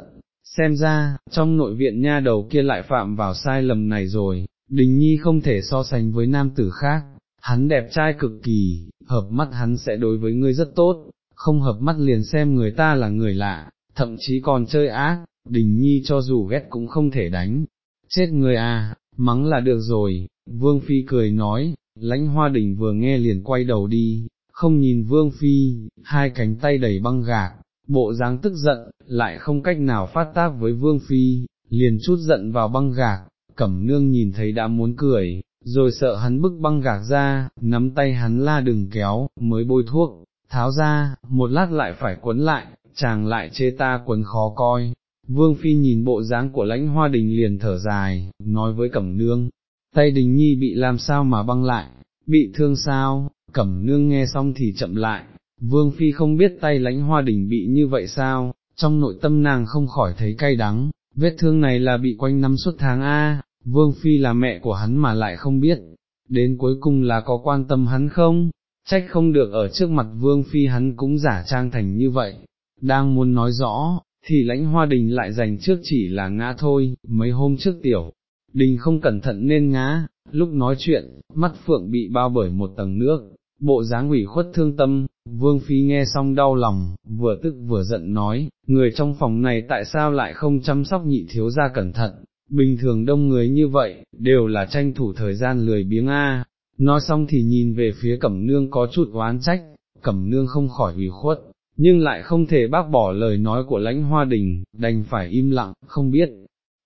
xem ra, trong nội viện nha đầu kia lại phạm vào sai lầm này rồi, đình nhi không thể so sánh với nam tử khác, hắn đẹp trai cực kỳ, hợp mắt hắn sẽ đối với ngươi rất tốt, không hợp mắt liền xem người ta là người lạ, thậm chí còn chơi ác, đình nhi cho dù ghét cũng không thể đánh, chết người à, mắng là được rồi, vương phi cười nói, lãnh hoa đình vừa nghe liền quay đầu đi, không nhìn vương phi, hai cánh tay đầy băng gạc, bộ dáng tức giận, lại không cách nào phát tác với vương phi, liền chút giận vào băng gạc, cẩm nương nhìn thấy đã muốn cười, rồi sợ hắn bức băng gạc ra, nắm tay hắn la đừng kéo, mới bôi thuốc, tháo ra, một lát lại phải quấn lại, chàng lại chê ta quấn khó coi. Vương Phi nhìn bộ dáng của lãnh hoa đình liền thở dài, nói với Cẩm Nương, tay đình nhi bị làm sao mà băng lại, bị thương sao, Cẩm Nương nghe xong thì chậm lại, Vương Phi không biết tay lãnh hoa đình bị như vậy sao, trong nội tâm nàng không khỏi thấy cay đắng, vết thương này là bị quanh năm suốt tháng A, Vương Phi là mẹ của hắn mà lại không biết, đến cuối cùng là có quan tâm hắn không, trách không được ở trước mặt Vương Phi hắn cũng giả trang thành như vậy, đang muốn nói rõ, thì lãnh hoa đình lại dành trước chỉ là ngã thôi, mấy hôm trước tiểu, đình không cẩn thận nên ngã, lúc nói chuyện, mắt phượng bị bao bởi một tầng nước, bộ dáng ủy khuất thương tâm, vương phi nghe xong đau lòng, vừa tức vừa giận nói, người trong phòng này tại sao lại không chăm sóc nhị thiếu gia cẩn thận, bình thường đông người như vậy, đều là tranh thủ thời gian lười biếng a. Nói xong thì nhìn về phía cẩm nương có chút oán trách, cẩm nương không khỏi ủy khuất, nhưng lại không thể bác bỏ lời nói của lãnh hoa đình, đành phải im lặng, không biết.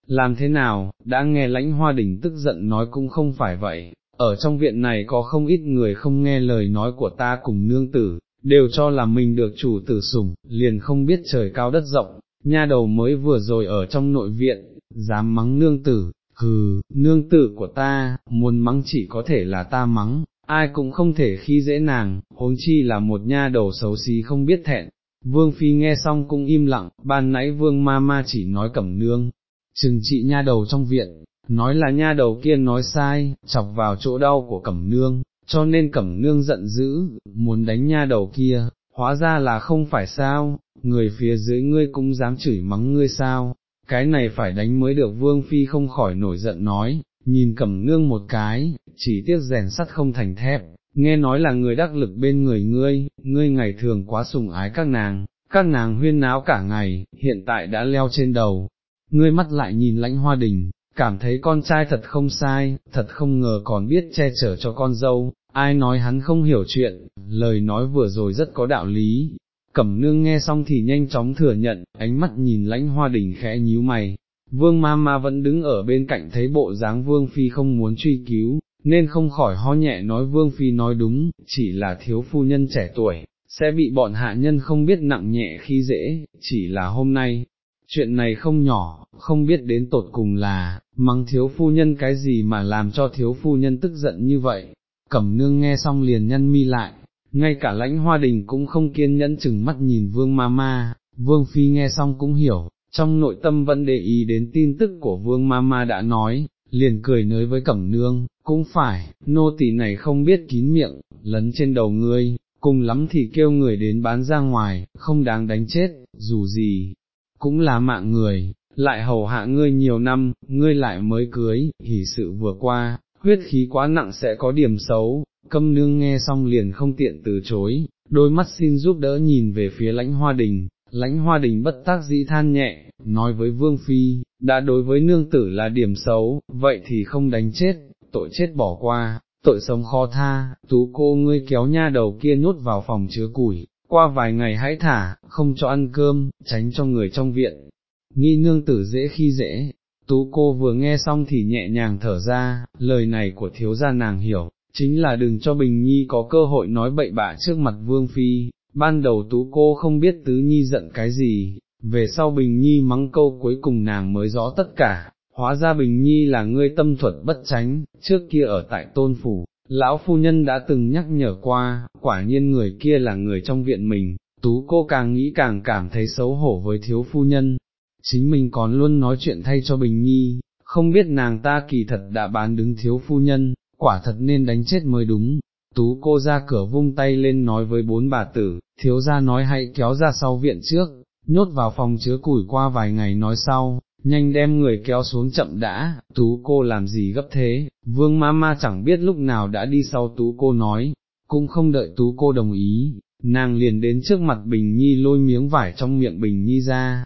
Làm thế nào, đã nghe lãnh hoa đình tức giận nói cũng không phải vậy, ở trong viện này có không ít người không nghe lời nói của ta cùng nương tử, đều cho là mình được chủ tử sủng, liền không biết trời cao đất rộng, nha đầu mới vừa rồi ở trong nội viện, dám mắng nương tử, hừ, nương tử của ta, muốn mắng chỉ có thể là ta mắng, ai cũng không thể khi dễ nàng, huống chi là một nha đầu xấu xí không biết thẹn. Vương Phi nghe xong cũng im lặng, ban nãy Vương Ma Ma chỉ nói cẩm nương, chừng trị nha đầu trong viện, nói là nha đầu kia nói sai, chọc vào chỗ đau của cẩm nương, cho nên cẩm nương giận dữ, muốn đánh nha đầu kia, hóa ra là không phải sao, người phía dưới ngươi cũng dám chửi mắng ngươi sao, cái này phải đánh mới được. Vương phi không khỏi nổi giận nói, nhìn cẩm nương một cái, chỉ tiếc rèn sắt không thành thép, nghe nói là người đắc lực bên người ngươi, ngươi ngày thường quá sùng ái các nàng, các nàng huyên náo cả ngày, hiện tại đã leo trên đầu, ngươi mắt lại nhìn lãnh hoa đình, cảm thấy con trai thật không sai, thật không ngờ còn biết che chở cho con dâu, ai nói hắn không hiểu chuyện, lời nói vừa rồi rất có đạo lý. Cẩm nương nghe xong thì nhanh chóng thừa nhận, ánh mắt nhìn lãnh hoa đình khẽ nhíu mày, vương ma ma vẫn đứng ở bên cạnh thấy bộ dáng vương phi không muốn truy cứu, nên không khỏi ho nhẹ nói vương phi nói đúng, chỉ là thiếu phu nhân trẻ tuổi, sẽ bị bọn hạ nhân không biết nặng nhẹ khi dễ, chỉ là hôm nay, chuyện này không nhỏ, không biết đến tột cùng là, mắng thiếu phu nhân cái gì mà làm cho thiếu phu nhân tức giận như vậy, cẩm nương nghe xong liền nhăn mi lại, ngay cả lãnh hoa đình cũng không kiên nhẫn chừng mắt nhìn vương ma ma, vương phi nghe xong cũng hiểu, trong nội tâm vẫn để ý đến tin tức của vương ma ma đã nói, liền cười nới với cẩm nương, cũng phải, nô tỳ này không biết kín miệng, lấn trên đầu ngươi, cùng lắm thì kêu người đến bán ra ngoài, không đáng đánh chết, dù gì, cũng là mạng người, lại hầu hạ ngươi nhiều năm, ngươi lại mới cưới, hỉ sự vừa qua, huyết khí quá nặng sẽ có điểm xấu, câm nương nghe xong liền không tiện từ chối, đôi mắt xin giúp đỡ nhìn về phía lãnh hoa đình, lãnh hoa đình bất tác dĩ than nhẹ, nói với vương phi, đã đối với nương tử là điểm xấu, vậy thì không đánh chết, tội chết bỏ qua, tội sống khó tha, tú cô ngươi kéo nha đầu kia nhốt vào phòng chứa củi, qua vài ngày hãy thả, không cho ăn cơm, tránh cho người trong viện, nghi nương tử dễ khi dễ, tú cô vừa nghe xong thì nhẹ nhàng thở ra, lời này của thiếu gia nàng hiểu, chính là đừng cho Bình Nhi có cơ hội nói bậy bạ trước mặt Vương Phi, ban đầu tú cô không biết Tứ Nhi giận cái gì, về sau Bình Nhi mắng câu cuối cùng nàng mới rõ tất cả, hóa ra Bình Nhi là ngươi tâm thuật bất tránh, trước kia ở tại tôn phủ, lão phu nhân đã từng nhắc nhở qua, quả nhiên người kia là người trong viện mình, tú cô càng nghĩ càng cảm thấy xấu hổ với thiếu phu nhân, chính mình còn luôn nói chuyện thay cho Bình Nhi, không biết nàng ta kỳ thật đã bán đứng thiếu phu nhân, quả thật nên đánh chết mới đúng. Tú cô ra cửa vung tay lên nói với bốn bà tử, thiếu gia nói hãy kéo ra sau viện trước, nhốt vào phòng chứa củi qua vài ngày nói sau, nhanh đem người kéo xuống chậm đã, tú cô làm gì gấp thế, vương ma ma chẳng biết lúc nào đã đi sau tú cô nói, cũng không đợi tú cô đồng ý, nàng liền đến trước mặt Bình Nhi lôi miếng vải trong miệng Bình Nhi ra.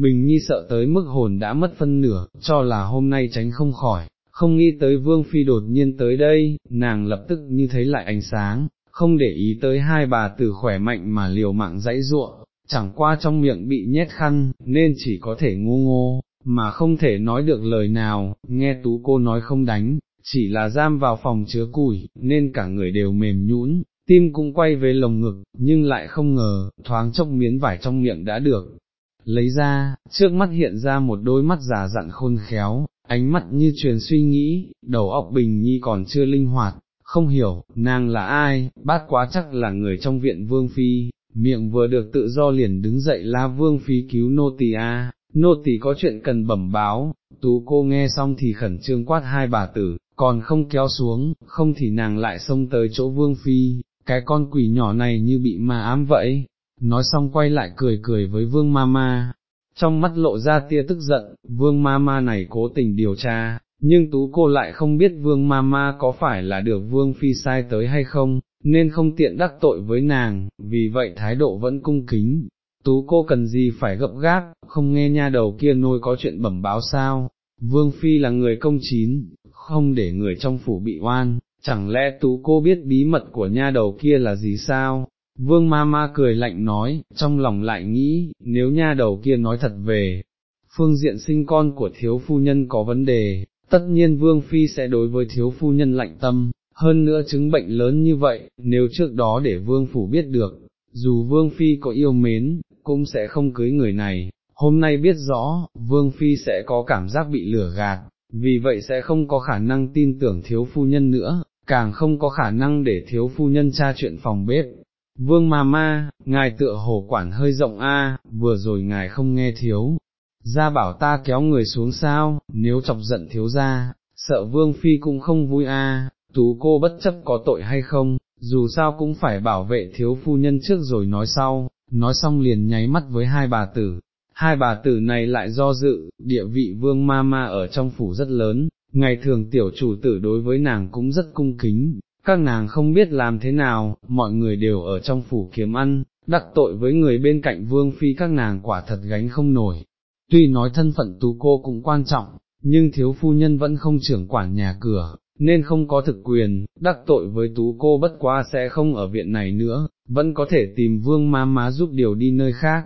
Bình Nhi sợ tới mức hồn đã mất phân nửa, cho là hôm nay tránh không khỏi, không nghĩ tới Vương Phi đột nhiên tới đây, nàng lập tức như thấy lại ánh sáng, không để ý tới hai bà tử khỏe mạnh mà liều mạng dãy ruộng, chẳng qua trong miệng bị nhét khăn, nên chỉ có thể ngu ngô, mà không thể nói được lời nào, nghe tú cô nói không đánh, chỉ là giam vào phòng chứa củi, nên cả người đều mềm nhũn, tim cũng quay về lồng ngực, nhưng lại không ngờ, thoáng chốc miếng vải trong miệng đã được. Lấy ra, trước mắt hiện ra một đôi mắt già dặn khôn khéo, ánh mắt như truyền suy nghĩ, đầu óc bình nhi còn chưa linh hoạt, không hiểu, nàng là ai, bát quá chắc là người trong viện vương phi, miệng vừa được tự do liền đứng dậy la vương phi cứu nô tỳ a, nô tỳ có chuyện cần bẩm báo, tú cô nghe xong thì khẩn trương quát hai bà tử, còn không kéo xuống, không thì nàng lại xông tới chỗ vương phi, cái con quỷ nhỏ này như bị ma ám vậy, nói xong quay lại cười cười với vương ma ma, trong mắt lộ ra tia tức giận, vương ma ma này cố tình điều tra, nhưng tú cô lại không biết vương ma ma có phải là được vương phi sai tới hay không, nên không tiện đắc tội với nàng, vì vậy thái độ vẫn cung kính. Tú cô cần gì phải gấp gáp, không nghe nha đầu kia nôi có chuyện bẩm báo sao, vương phi là người công chín, không để người trong phủ bị oan, chẳng lẽ tú cô biết bí mật của nha đầu kia là gì sao, Vương ma ma cười lạnh nói, trong lòng lại nghĩ, nếu nha đầu kia nói thật về, phương diện sinh con của thiếu phu nhân có vấn đề, tất nhiên vương phi sẽ đối với thiếu phu nhân lạnh tâm, hơn nữa chứng bệnh lớn như vậy, nếu trước đó để vương phủ biết được, dù vương phi có yêu mến, cũng sẽ không cưới người này, hôm nay biết rõ, vương phi sẽ có cảm giác bị lửa gạt, vì vậy sẽ không có khả năng tin tưởng thiếu phu nhân nữa, càng không có khả năng để thiếu phu nhân tra chuyện phòng bếp, Vương ma ma, ngài tựa hồ quản hơi rộng a, vừa rồi ngài không nghe thiếu, ra bảo ta kéo người xuống sao, nếu chọc giận thiếu ra, sợ vương phi cũng không vui a, tú cô bất chấp có tội hay không, dù sao cũng phải bảo vệ thiếu phu nhân trước rồi nói sau, nói xong liền nháy mắt với hai bà tử. Hai bà tử này lại do dự, địa vị vương ma ma ở trong phủ rất lớn, ngày thường tiểu chủ tử đối với nàng cũng rất cung kính, các nàng không biết làm thế nào, mọi người đều ở trong phủ kiếm ăn, đắc tội với người bên cạnh vương phi các nàng quả thật gánh không nổi. Tuy nói thân phận tú cô cũng quan trọng, nhưng thiếu phu nhân vẫn không trưởng quản nhà cửa, nên không có thực quyền, đắc tội với tú cô bất quá sẽ không ở viện này nữa, vẫn có thể tìm vương ma má giúp điều đi nơi khác.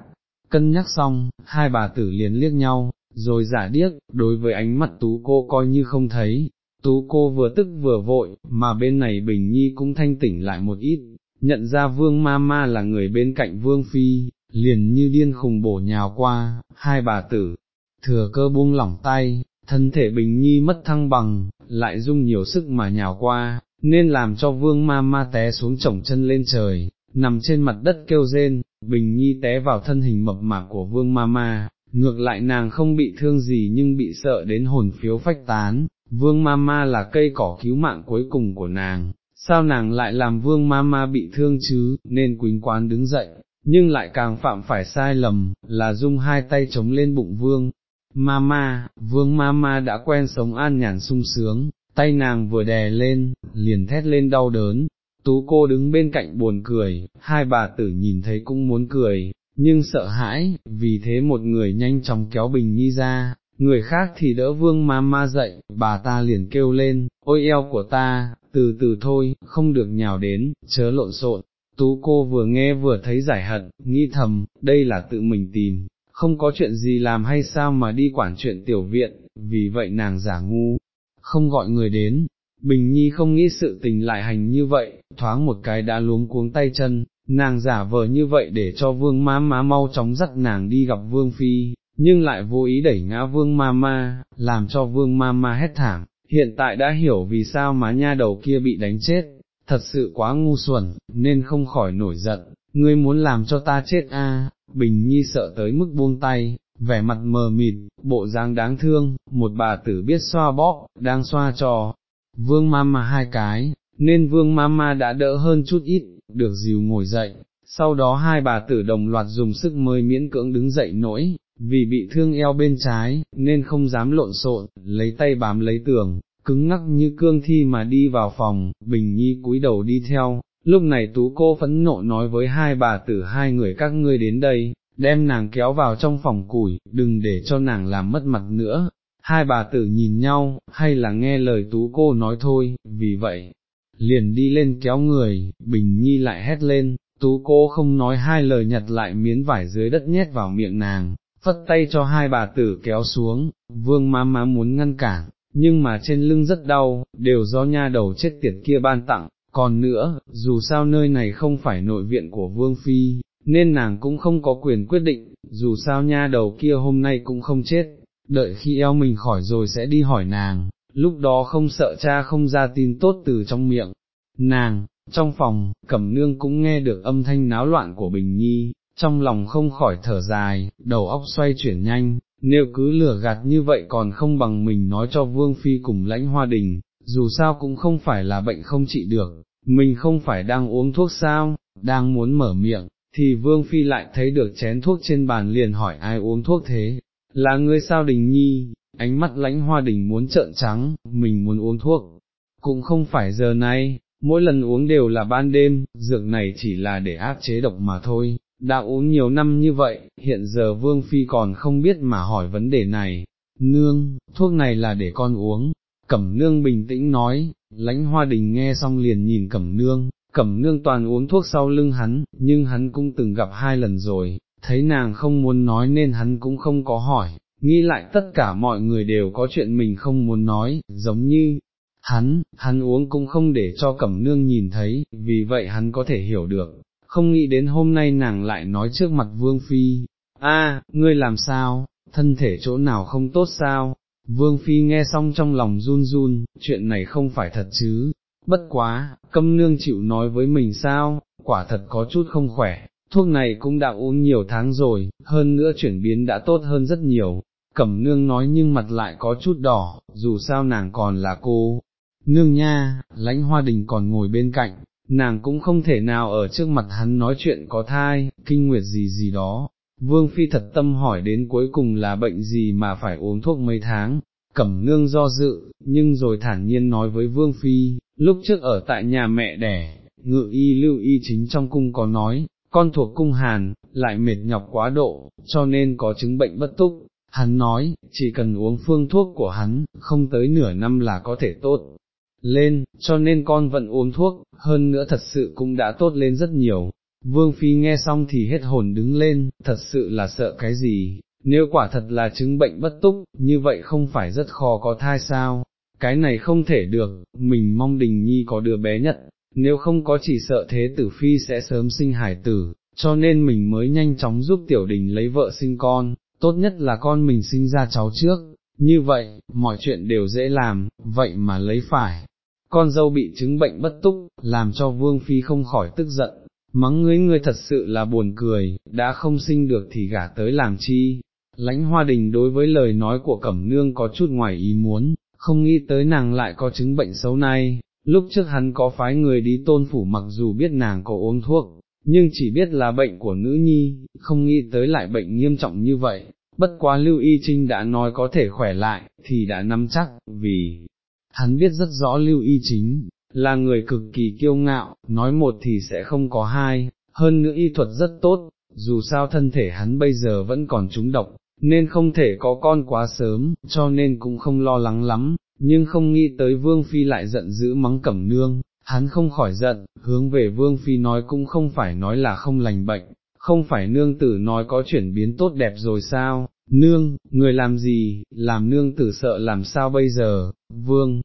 Cân nhắc xong, hai bà tử liền liếc nhau, rồi giả điếc, đối với ánh mặt tú cô coi như không thấy, tú cô vừa tức vừa vội, mà bên này Bình Nhi cũng thanh tỉnh lại một ít, nhận ra vương ma ma là người bên cạnh vương phi, liền như điên khùng bổ nhào qua, hai bà tử, thừa cơ buông lỏng tay, thân thể Bình Nhi mất thăng bằng, lại dung nhiều sức mà nhào qua, nên làm cho vương ma ma té xuống chổng chân lên trời, nằm trên mặt đất kêu rên, Bình Nhi té vào thân hình mập mạp của vương ma ma, ngược lại nàng không bị thương gì nhưng bị sợ đến hồn phiếu phách tán, vương ma ma là cây cỏ cứu mạng cuối cùng của nàng, sao nàng lại làm vương ma ma bị thương chứ, nên quỳnh quán đứng dậy, nhưng lại càng phạm phải sai lầm, là dung hai tay chống lên bụng vương. Mama, vương mama đã quen sống an nhàn sung sướng, tay nàng vừa đè lên, liền thét lên đau đớn, tú cô đứng bên cạnh buồn cười, hai bà tử nhìn thấy cũng muốn cười, nhưng sợ hãi, vì thế một người nhanh chóng kéo Bình Nhi ra, người khác thì đỡ vương ma ma dậy, bà ta liền kêu lên, ôi eo của ta, từ từ thôi, không được nhào đến, chớ lộn xộn. Tú cô vừa nghe vừa thấy giải hận, nghĩ thầm, đây là tự mình tìm, không có chuyện gì làm hay sao mà đi quản chuyện tiểu viện, vì vậy nàng giả ngu, không gọi người đến. Bình Nhi không nghĩ sự tình lại hành như vậy, thoáng một cái đã luống cuống tay chân, nàng giả vờ như vậy để cho vương má má mau chóng dắt nàng đi gặp vương phi, nhưng lại vô ý đẩy ngã vương ma ma, làm cho vương ma ma hét thảm, hiện tại đã hiểu vì sao má nha đầu kia bị đánh chết, thật sự quá ngu xuẩn, nên không khỏi nổi giận, ngươi muốn làm cho ta chết a? Bình Nhi sợ tới mức buông tay, vẻ mặt mờ mịt, bộ dáng đáng thương, một bà tử biết xoa bóp, đang xoa trò, vương mama hai cái, nên vương mama đã đỡ hơn chút ít, được dìu ngồi dậy, sau đó hai bà tử đồng loạt dùng sức mới miễn cưỡng đứng dậy nổi, vì bị thương eo bên trái, nên không dám lộn xộn, lấy tay bám lấy tường, cứng ngắc như cương thi mà đi vào phòng, Bình Nhi cúi đầu đi theo, lúc này tú cô phẫn nộ nói với hai bà tử hai người các ngươi đến đây, đem nàng kéo vào trong phòng củi, đừng để cho nàng làm mất mặt nữa. Hai bà tử nhìn nhau, hay là nghe lời tú cô nói thôi, vì vậy, liền đi lên kéo người, Bình Nhi lại hét lên, tú cô không nói hai lời nhặt lại miếng vải dưới đất nhét vào miệng nàng, phất tay cho hai bà tử kéo xuống, vương má má muốn ngăn cản, nhưng mà trên lưng rất đau, đều do nha đầu chết tiệt kia ban tặng, còn nữa, dù sao nơi này không phải nội viện của vương phi, nên nàng cũng không có quyền quyết định, dù sao nha đầu kia hôm nay cũng không chết, đợi khi eo mình khỏi rồi sẽ đi hỏi nàng, lúc đó không sợ cha không ra tin tốt từ trong miệng. Nàng, trong phòng, cẩm nương cũng nghe được âm thanh náo loạn của Bình Nhi, trong lòng không khỏi thở dài, đầu óc xoay chuyển nhanh, nếu cứ lừa gạt như vậy còn không bằng mình nói cho Vương Phi cùng lãnh hoa đình, dù sao cũng không phải là bệnh không trị được, mình không phải đang uống thuốc sao, đang muốn mở miệng, thì Vương Phi lại thấy được chén thuốc trên bàn liền hỏi ai uống thuốc thế, là ngươi sao đình nhi, ánh mắt lãnh hoa đình muốn trợn trắng, mình muốn uống thuốc, cũng không phải giờ này, mỗi lần uống đều là ban đêm, dược này chỉ là để áp chế độc mà thôi, đã uống nhiều năm như vậy, hiện giờ Vương Phi còn không biết mà hỏi vấn đề này, nương, thuốc này là để con uống, Cẩm Nương bình tĩnh nói, lãnh hoa đình nghe xong liền nhìn Cẩm Nương, Cẩm Nương toàn uống thuốc sau lưng hắn, nhưng hắn cũng từng gặp hai lần rồi, thấy nàng không muốn nói nên hắn cũng không có hỏi, nghĩ lại tất cả mọi người đều có chuyện mình không muốn nói, giống như, hắn, hắn uống cũng không để cho Cẩm Nương nhìn thấy, vì vậy hắn có thể hiểu được, không nghĩ đến hôm nay nàng lại nói trước mặt Vương Phi, a, ngươi làm sao, thân thể chỗ nào không tốt sao, Vương Phi nghe xong trong lòng run run, chuyện này không phải thật chứ, bất quá, câm nương chịu nói với mình sao, quả thật có chút không khỏe, thuốc này cũng đã uống nhiều tháng rồi, hơn nữa chuyển biến đã tốt hơn rất nhiều, cẩm nương nói nhưng mặt lại có chút đỏ, dù sao nàng còn là cô. Nương nha, lãnh hoa đình còn ngồi bên cạnh, nàng cũng không thể nào ở trước mặt hắn nói chuyện có thai, kinh nguyệt gì gì đó. Vương Phi thật tâm hỏi đến cuối cùng là bệnh gì mà phải uống thuốc mấy tháng, cẩm nương do dự, nhưng rồi thản nhiên nói với Vương Phi, lúc trước ở tại nhà mẹ đẻ, ngự y lưu y chính trong cung có nói, con thuộc cung hàn, lại mệt nhọc quá độ, cho nên có chứng bệnh bất túc. Hắn nói, chỉ cần uống phương thuốc của hắn, không tới nửa năm là có thể tốt lên, cho nên con vẫn uống thuốc, hơn nữa thật sự cũng đã tốt lên rất nhiều. Vương Phi nghe xong thì hết hồn đứng lên, thật sự là sợ cái gì, nếu quả thật là chứng bệnh bất túc, như vậy không phải rất khó có thai sao, cái này không thể được, mình mong đình nhi có đứa bé nhất, nếu không có chỉ sợ thế tử Phi sẽ sớm sinh hải tử, cho nên mình mới nhanh chóng giúp tiểu đình lấy vợ sinh con, tốt nhất là con mình sinh ra cháu trước, như vậy, mọi chuyện đều dễ làm, vậy mà lấy phải. Con dâu bị chứng bệnh bất túc, làm cho Vương Phi không khỏi tức giận, mắng ngươi ngươi thật sự là buồn cười, đã không sinh được thì gả tới làm chi, lãnh hoa đình đối với lời nói của Cẩm Nương có chút ngoài ý muốn, không nghĩ tới nàng lại có chứng bệnh xấu này, lúc trước hắn có phái người đi tôn phủ mặc dù biết nàng có uống thuốc, nhưng chỉ biết là bệnh của nữ nhi, không nghĩ tới lại bệnh nghiêm trọng như vậy, bất quá Lưu Y Trinh đã nói có thể khỏe lại, thì đã nắm chắc, vì hắn biết rất rõ Lưu Y Chính, là người cực kỳ kiêu ngạo, nói một thì sẽ không có hai, hơn nữa y thuật rất tốt, dù sao thân thể hắn bây giờ vẫn còn trúng độc, nên không thể có con quá sớm, cho nên cũng không lo lắng lắm, nhưng không nghĩ tới Vương Phi lại giận dữ mắng cẩm nương, hắn không khỏi giận, hướng về Vương Phi nói cũng không phải nói là không lành bệnh, không phải nương tử nói có chuyển biến tốt đẹp rồi sao, nương, người làm gì, làm nương tử sợ làm sao bây giờ, Vương.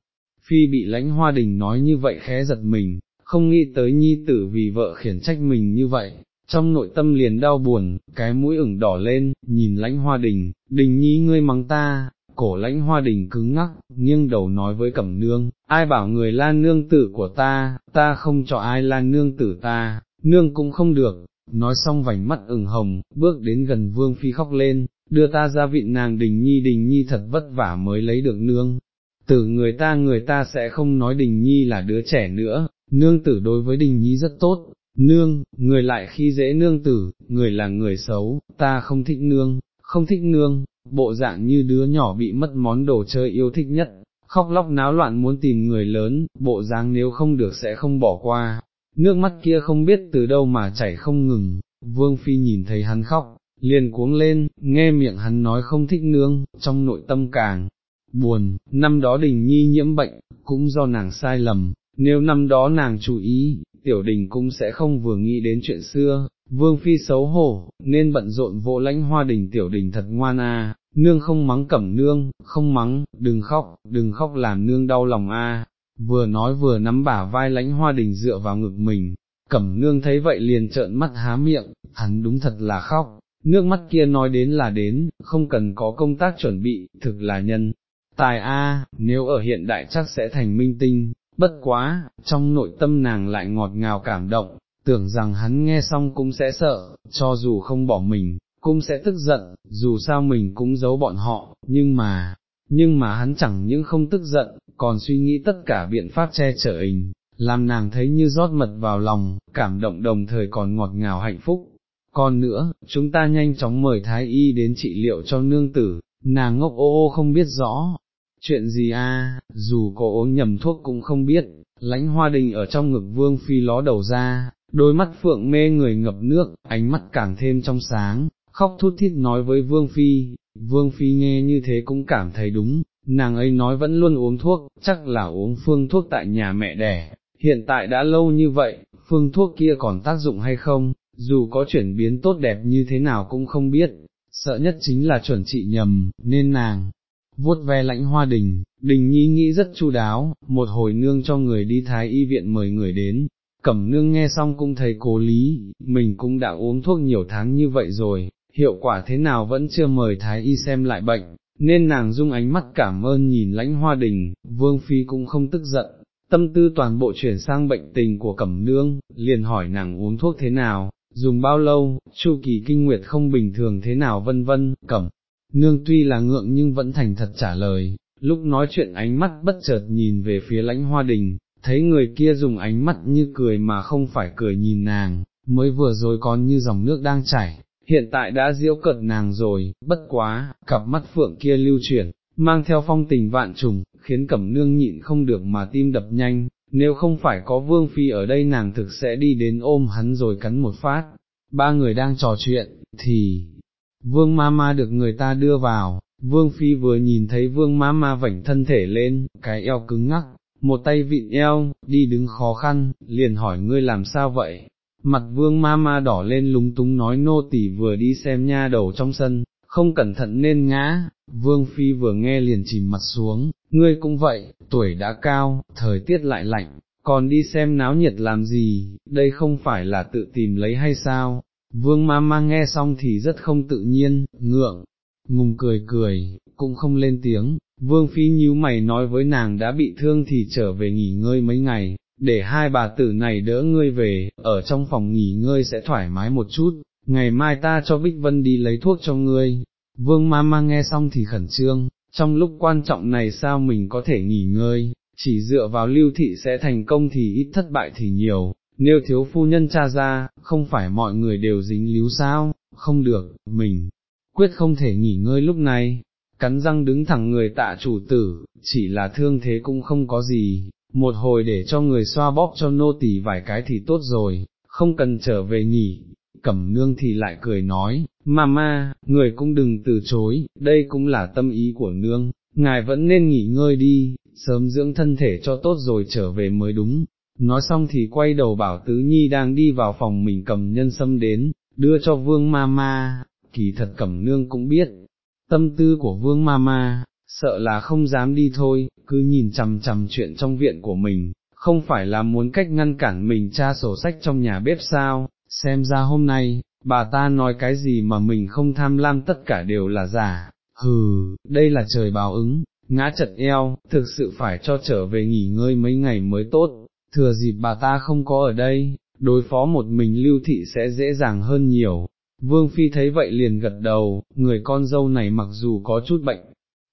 Phi bị lãnh hoa đình nói như vậy khẽ giật mình, không nghĩ tới nhi tử vì vợ khiển trách mình như vậy, trong nội tâm liền đau buồn, cái mũi ửng đỏ lên, nhìn lãnh hoa đình, đình nhi ngươi mắng ta, cổ lãnh hoa đình cứng ngắc, nghiêng đầu nói với cẩm nương, ai bảo người lan nương tử của ta, ta không cho ai lan nương tử ta, nương cũng không được, nói xong vành mắt ửng hồng, bước đến gần vương phi khóc lên, đưa ta ra vị nàng đình nhi đình nhi thật vất vả mới lấy được nương. Tử người ta người ta sẽ không nói đình nhi là đứa trẻ nữa, nương tử đối với đình nhi rất tốt, nương, người lại khi dễ nương tử, người là người xấu, ta không thích nương, không thích nương, bộ dạng như đứa nhỏ bị mất món đồ chơi yêu thích nhất, khóc lóc náo loạn muốn tìm người lớn, bộ dáng nếu không được sẽ không bỏ qua, nước mắt kia không biết từ đâu mà chảy không ngừng, vương phi nhìn thấy hắn khóc, liền cuống lên, nghe miệng hắn nói không thích nương, trong nội tâm càng buồn, năm đó đình nhi nhiễm bệnh, cũng do nàng sai lầm, nếu năm đó nàng chú ý, tiểu đình cũng sẽ không vừa nghĩ đến chuyện xưa, vương phi xấu hổ, nên bận rộn vô lãnh hoa đình tiểu đình thật ngoan a, nương không mắng cẩm nương, không mắng, đừng khóc, đừng khóc làm nương đau lòng a. vừa nói vừa nắm bả vai lãnh hoa đình dựa vào ngực mình, cẩm nương thấy vậy liền trợn mắt há miệng, hắn đúng thật là khóc, nước mắt kia nói đến là đến, không cần có công tác chuẩn bị, thực là nhân. Tài A, nếu ở hiện đại chắc sẽ thành minh tinh, bất quá, trong nội tâm nàng lại ngọt ngào cảm động, tưởng rằng hắn nghe xong cũng sẽ sợ, cho dù không bỏ mình, cũng sẽ tức giận, dù sao mình cũng giấu bọn họ, nhưng mà, nhưng mà hắn chẳng những không tức giận, còn suy nghĩ tất cả biện pháp che chở hình, làm nàng thấy như rót mật vào lòng, cảm động đồng thời còn ngọt ngào hạnh phúc. Còn nữa, chúng ta nhanh chóng mời Thái Y đến trị liệu cho nương tử, nàng ngốc ô ô không biết rõ, chuyện gì a? dù có uống nhầm thuốc cũng không biết, lãnh hoa đình ở trong ngực vương phi ló đầu ra, đôi mắt phượng mê người ngập nước, ánh mắt càng thêm trong sáng, khóc thút thít nói với vương phi, vương phi nghe như thế cũng cảm thấy đúng, nàng ấy nói vẫn luôn uống thuốc, chắc là uống phương thuốc tại nhà mẹ đẻ, hiện tại đã lâu như vậy, phương thuốc kia còn tác dụng hay không, dù có chuyển biến tốt đẹp như thế nào cũng không biết, sợ nhất chính là chuẩn trị nhầm, nên nàng vuốt ve lãnh hoa đình, đình nhi nghĩ rất chu đáo, một hồi nương cho người đi thái y viện mời người đến, cẩm nương nghe xong cũng thấy cố lý, mình cũng đã uống thuốc nhiều tháng như vậy rồi, hiệu quả thế nào vẫn chưa mời thái y xem lại bệnh, nên nàng dung ánh mắt cảm ơn nhìn lãnh hoa đình, vương phi cũng không tức giận. Tâm tư toàn bộ chuyển sang bệnh tình của cẩm nương, liền hỏi nàng uống thuốc thế nào, dùng bao lâu, chu kỳ kinh nguyệt không bình thường thế nào vân vân, cẩm nương tuy là ngượng nhưng vẫn thành thật trả lời, lúc nói chuyện ánh mắt bất chợt nhìn về phía lãnh hoa đình, thấy người kia dùng ánh mắt như cười mà không phải cười nhìn nàng, mới vừa rồi còn như dòng nước đang chảy, hiện tại đã diễu cợt nàng rồi, bất quá, cặp mắt phượng kia lưu chuyển, mang theo phong tình vạn trùng, khiến cẩm nương nhịn không được mà tim đập nhanh, nếu không phải có vương phi ở đây nàng thực sẽ đi đến ôm hắn rồi cắn một phát. Ba người đang trò chuyện, thì, vương ma ma được người ta đưa vào, vương phi vừa nhìn thấy vương ma ma vảnh thân thể lên, cái eo cứng ngắc, một tay vịn eo, đi đứng khó khăn, liền hỏi ngươi làm sao vậy, mặt vương ma ma đỏ lên lúng túng nói nô tỳ vừa đi xem nha đầu trong sân, không cẩn thận nên ngã, vương phi vừa nghe liền chìm mặt xuống, ngươi cũng vậy, tuổi đã cao, thời tiết lại lạnh, còn đi xem náo nhiệt làm gì, đây không phải là tự tìm lấy hay sao, Vương ma ma nghe xong thì rất không tự nhiên, ngượng, ngùng cười cười, cũng không lên tiếng, vương phi nhíu mày nói với nàng đã bị thương thì trở về nghỉ ngơi mấy ngày, để hai bà tử này đỡ ngươi về, ở trong phòng nghỉ ngơi sẽ thoải mái một chút, ngày mai ta cho Bích Vân đi lấy thuốc cho ngươi. Vương ma ma nghe xong thì khẩn trương, trong lúc quan trọng này sao mình có thể nghỉ ngơi, chỉ dựa vào lưu thị sẽ thành công thì ít thất bại thì nhiều, nếu thiếu phu nhân cha ra, không phải mọi người đều dính líu sao, không được, mình, quyết không thể nghỉ ngơi lúc này, cắn răng đứng thẳng người tạ chủ tử, chỉ là thương thế cũng không có gì, một hồi để cho người xoa bóp cho nô tỳ vài cái thì tốt rồi, không cần trở về nghỉ, cẩm nương thì lại cười nói, mama, người cũng đừng từ chối, đây cũng là tâm ý của nương, ngài vẫn nên nghỉ ngơi đi, sớm dưỡng thân thể cho tốt rồi trở về mới đúng. Nói xong thì quay đầu bảo Tứ Nhi đang đi vào phòng mình cầm nhân sâm đến, đưa cho vương ma ma, kỳ thật cẩm nương cũng biết, tâm tư của vương ma ma, sợ là không dám đi thôi, cứ nhìn chằm chằm chuyện trong viện của mình, không phải là muốn cách ngăn cản mình tra sổ sách trong nhà bếp sao, xem ra hôm nay, bà ta nói cái gì mà mình không tham lam tất cả đều là giả, hừ, đây là trời báo ứng, ngã chật eo, thực sự phải cho trở về nghỉ ngơi mấy ngày mới tốt, thừa dịp bà ta không có ở đây, đối phó một mình lưu thị sẽ dễ dàng hơn nhiều. Vương Phi thấy vậy liền gật đầu, người con dâu này mặc dù có chút bệnh,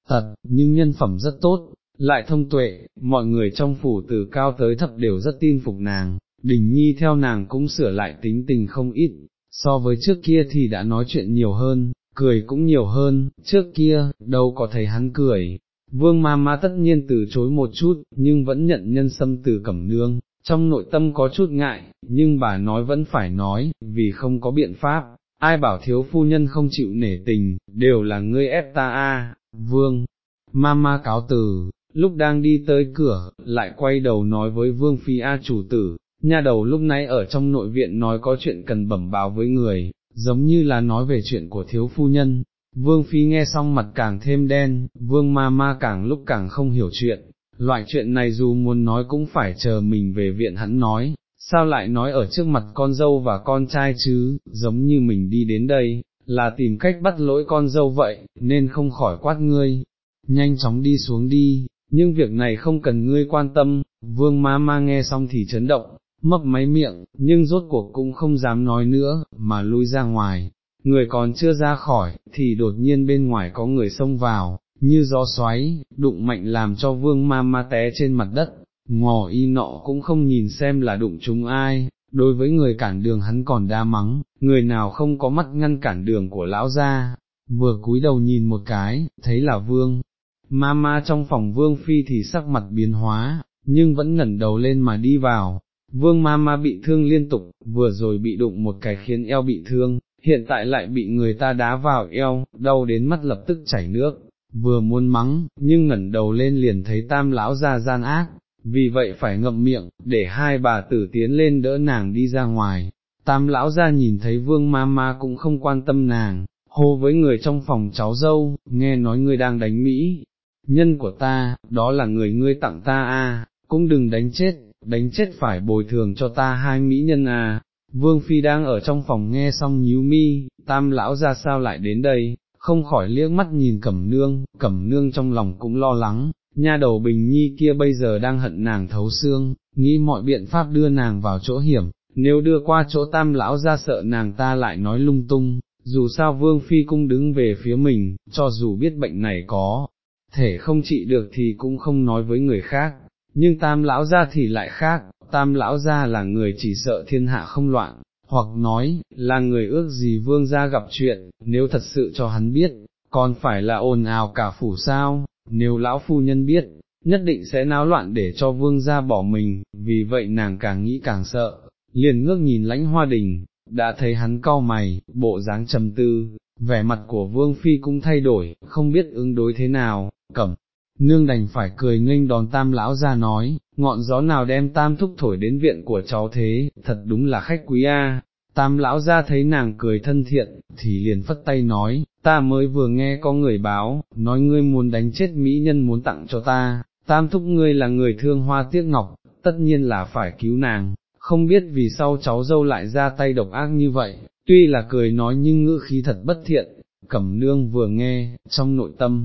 tật, nhưng nhân phẩm rất tốt, lại thông tuệ, mọi người trong phủ từ cao tới thấp đều rất tin phục nàng, đình nhi theo nàng cũng sửa lại tính tình không ít, so với trước kia thì đã nói chuyện nhiều hơn, cười cũng nhiều hơn, trước kia, đâu có thấy hắn cười. Vương ma ma tất nhiên từ chối một chút, nhưng vẫn nhận nhân sâm từ cẩm nương, trong nội tâm có chút ngại, nhưng bà nói vẫn phải nói, vì không có biện pháp, ai bảo thiếu phu nhân không chịu nể tình, đều là ngươi ép ta a. vương, ma ma cáo từ, lúc đang đi tới cửa, lại quay đầu nói với vương phi A chủ tử, Nha đầu lúc nãy ở trong nội viện nói có chuyện cần bẩm báo với người, giống như là nói về chuyện của thiếu phu nhân. Vương Phi nghe xong mặt càng thêm đen, vương ma ma càng lúc càng không hiểu chuyện, loại chuyện này dù muốn nói cũng phải chờ mình về viện hắn nói, sao lại nói ở trước mặt con dâu và con trai chứ, giống như mình đi đến đây, là tìm cách bắt lỗi con dâu vậy, nên không khỏi quát ngươi, nhanh chóng đi xuống đi, nhưng việc này không cần ngươi quan tâm, vương ma ma nghe xong thì chấn động, mấp máy miệng, nhưng rốt cuộc cũng không dám nói nữa, mà lui ra ngoài, người còn chưa ra khỏi, thì đột nhiên bên ngoài có người xông vào, như gió xoáy, đụng mạnh làm cho vương ma ma té trên mặt đất, ngò y nọ cũng không nhìn xem là đụng chúng ai, đối với người cản đường hắn còn đa mắng, người nào không có mắt ngăn cản đường của lão gia, vừa cúi đầu nhìn một cái, thấy là vương. Ma ma trong phòng vương phi thì sắc mặt biến hóa, nhưng vẫn ngẩn đầu lên mà đi vào, vương ma ma bị thương liên tục, vừa rồi bị đụng một cái khiến eo bị thương, hiện tại lại bị người ta đá vào eo, đau đến mắt lập tức chảy nước, vừa muốn mắng, nhưng ngẩn đầu lên liền thấy tam lão ra gian ác, vì vậy phải ngậm miệng, để hai bà tử tiến lên đỡ nàng đi ra ngoài. Tam lão ra nhìn thấy vương ma ma cũng không quan tâm nàng, hô với người trong phòng cháu dâu, nghe nói ngươi đang đánh Mỹ, nhân của ta, đó là người ngươi tặng ta a, cũng đừng đánh chết, đánh chết phải bồi thường cho ta hai mỹ nhân à, vương phi đang ở trong phòng nghe xong nhíu mi, tam lão ra sao lại đến đây, không khỏi liếc mắt nhìn cẩm nương, cẩm nương trong lòng cũng lo lắng, nha đầu bình nhi kia bây giờ đang hận nàng thấu xương, nghĩ mọi biện pháp đưa nàng vào chỗ hiểm, nếu đưa qua chỗ tam lão ra sợ nàng ta lại nói lung tung, dù sao vương phi cũng đứng về phía mình, cho dù biết bệnh này có, thể không trị được thì cũng không nói với người khác, nhưng tam lão gia thì lại khác, tam lão gia là người chỉ sợ thiên hạ không loạn, hoặc nói, là người ước gì vương gia gặp chuyện, nếu thật sự cho hắn biết, còn phải là ồn ào cả phủ sao, nếu lão phu nhân biết, nhất định sẽ náo loạn để cho vương gia bỏ mình, vì vậy nàng càng nghĩ càng sợ, liền ngước nhìn lãnh hoa đình, đã thấy hắn cau mày, bộ dáng trầm tư, vẻ mặt của vương phi cũng thay đổi, không biết ứng đối thế nào, cẩm nương đành phải cười nghênh đón tam lão ra nói, ngọn gió nào đem tam thúc thổi đến viện của cháu thế, thật đúng là khách quý a. Tam lão ra thấy nàng cười thân thiện, thì liền phất tay nói, ta mới vừa nghe có người báo, nói ngươi muốn đánh chết mỹ nhân muốn tặng cho ta, tam thúc ngươi là người thương hoa tiếc ngọc, tất nhiên là phải cứu nàng, không biết vì sao cháu dâu lại ra tay độc ác như vậy, tuy là cười nói nhưng ngữ khí thật bất thiện, cẩm nương vừa nghe, trong nội tâm,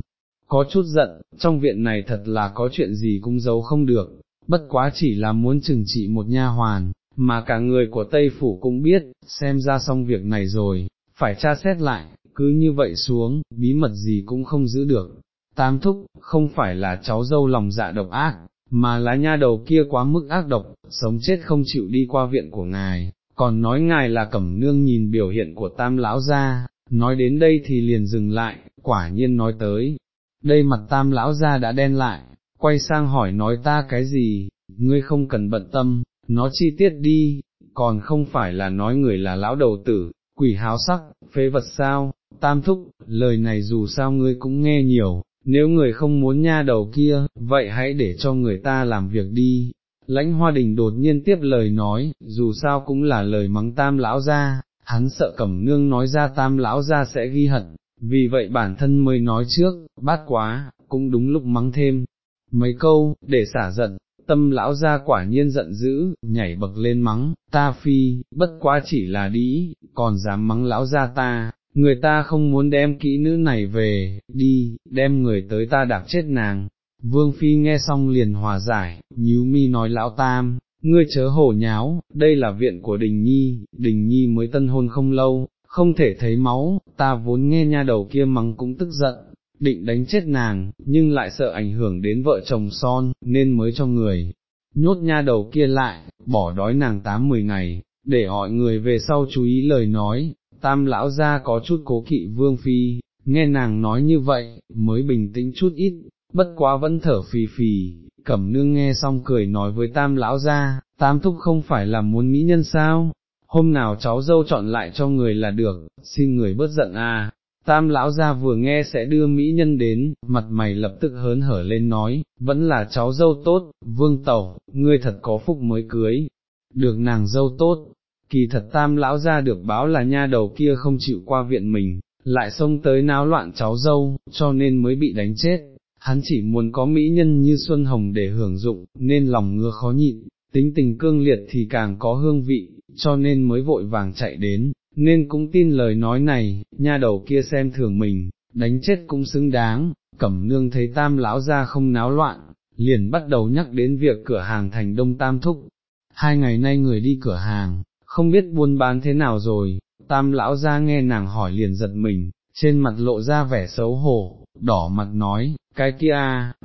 có chút giận, trong viện này thật là có chuyện gì cũng giấu không được, bất quá chỉ là muốn trừng trị một nha hoàn, mà cả người của Tây Phủ cũng biết, xem ra xong việc này rồi, phải tra xét lại, cứ như vậy xuống, bí mật gì cũng không giữ được. tam thúc, không phải là cháu dâu lòng dạ độc ác, mà là nha đầu kia quá mức ác độc, sống chết không chịu đi qua viện của ngài, còn nói ngài là cẩm nương nhìn biểu hiện của tam lão ra, nói đến đây thì liền dừng lại, quả nhiên nói tới, đây mặt tam lão ra đã đen lại, quay sang hỏi nói ta cái gì, ngươi không cần bận tâm, nó chi tiết đi, còn không phải là nói người là lão đầu tử, quỷ háo sắc, phế vật sao, tam thúc, lời này dù sao ngươi cũng nghe nhiều, nếu người không muốn nha đầu kia, vậy hãy để cho người ta làm việc đi. Lãnh hoa đình đột nhiên tiếp lời nói, dù sao cũng là lời mắng tam lão ra, hắn sợ cẩm nương nói ra tam lão ra sẽ ghi hận, vì vậy bản thân mới nói trước, bát quá, cũng đúng lúc mắng thêm, mấy câu, để xả giận, tâm lão ra quả nhiên giận dữ, nhảy bậc lên mắng, ta phi, bất quá chỉ là đĩ, còn dám mắng lão ra ta, người ta không muốn đem kỹ nữ này về, đi, đem người tới ta đạp chết nàng. Vương Phi nghe xong liền hòa giải, nhíu mi nói lão tam, ngươi chớ hổ nháo, đây là viện của Đình Nhi, Đình Nhi mới tân hôn không lâu, không thể thấy máu, ta vốn nghe nha đầu kia mắng cũng tức giận, định đánh chết nàng, nhưng lại sợ ảnh hưởng đến vợ chồng son, nên mới cho người, nhốt nha đầu kia lại, bỏ đói nàng tám mười ngày, để hỏi người về sau chú ý lời nói, tam lão ra có chút cố kỵ vương phi, nghe nàng nói như vậy, mới bình tĩnh chút ít, bất quá vẫn thở phì phì, cẩm nương nghe xong cười nói với tam lão ra, tam thúc không phải là muốn mỹ nhân sao, hôm nào cháu dâu chọn lại cho người là được, xin người bớt giận à. Tam lão gia vừa nghe sẽ đưa mỹ nhân đến, mặt mày lập tức hớn hở lên nói, vẫn là cháu dâu tốt, vương tẩu, ngươi thật có phúc mới cưới, được nàng dâu tốt, kỳ thật tam lão gia được báo là nha đầu kia không chịu qua viện mình, lại xông tới náo loạn cháu dâu, cho nên mới bị đánh chết, hắn chỉ muốn có mỹ nhân như Xuân Hồng để hưởng dụng, nên lòng ngứa khó nhịn, tính tình cương liệt thì càng có hương vị, cho nên mới vội vàng chạy đến, nên cũng tin lời nói này, nha đầu kia xem thường mình, đánh chết cũng xứng đáng, cẩm nương thấy tam lão ra không náo loạn, liền bắt đầu nhắc đến việc cửa hàng thành đông tam thúc. Hai ngày nay người đi cửa hàng, không biết buôn bán thế nào rồi, tam lão ra nghe nàng hỏi liền giật mình, trên mặt lộ ra vẻ xấu hổ, đỏ mặt nói, cái kia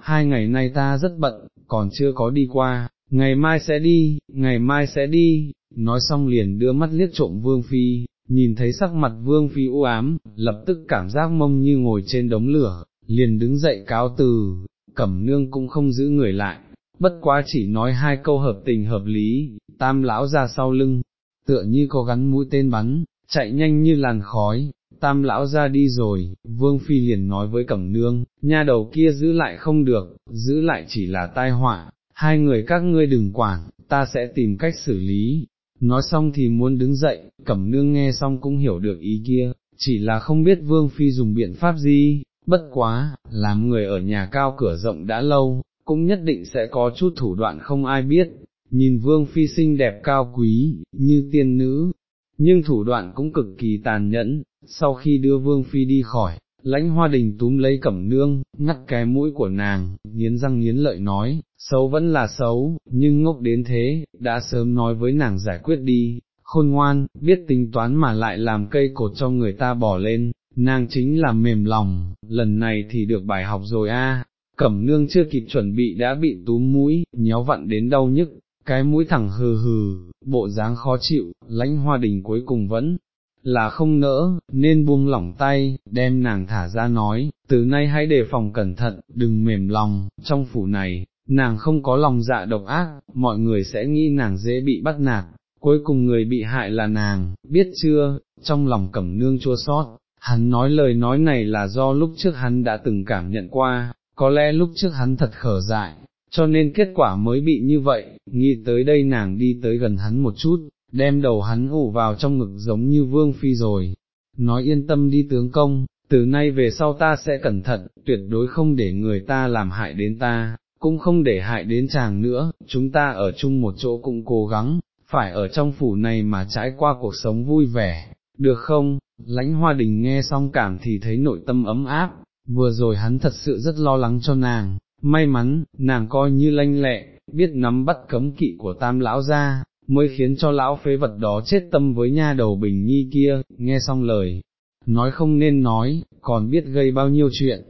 hai ngày nay ta rất bận, còn chưa có đi qua, ngày mai sẽ đi, ngày mai sẽ đi, nói xong liền đưa mắt liếc trộm vương phi, nhìn thấy sắc mặt vương phi u ám, lập tức cảm giác mông như ngồi trên đống lửa, liền đứng dậy cáo từ, cẩm nương cũng không giữ người lại, bất quá chỉ nói hai câu hợp tình hợp lý, tam lão ra sau lưng, tựa như có gắn mũi tên bắn, chạy nhanh như làn khói, tam lão ra đi rồi, vương phi liền nói với cẩm nương, nha đầu kia giữ lại không được, giữ lại chỉ là tai họa, hai người các ngươi đừng quản, ta sẽ tìm cách xử lý. Nói xong thì muốn đứng dậy, cẩm nương nghe xong cũng hiểu được ý kia, chỉ là không biết vương phi dùng biện pháp gì, bất quá, làm người ở nhà cao cửa rộng đã lâu, cũng nhất định sẽ có chút thủ đoạn không ai biết, nhìn vương phi xinh đẹp cao quý, như tiên nữ, nhưng thủ đoạn cũng cực kỳ tàn nhẫn, sau khi đưa vương phi đi khỏi, lãnh hoa đình túm lấy cẩm nương, ngắt cái mũi của nàng, nghiến răng nghiến lợi nói, xấu vẫn là xấu, nhưng ngốc đến thế, đã sớm nói với nàng giải quyết đi, khôn ngoan, biết tính toán mà lại làm cây cột cho người ta bỏ lên, nàng chính là mềm lòng, lần này thì được bài học rồi a. Cẩm nương chưa kịp chuẩn bị đã bị túm mũi, nhéo vặn đến đau nhức, cái mũi thẳng hừ hừ, bộ dáng khó chịu, lãnh hoa đình cuối cùng vẫn là không nỡ, nên buông lỏng tay, đem nàng thả ra nói, từ nay hãy đề phòng cẩn thận, đừng mềm lòng, trong phủ này, nàng không có lòng dạ độc ác, mọi người sẽ nghĩ nàng dễ bị bắt nạt, cuối cùng người bị hại là nàng, biết chưa, trong lòng cẩm nương chua sót, hắn nói lời nói này là do lúc trước hắn đã từng cảm nhận qua, có lẽ lúc trước hắn thật khở dại, cho nên kết quả mới bị như vậy, nghĩ tới đây nàng đi tới gần hắn một chút, đem đầu hắn ủ vào trong ngực giống như vương phi rồi, nói yên tâm đi tướng công, từ nay về sau ta sẽ cẩn thận, tuyệt đối không để người ta làm hại đến ta, cũng không để hại đến chàng nữa, chúng ta ở chung một chỗ cũng cố gắng, phải ở trong phủ này mà trải qua cuộc sống vui vẻ, được không? Lãnh hoa đình nghe xong cảm thì thấy nội tâm ấm áp, vừa rồi hắn thật sự rất lo lắng cho nàng, may mắn, nàng coi như lanh lẹ, biết nắm bắt cấm kỵ của tam lão ra, mới khiến cho lão phế vật đó chết tâm với nha đầu bình nhi kia, nghe xong lời, nói không nên nói, còn biết gây bao nhiêu chuyện,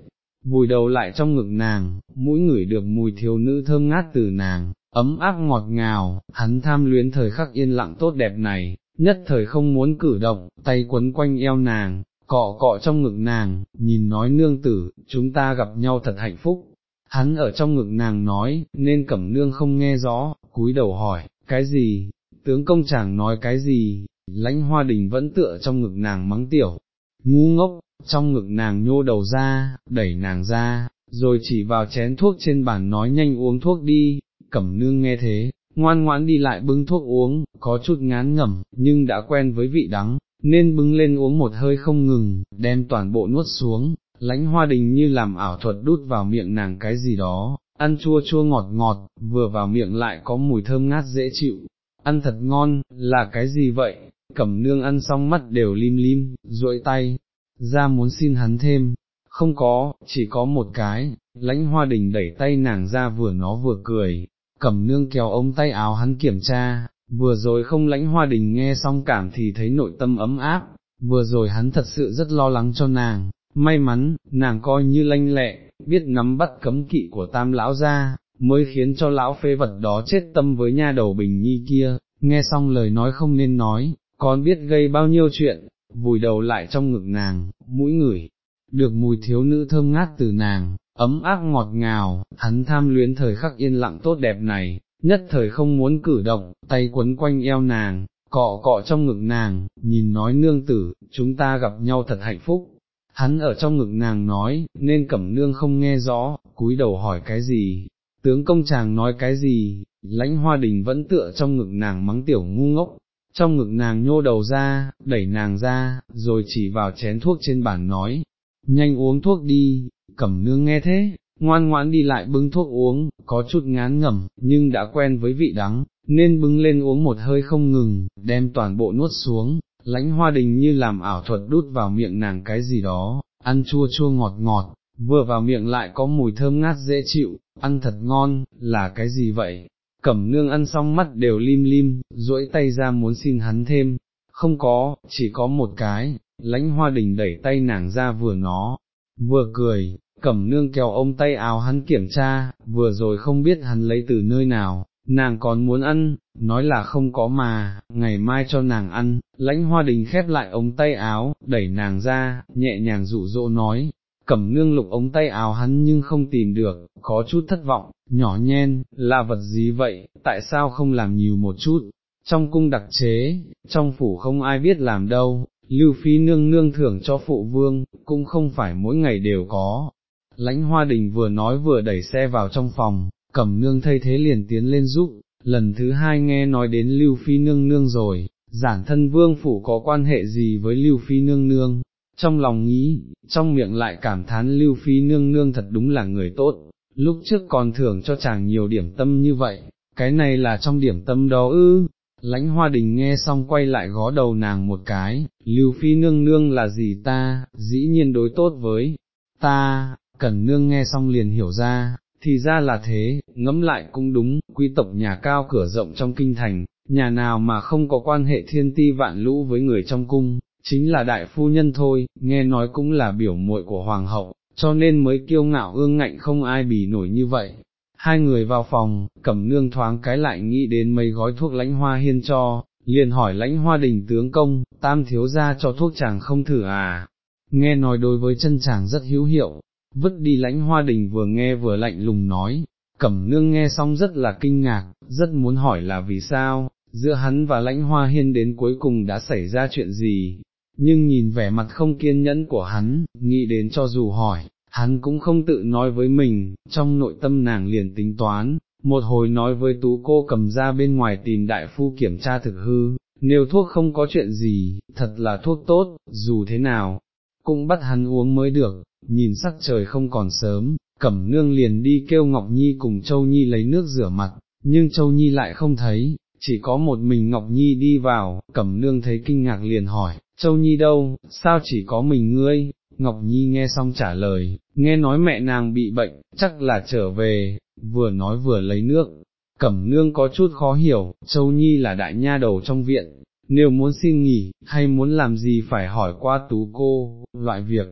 vùi đầu lại trong ngực nàng, mũi ngửi được mùi thiếu nữ thơm ngát từ nàng, ấm áp ngọt ngào, hắn tham luyến thời khắc yên lặng tốt đẹp này, nhất thời không muốn cử động, tay quấn quanh eo nàng, cọ cọ trong ngực nàng, nhìn nói nương tử, chúng ta gặp nhau thật hạnh phúc. Hắn ở trong ngực nàng nói, nên cẩm nương không nghe rõ, cúi đầu hỏi, cái gì, tướng công chàng nói cái gì, lãnh hoa đình vẫn tựa trong ngực nàng mắng tiểu, ngu ngốc, trong ngực nàng nhô đầu ra, đẩy nàng ra, rồi chỉ vào chén thuốc trên bàn nói nhanh uống thuốc đi, cẩm nương nghe thế, ngoan ngoãn đi lại bưng thuốc uống, có chút ngán ngẩm, nhưng đã quen với vị đắng, nên bưng lên uống một hơi không ngừng, đem toàn bộ nuốt xuống, lãnh hoa đình như làm ảo thuật đút vào miệng nàng cái gì đó, ăn chua chua ngọt ngọt, vừa vào miệng lại có mùi thơm ngát dễ chịu, ăn thật ngon, là cái gì vậy, cẩm nương ăn xong mắt đều lim lim, duỗi tay, ra muốn xin hắn thêm, không có, chỉ có một cái, lãnh hoa đình đẩy tay nàng ra vừa nó vừa cười, cẩm nương kéo ống tay áo hắn kiểm tra, vừa rồi không lãnh hoa đình nghe xong cảm thì thấy nội tâm ấm áp, vừa rồi hắn thật sự rất lo lắng cho nàng, may mắn, nàng coi như lanh lẹ, biết nắm bắt cấm kỵ của tam lão ra, mới khiến cho lão phê vật đó chết tâm với nha đầu bình nhi kia, nghe xong lời nói không nên nói, còn biết gây bao nhiêu chuyện, vùi đầu lại trong ngực nàng, mũi ngửi, được mùi thiếu nữ thơm ngát từ nàng, ấm áp ngọt ngào, hắn tham luyến thời khắc yên lặng tốt đẹp này, nhất thời không muốn cử động, tay quấn quanh eo nàng, cọ cọ trong ngực nàng, nhìn nói nương tử, chúng ta gặp nhau thật hạnh phúc. Hắn ở trong ngực nàng nói, nên cẩm nương không nghe rõ, cúi đầu hỏi cái gì, tướng công chàng nói cái gì, lãnh hoa đình vẫn tựa trong ngực nàng mắng tiểu ngu ngốc, trong ngực nàng nhô đầu ra, đẩy nàng ra, rồi chỉ vào chén thuốc trên bàn nói, nhanh uống thuốc đi, cẩm nương nghe thế, ngoan ngoãn đi lại bưng thuốc uống, có chút ngán ngẩm, nhưng đã quen với vị đắng, nên bưng lên uống một hơi không ngừng, đem toàn bộ nuốt xuống, lãnh hoa đình như làm ảo thuật đút vào miệng nàng cái gì đó, ăn chua chua ngọt ngọt, vừa vào miệng lại có mùi thơm ngát dễ chịu, ăn thật ngon, là cái gì vậy? Cẩm nương ăn xong mắt đều lim lim, duỗi tay ra muốn xin hắn thêm, không có, chỉ có một cái, lãnh hoa đình đẩy tay nàng ra vừa nó, vừa cười, cẩm nương kéo ôm tay áo hắn kiểm tra, vừa rồi không biết hắn lấy từ nơi nào, nàng còn muốn ăn, nói là không có mà, ngày mai cho nàng ăn, lãnh hoa đình khép lại ống tay áo, đẩy nàng ra, nhẹ nhàng dụ dỗ nói, cẩm nương lục ống tay áo hắn nhưng không tìm được, có chút thất vọng, nhỏ nhen, là vật gì vậy, tại sao không làm nhiều một chút, trong cung đặc chế, trong phủ không ai biết làm đâu, lưu phi nương nương thưởng cho phụ vương, cũng không phải mỗi ngày đều có. Lãnh hoa đình vừa nói vừa đẩy xe vào trong phòng, cẩm nương thay thế liền tiến lên giúp, lần thứ hai nghe nói đến lưu phi nương nương rồi, giản thân vương phủ có quan hệ gì với lưu phi nương nương, trong lòng nghĩ, trong miệng lại cảm thán lưu phi nương nương thật đúng là người tốt, lúc trước còn thưởng cho chàng nhiều điểm tâm như vậy, cái này là trong điểm tâm đó ư, lãnh hoa đình nghe xong quay lại gó đầu nàng một cái, lưu phi nương nương là gì ta, dĩ nhiên đối tốt với ta, cẩn nương nghe xong liền hiểu ra, thì ra là thế, ngẫm lại cũng đúng, quý tộc nhà cao cửa rộng trong kinh thành, nhà nào mà không có quan hệ thiên ti vạn lũ với người trong cung, chính là đại phu nhân thôi, nghe nói cũng là biểu muội của hoàng hậu, cho nên mới kiêu ngạo ương ngạnh không ai bì nổi như vậy. Hai người vào phòng, cẩm nương thoáng cái lại nghĩ đến mấy gói thuốc lãnh hoa hiên cho, liền hỏi lãnh hoa đình tướng công, tam thiếu ra cho thuốc chàng không thử à, nghe nói đối với chân chàng rất hữu hiệu, vứt đi lãnh hoa đình vừa nghe vừa lạnh lùng nói, cẩm nương nghe xong rất là kinh ngạc, rất muốn hỏi là vì sao, giữa hắn và lãnh hoa hiên đến cuối cùng đã xảy ra chuyện gì, nhưng nhìn vẻ mặt không kiên nhẫn của hắn, nghĩ đến cho dù hỏi, hắn cũng không tự nói với mình, trong nội tâm nàng liền tính toán, một hồi nói với tú cô cầm ra bên ngoài tìm đại phu kiểm tra thực hư, nếu thuốc không có chuyện gì, thật là thuốc tốt, dù thế nào, cũng bắt hắn uống mới được, nhìn sắc trời không còn sớm, cẩm nương liền đi kêu Ngọc Nhi cùng Châu Nhi lấy nước rửa mặt, nhưng Châu Nhi lại không thấy, chỉ có một mình Ngọc Nhi đi vào, cẩm nương thấy kinh ngạc liền hỏi, Châu Nhi đâu, sao chỉ có mình ngươi, Ngọc Nhi nghe xong trả lời, nghe nói mẹ nàng bị bệnh, chắc là trở về, vừa nói vừa lấy nước, cẩm nương có chút khó hiểu, Châu Nhi là đại nha đầu trong viện, nếu muốn xin nghỉ, hay muốn làm gì phải hỏi qua tú cô, loại việc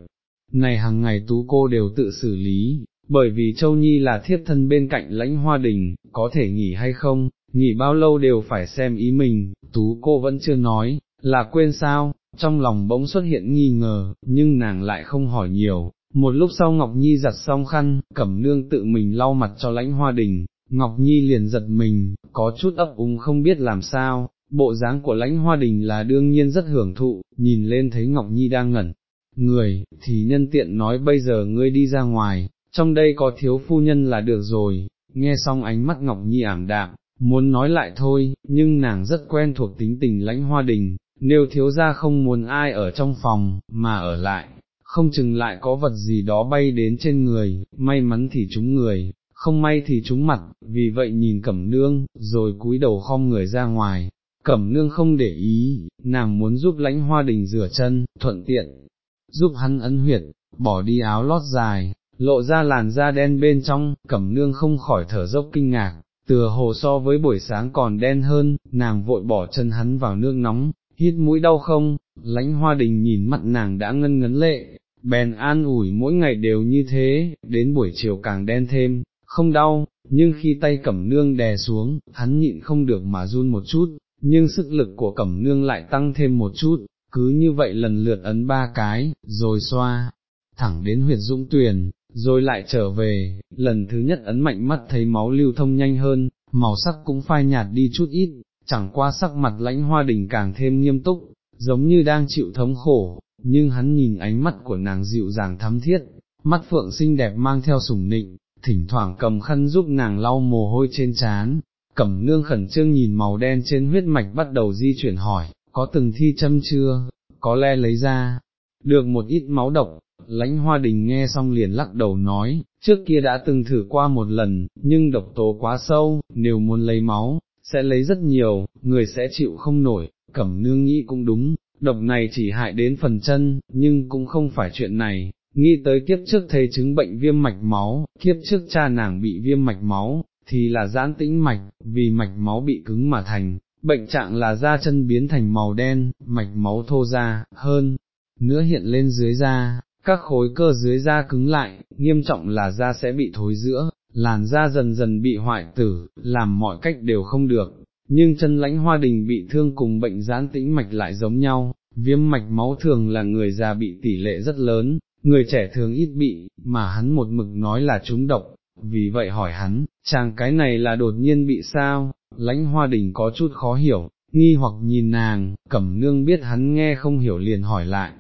này hàng ngày tú cô đều tự xử lý, bởi vì Châu Nhi là thiếp thân bên cạnh lãnh hoa đình, có thể nghỉ hay không, nghỉ bao lâu đều phải xem ý mình, tú cô vẫn chưa nói, là quên sao, trong lòng bỗng xuất hiện nghi ngờ, nhưng nàng lại không hỏi nhiều. Một lúc sau Ngọc Nhi giặt xong khăn, cẩm nương tự mình lau mặt cho lãnh hoa đình, Ngọc Nhi liền giật mình, có chút ấp úng không biết làm sao, bộ dáng của lãnh hoa đình là đương nhiên rất hưởng thụ, nhìn lên thấy Ngọc Nhi đang ngẩn. Người, thì nhân tiện nói bây giờ ngươi đi ra ngoài, trong đây có thiếu phu nhân là được rồi, nghe xong ánh mắt Ngọc Nhi ảm đạm, muốn nói lại thôi, nhưng nàng rất quen thuộc tính tình lãnh hoa đình, nếu thiếu ra không muốn ai ở trong phòng, mà ở lại, không chừng lại có vật gì đó bay đến trên người, may mắn thì chúng người, không may thì chúng mặt, vì vậy nhìn cẩm nương, rồi cúi đầu khom người ra ngoài. Cẩm nương không để ý, nàng muốn giúp lãnh hoa đình rửa chân, thuận tiện, giúp hắn ấn huyệt, bỏ đi áo lót dài, lộ ra làn da đen bên trong, cẩm nương không khỏi thở dốc kinh ngạc, tựa hồ so với buổi sáng còn đen hơn, nàng vội bỏ chân hắn vào nước nóng, hít mũi đau không, lãnh hoa đình nhìn mặt nàng đã ngân ngấn lệ, bèn an ủi mỗi ngày đều như thế, đến buổi chiều càng đen thêm, không đau, nhưng khi tay cẩm nương đè xuống, hắn nhịn không được mà run một chút, nhưng sức lực của cẩm nương lại tăng thêm một chút, cứ như vậy lần lượt ấn ba cái, rồi xoa, thẳng đến huyệt dũng tuyền, rồi lại trở về, lần thứ nhất ấn mạnh mắt thấy máu lưu thông nhanh hơn, màu sắc cũng phai nhạt đi chút ít, chẳng qua sắc mặt lãnh hoa đình càng thêm nghiêm túc, giống như đang chịu thống khổ, nhưng hắn nhìn ánh mắt của nàng dịu dàng thắm thiết, mắt phượng xinh đẹp mang theo sủng nịnh, thỉnh thoảng cầm khăn giúp nàng lau mồ hôi trên trán, cẩm nương khẩn trương nhìn màu đen trên huyết mạch bắt đầu di chuyển hỏi, có từng thi châm chưa, có lẽ lấy ra, được một ít máu độc, lãnh hoa đình nghe xong liền lắc đầu nói, trước kia đã từng thử qua một lần, nhưng độc tố quá sâu, nếu muốn lấy máu, sẽ lấy rất nhiều, người sẽ chịu không nổi, cẩm nương nghĩ cũng đúng, độc này chỉ hại đến phần chân, nhưng cũng không phải chuyện này, nghĩ tới kiếp trước thấy chứng bệnh viêm mạch máu, kiếp trước cha nàng bị viêm mạch máu, thì là giãn tĩnh mạch, vì mạch máu bị cứng mà thành, bệnh trạng là da chân biến thành màu đen, mạch máu thô ra, hơn, nữa hiện lên dưới da, các khối cơ dưới da cứng lại, nghiêm trọng là da sẽ bị thối giữa, làn da dần dần bị hoại tử, làm mọi cách đều không được, nhưng chân lãnh hoa đình bị thương cùng bệnh giãn tĩnh mạch lại giống nhau, viêm mạch máu thường là người già bị tỷ lệ rất lớn, người trẻ thường ít bị, mà hắn một mực nói là trúng độc, vì vậy hỏi hắn, chàng cái này là đột nhiên bị sao, lãnh hoa đình có chút khó hiểu, nghi hoặc nhìn nàng, cẩm nương biết hắn nghe không hiểu liền hỏi lại,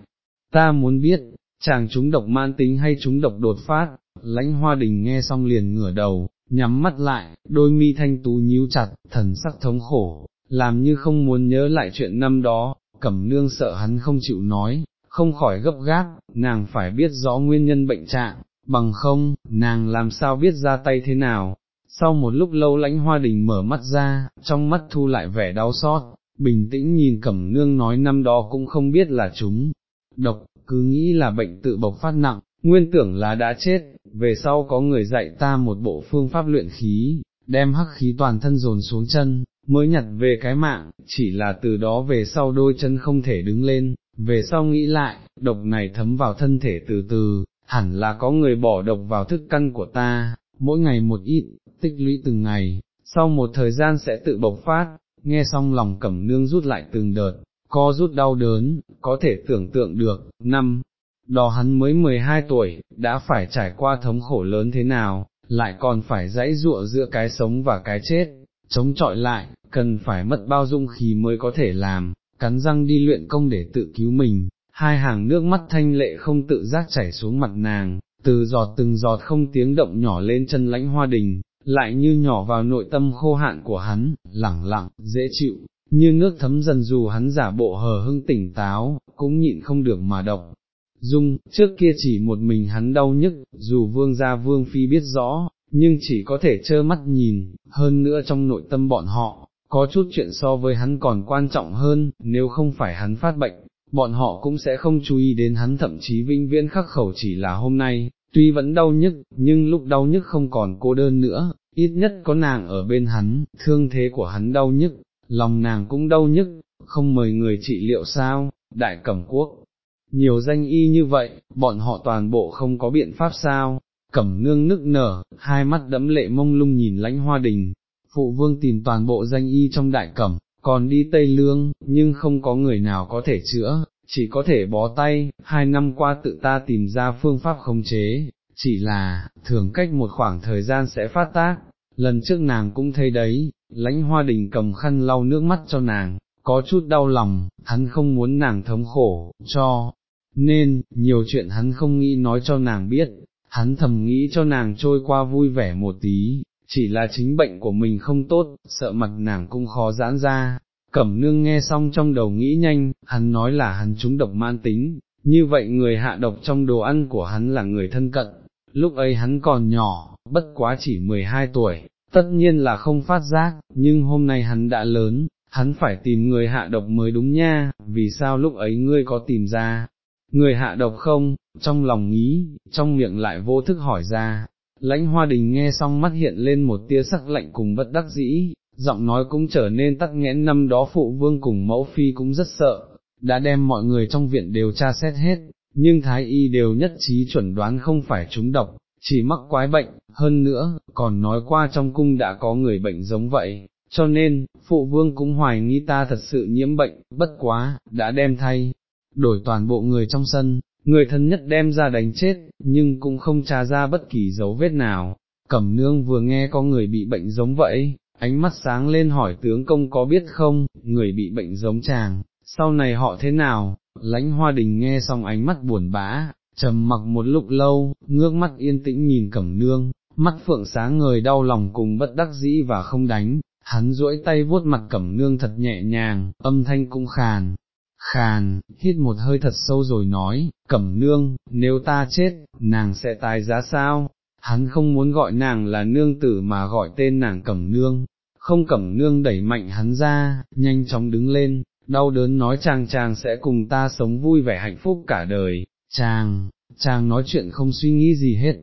ta muốn biết, chàng chúng độc man tính hay chúng độc đột phát, lãnh hoa đình nghe xong liền ngửa đầu, nhắm mắt lại, đôi mi thanh tú nhíu chặt, thần sắc thống khổ, làm như không muốn nhớ lại chuyện năm đó, cẩm nương sợ hắn không chịu nói, không khỏi gấp gáp, nàng phải biết rõ nguyên nhân bệnh trạng, bằng không, nàng làm sao biết ra tay thế nào. Sau một lúc lâu lãnh hoa đình mở mắt ra, trong mắt thu lại vẻ đau xót, bình tĩnh nhìn cẩm nương nói năm đó cũng không biết là chúng, độc, cứ nghĩ là bệnh tự bộc phát nặng, nguyên tưởng là đã chết, về sau có người dạy ta một bộ phương pháp luyện khí, đem hắc khí toàn thân dồn xuống chân, mới nhặt về cái mạng, chỉ là từ đó về sau đôi chân không thể đứng lên, về sau nghĩ lại, độc này thấm vào thân thể từ từ, hẳn là có người bỏ độc vào thức căn của ta, mỗi ngày một ít, tích lũy từng ngày, sau một thời gian sẽ tự bộc phát, nghe xong lòng cẩm nương rút lại từng đợt, co rút đau đớn, có thể tưởng tượng được, năm, đó hắn mới 12 tuổi, đã phải trải qua thống khổ lớn thế nào, lại còn phải dãy dụa giữa cái sống và cái chết, chống chọi lại, cần phải mất bao dung khí mới có thể làm, cắn răng đi luyện công để tự cứu mình, hai hàng nước mắt thanh lệ không tự giác chảy xuống mặt nàng, từ giọt từng giọt không tiếng động nhỏ lên chân lãnh hoa đình, lại như nhỏ vào nội tâm khô hạn của hắn, lẳng lặng, dễ chịu, như nước thấm dần dù hắn giả bộ hờ hưng tỉnh táo, cũng nhịn không được mà động. Dung, trước kia chỉ một mình hắn đau nhức, dù vương gia vương phi biết rõ, nhưng chỉ có thể trơ mắt nhìn, hơn nữa trong nội tâm bọn họ, có chút chuyện so với hắn còn quan trọng hơn, nếu không phải hắn phát bệnh, bọn họ cũng sẽ không chú ý đến hắn thậm chí vinh viễn khắc khẩu chỉ là hôm nay, tuy vẫn đau nhức, nhưng lúc đau nhức không còn cô đơn nữa, ít nhất có nàng ở bên hắn, thương thế của hắn đau nhức, lòng nàng cũng đau nhức, không mời người trị liệu sao, đại cẩm quốc, nhiều danh y như vậy, bọn họ toàn bộ không có biện pháp sao, cẩm nương nức nở, hai mắt đẫm lệ mông lung nhìn lãnh hoa đình, phụ vương tìm toàn bộ danh y trong đại cẩm, còn đi Tây Lương, nhưng không có người nào có thể chữa, chỉ có thể bó tay, hai năm qua tự ta tìm ra phương pháp khống chế, chỉ là, thường cách một khoảng thời gian sẽ phát tác, lần trước nàng cũng thấy đấy, lãnh hoa đình cầm khăn lau nước mắt cho nàng, có chút đau lòng, hắn không muốn nàng thống khổ, cho, nên, nhiều chuyện hắn không nghĩ nói cho nàng biết, hắn thầm nghĩ cho nàng trôi qua vui vẻ một tí, chỉ là chính bệnh của mình không tốt, sợ mặt nàng cũng khó giãn ra. Cẩm nương nghe xong trong đầu nghĩ nhanh, hắn nói là hắn trúng độc man tính, như vậy người hạ độc trong đồ ăn của hắn là người thân cận, lúc ấy hắn còn nhỏ, bất quá chỉ 12 tuổi, tất nhiên là không phát giác, nhưng hôm nay hắn đã lớn, hắn phải tìm người hạ độc mới đúng nha, vì sao lúc ấy ngươi có tìm ra, người hạ độc không, trong lòng nghĩ, trong miệng lại vô thức hỏi ra, lãnh hoa đình nghe xong mắt hiện lên một tia sắc lạnh cùng bất đắc dĩ, giọng nói cũng trở nên tắc nghẽn năm đó phụ vương cùng mẫu phi cũng rất sợ, đã đem mọi người trong viện đều tra xét hết, nhưng thái y đều nhất trí chuẩn đoán không phải chúng độc, chỉ mắc quái bệnh, hơn nữa, còn nói qua trong cung đã có người bệnh giống vậy, cho nên, phụ vương cũng hoài nghi ta thật sự nhiễm bệnh, bất quá, đã đem thay, đổi toàn bộ người trong sân, người thân nhất đem ra đánh chết, nhưng cũng không tra ra bất kỳ dấu vết nào. Cẩm nương vừa nghe có người bị bệnh giống vậy, ánh mắt sáng lên hỏi tướng công có biết không, người bị bệnh giống chàng, sau này họ thế nào, lãnh hoa đình nghe xong ánh mắt buồn bã, trầm mặc một lúc lâu, ngước mắt yên tĩnh nhìn cẩm nương, mắt phượng sáng người đau lòng cùng bất đắc dĩ và không đánh, hắn duỗi tay vuốt mặt cẩm nương thật nhẹ nhàng, âm thanh cũng khàn, khàn, hít một hơi thật sâu rồi nói, cẩm nương, nếu ta chết, nàng sẽ tài giá sao? Hắn không muốn gọi nàng là nương tử mà gọi tên nàng cẩm nương, không cẩm nương đẩy mạnh hắn ra, nhanh chóng đứng lên, đau đớn nói chàng chàng sẽ cùng ta sống vui vẻ hạnh phúc cả đời, chàng, chàng nói chuyện không suy nghĩ gì hết,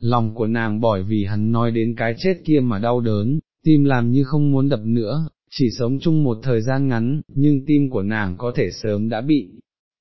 lòng của nàng bởi vì hắn nói đến cái chết kia mà đau đớn, tim làm như không muốn đập nữa, chỉ sống chung một thời gian ngắn, nhưng tim của nàng có thể sớm đã bị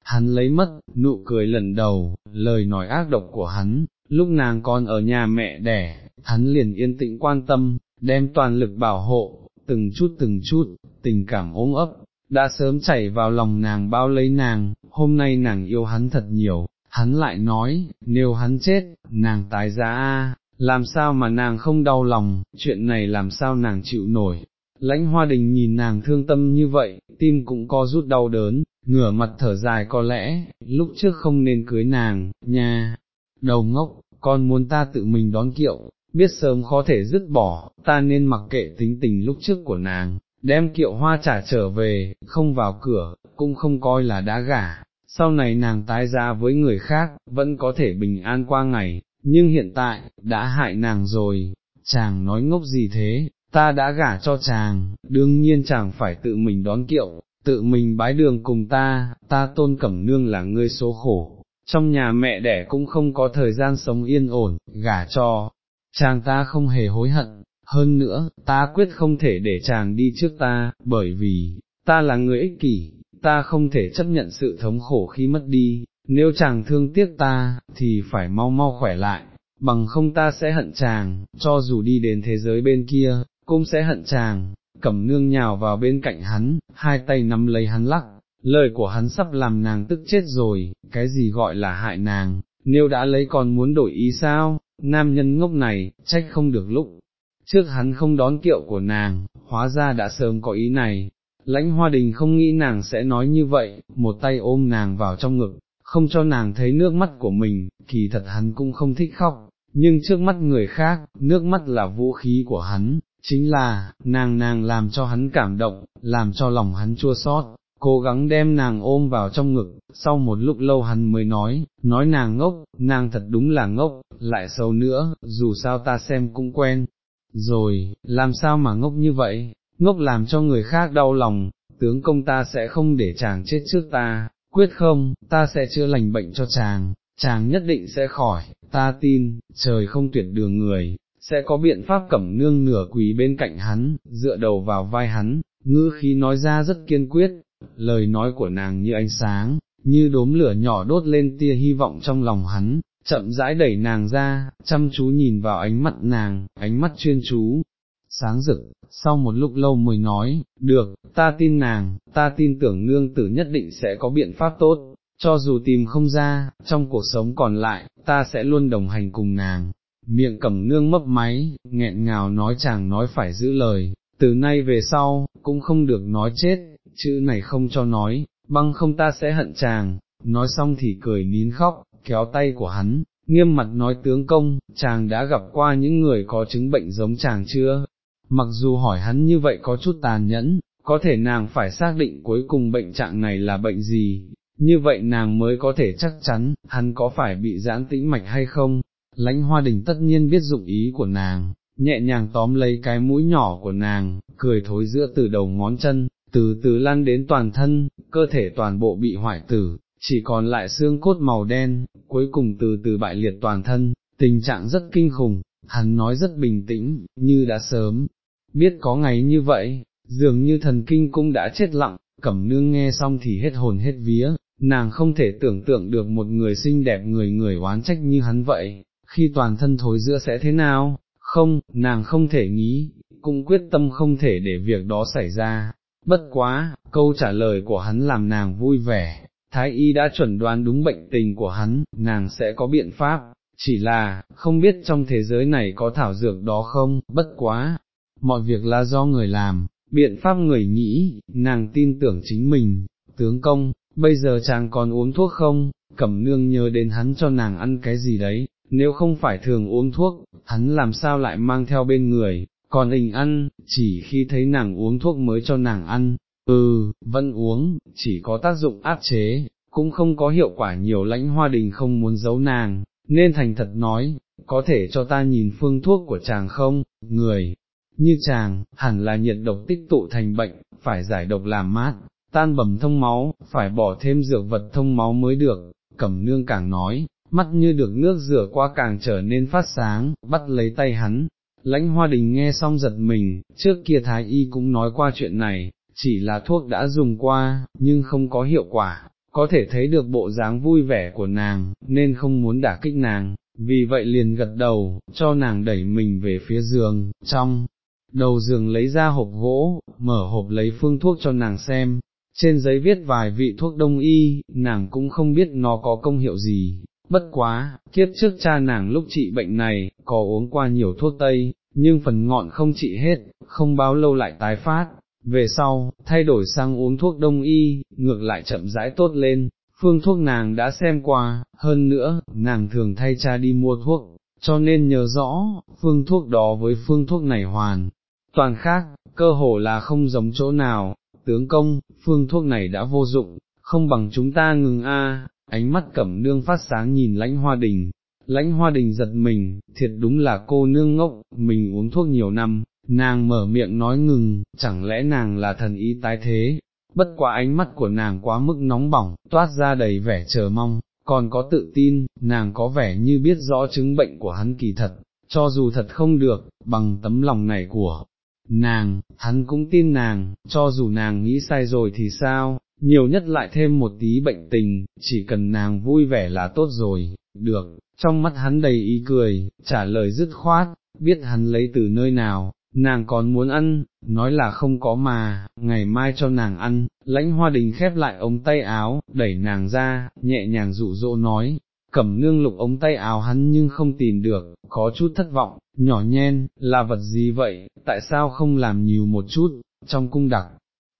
hắn lấy mất, nụ cười lần đầu, lời nói ác độc của hắn, lúc nàng còn ở nhà mẹ đẻ, hắn liền yên tĩnh quan tâm, đem toàn lực bảo hộ, từng chút từng chút, tình cảm ôm ấp, đã sớm chảy vào lòng nàng bao lấy nàng, hôm nay nàng yêu hắn thật nhiều, hắn lại nói, nếu hắn chết, nàng tái giá a, làm sao mà nàng không đau lòng, chuyện này làm sao nàng chịu nổi. Lãnh hoa đình nhìn nàng thương tâm như vậy, tim cũng co rút đau đớn, ngửa mặt thở dài có lẽ, lúc trước không nên cưới nàng, nha, đầu ngốc, con muốn ta tự mình đón kiệu, biết sớm khó thể dứt bỏ, ta nên mặc kệ tính tình lúc trước của nàng, đem kiệu hoa trả trở về, không vào cửa, cũng không coi là đã gả, sau này nàng tái ra với người khác, vẫn có thể bình an qua ngày, nhưng hiện tại, đã hại nàng rồi, chàng nói ngốc gì thế, ta đã gả cho chàng, đương nhiên chàng phải tự mình đón kiệu, tự mình bái đường cùng ta, ta tôn cẩm nương là ngươi số khổ, trong nhà mẹ đẻ cũng không có thời gian sống yên ổn, gả cho, chàng ta không hề hối hận, hơn nữa, ta quyết không thể để chàng đi trước ta, bởi vì, ta là người ích kỷ, ta không thể chấp nhận sự thống khổ khi mất đi, nếu chàng thương tiếc ta, thì phải mau mau khỏe lại, bằng không ta sẽ hận chàng, cho dù đi đến thế giới bên kia, cũng sẽ hận chàng, cẩm nương nhào vào bên cạnh hắn, hai tay nắm lấy hắn lắc, lời của hắn sắp làm nàng tức chết rồi, cái gì gọi là hại nàng, nếu đã lấy còn muốn đổi ý sao, nam nhân ngốc này, trách không được lúc, trước hắn không đón kiệu của nàng, hóa ra đã sớm có ý này, lãnh hoa đình không nghĩ nàng sẽ nói như vậy, một tay ôm nàng vào trong ngực, không cho nàng thấy nước mắt của mình, kỳ thật hắn cũng không thích khóc, nhưng trước mắt người khác, nước mắt là vũ khí của hắn, chính là, nàng nàng làm cho hắn cảm động, làm cho lòng hắn chua xót, cố gắng đem nàng ôm vào trong ngực, sau một lúc lâu hắn mới nói, nói nàng ngốc, nàng thật đúng là ngốc, lại sâu nữa, dù sao ta xem cũng quen, rồi, làm sao mà ngốc như vậy, ngốc làm cho người khác đau lòng, tướng công ta sẽ không để chàng chết trước ta, quyết không, ta sẽ chữa lành bệnh cho chàng, chàng nhất định sẽ khỏi, ta tin, trời không tuyệt đường người, sẽ có biện pháp cẩm nương nửa quỳ bên cạnh hắn, dựa đầu vào vai hắn, ngữ khí nói ra rất kiên quyết, lời nói của nàng như ánh sáng, như đốm lửa nhỏ đốt lên tia hy vọng trong lòng hắn, chậm rãi đẩy nàng ra, chăm chú nhìn vào ánh mắt nàng, ánh mắt chuyên chú, sáng rực, sau một lúc lâu mới nói, được, ta tin nàng, ta tin tưởng nương tử nhất định sẽ có biện pháp tốt, cho dù tìm không ra, trong cuộc sống còn lại, ta sẽ luôn đồng hành cùng nàng. Miệng cẩm nương mấp máy, nghẹn ngào nói chàng nói phải giữ lời, từ nay về sau, cũng không được nói chết, chữ này không cho nói, băng không ta sẽ hận chàng, nói xong thì cười nín khóc, kéo tay của hắn, nghiêm mặt nói tướng công, chàng đã gặp qua những người có chứng bệnh giống chàng chưa, mặc dù hỏi hắn như vậy có chút tàn nhẫn, có thể nàng phải xác định cuối cùng bệnh trạng này là bệnh gì, như vậy nàng mới có thể chắc chắn, hắn có phải bị giãn tĩnh mạch hay không, lãnh hoa đình tất nhiên biết dụng ý của nàng, nhẹ nhàng tóm lấy cái mũi nhỏ của nàng, cười thối giữa từ đầu ngón chân, từ từ lan đến toàn thân, cơ thể toàn bộ bị hoại tử, chỉ còn lại xương cốt màu đen, cuối cùng từ từ bại liệt toàn thân, tình trạng rất kinh khủng, hắn nói rất bình tĩnh, như đã sớm, biết có ngày như vậy, dường như thần kinh cũng đã chết lặng, cẩm nương nghe xong thì hết hồn hết vía, nàng không thể tưởng tượng được một người xinh đẹp người người oán trách như hắn vậy, khi toàn thân thối giữa sẽ thế nào, không, nàng không thể nghĩ, cũng quyết tâm không thể để việc đó xảy ra, bất quá, câu trả lời của hắn làm nàng vui vẻ, thái y đã chuẩn đoán đúng bệnh tình của hắn, nàng sẽ có biện pháp, chỉ là, không biết trong thế giới này có thảo dược đó không, bất quá, mọi việc là do người làm, biện pháp người nghĩ, nàng tin tưởng chính mình, tướng công, bây giờ chàng còn uống thuốc không, cẩm nương nhớ đến hắn cho nàng ăn cái gì đấy, nếu không phải thường uống thuốc, hắn làm sao lại mang theo bên người, còn hình ăn, chỉ khi thấy nàng uống thuốc mới cho nàng ăn, ừ, vẫn uống, chỉ có tác dụng áp chế, cũng không có hiệu quả nhiều lãnh hoa đình không muốn giấu nàng, nên thành thật nói, có thể cho ta nhìn phương thuốc của chàng không, người, như chàng, hẳn là nhiệt độc tích tụ thành bệnh, phải giải độc làm mát, tan bầm thông máu, phải bỏ thêm dược vật thông máu mới được, cẩm nương càng nói, mắt như được nước rửa qua càng trở nên phát sáng, bắt lấy tay hắn. Lãnh hoa đình nghe xong giật mình, trước kia thái y cũng nói qua chuyện này, chỉ là thuốc đã dùng qua, nhưng không có hiệu quả, có thể thấy được bộ dáng vui vẻ của nàng, nên không muốn đả kích nàng, vì vậy liền gật đầu, cho nàng đẩy mình về phía giường, trong đầu giường lấy ra hộp gỗ, mở hộp lấy phương thuốc cho nàng xem, trên giấy viết vài vị thuốc đông y, nàng cũng không biết nó có công hiệu gì, bất quá, kiếp trước cha nàng lúc trị bệnh này, có uống qua nhiều thuốc tây, nhưng phần ngọn không trị hết, không bao lâu lại tái phát, về sau, thay đổi sang uống thuốc đông y, ngược lại chậm rãi tốt lên, phương thuốc nàng đã xem qua, hơn nữa, nàng thường thay cha đi mua thuốc, cho nên nhớ rõ, phương thuốc đó với phương thuốc này hoàn, toàn khác, cơ hồ là không giống chỗ nào, tướng công, phương thuốc này đã vô dụng, không bằng chúng ta ngừng a ánh mắt cẩm nương phát sáng nhìn lãnh hoa đình, lãnh hoa đình giật mình, thiệt đúng là cô nương ngốc, mình uống thuốc nhiều năm, nàng mở miệng nói ngừng, chẳng lẽ nàng là thần ý tái thế, bất quá ánh mắt của nàng quá mức nóng bỏng, toát ra đầy vẻ chờ mong, còn có tự tin, nàng có vẻ như biết rõ chứng bệnh của hắn kỳ thật, cho dù thật không được, bằng tấm lòng này của nàng, hắn cũng tin nàng, cho dù nàng nghĩ sai rồi thì sao, nhiều nhất lại thêm một tí bệnh tình, chỉ cần nàng vui vẻ là tốt rồi, được, trong mắt hắn đầy ý cười, trả lời dứt khoát, biết hắn lấy từ nơi nào, nàng còn muốn ăn, nói là không có mà, ngày mai cho nàng ăn, lãnh hoa đình khép lại ống tay áo, đẩy nàng ra, nhẹ nhàng dụ dỗ nói, cẩm nương lục ống tay áo hắn nhưng không tìm được, có chút thất vọng, nhỏ nhen, là vật gì vậy, tại sao không làm nhiều một chút, trong cung đặc.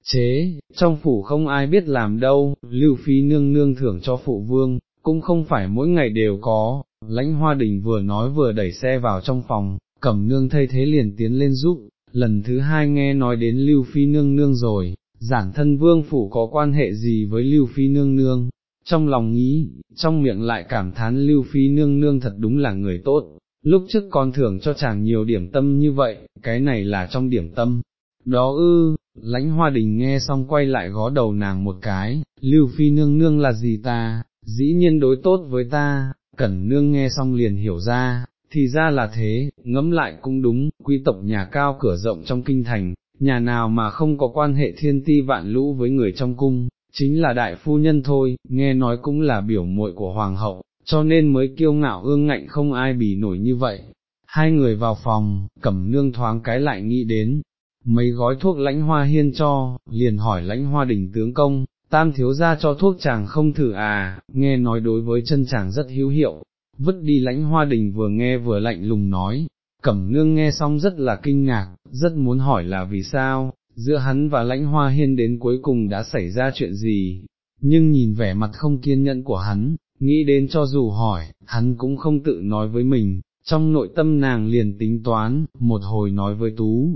Chế, trong phủ không ai biết làm đâu, lưu phi nương nương thưởng cho phụ vương, cũng không phải mỗi ngày đều có, lãnh hoa đình vừa nói vừa đẩy xe vào trong phòng, cẩm nương thay thế liền tiến lên giúp, lần thứ hai nghe nói đến lưu phi nương nương rồi, giản thân vương phủ có quan hệ gì với lưu phi nương nương, trong lòng nghĩ, trong miệng lại cảm thán lưu phi nương nương thật đúng là người tốt, lúc trước con thưởng cho chàng nhiều điểm tâm như vậy, cái này là trong điểm tâm. Đó ư, lãnh hoa đình nghe xong quay lại gó đầu nàng một cái, lưu phi nương nương là gì ta, dĩ nhiên đối tốt với ta, cẩn nương nghe xong liền hiểu ra, thì ra là thế, ngẫm lại cũng đúng, quý tộc nhà cao cửa rộng trong kinh thành, nhà nào mà không có quan hệ thiên ti vạn lũ với người trong cung, chính là đại phu nhân thôi, nghe nói cũng là biểu muội của hoàng hậu, cho nên mới kiêu ngạo ương ngạnh không ai bì nổi như vậy. Hai người vào phòng, cẩm nương thoáng cái lại nghĩ đến, mấy gói thuốc lãnh hoa hiên cho, liền hỏi lãnh hoa đình tướng công, tam thiếu ra cho thuốc chàng không thử à, nghe nói đối với chân chàng rất hữu hiệu, vứt đi lãnh hoa đình vừa nghe vừa lạnh lùng nói, cẩm nương nghe xong rất là kinh ngạc, rất muốn hỏi là vì sao, giữa hắn và lãnh hoa hiên đến cuối cùng đã xảy ra chuyện gì, nhưng nhìn vẻ mặt không kiên nhẫn của hắn, nghĩ đến cho dù hỏi, hắn cũng không tự nói với mình, trong nội tâm nàng liền tính toán, một hồi nói với Tú,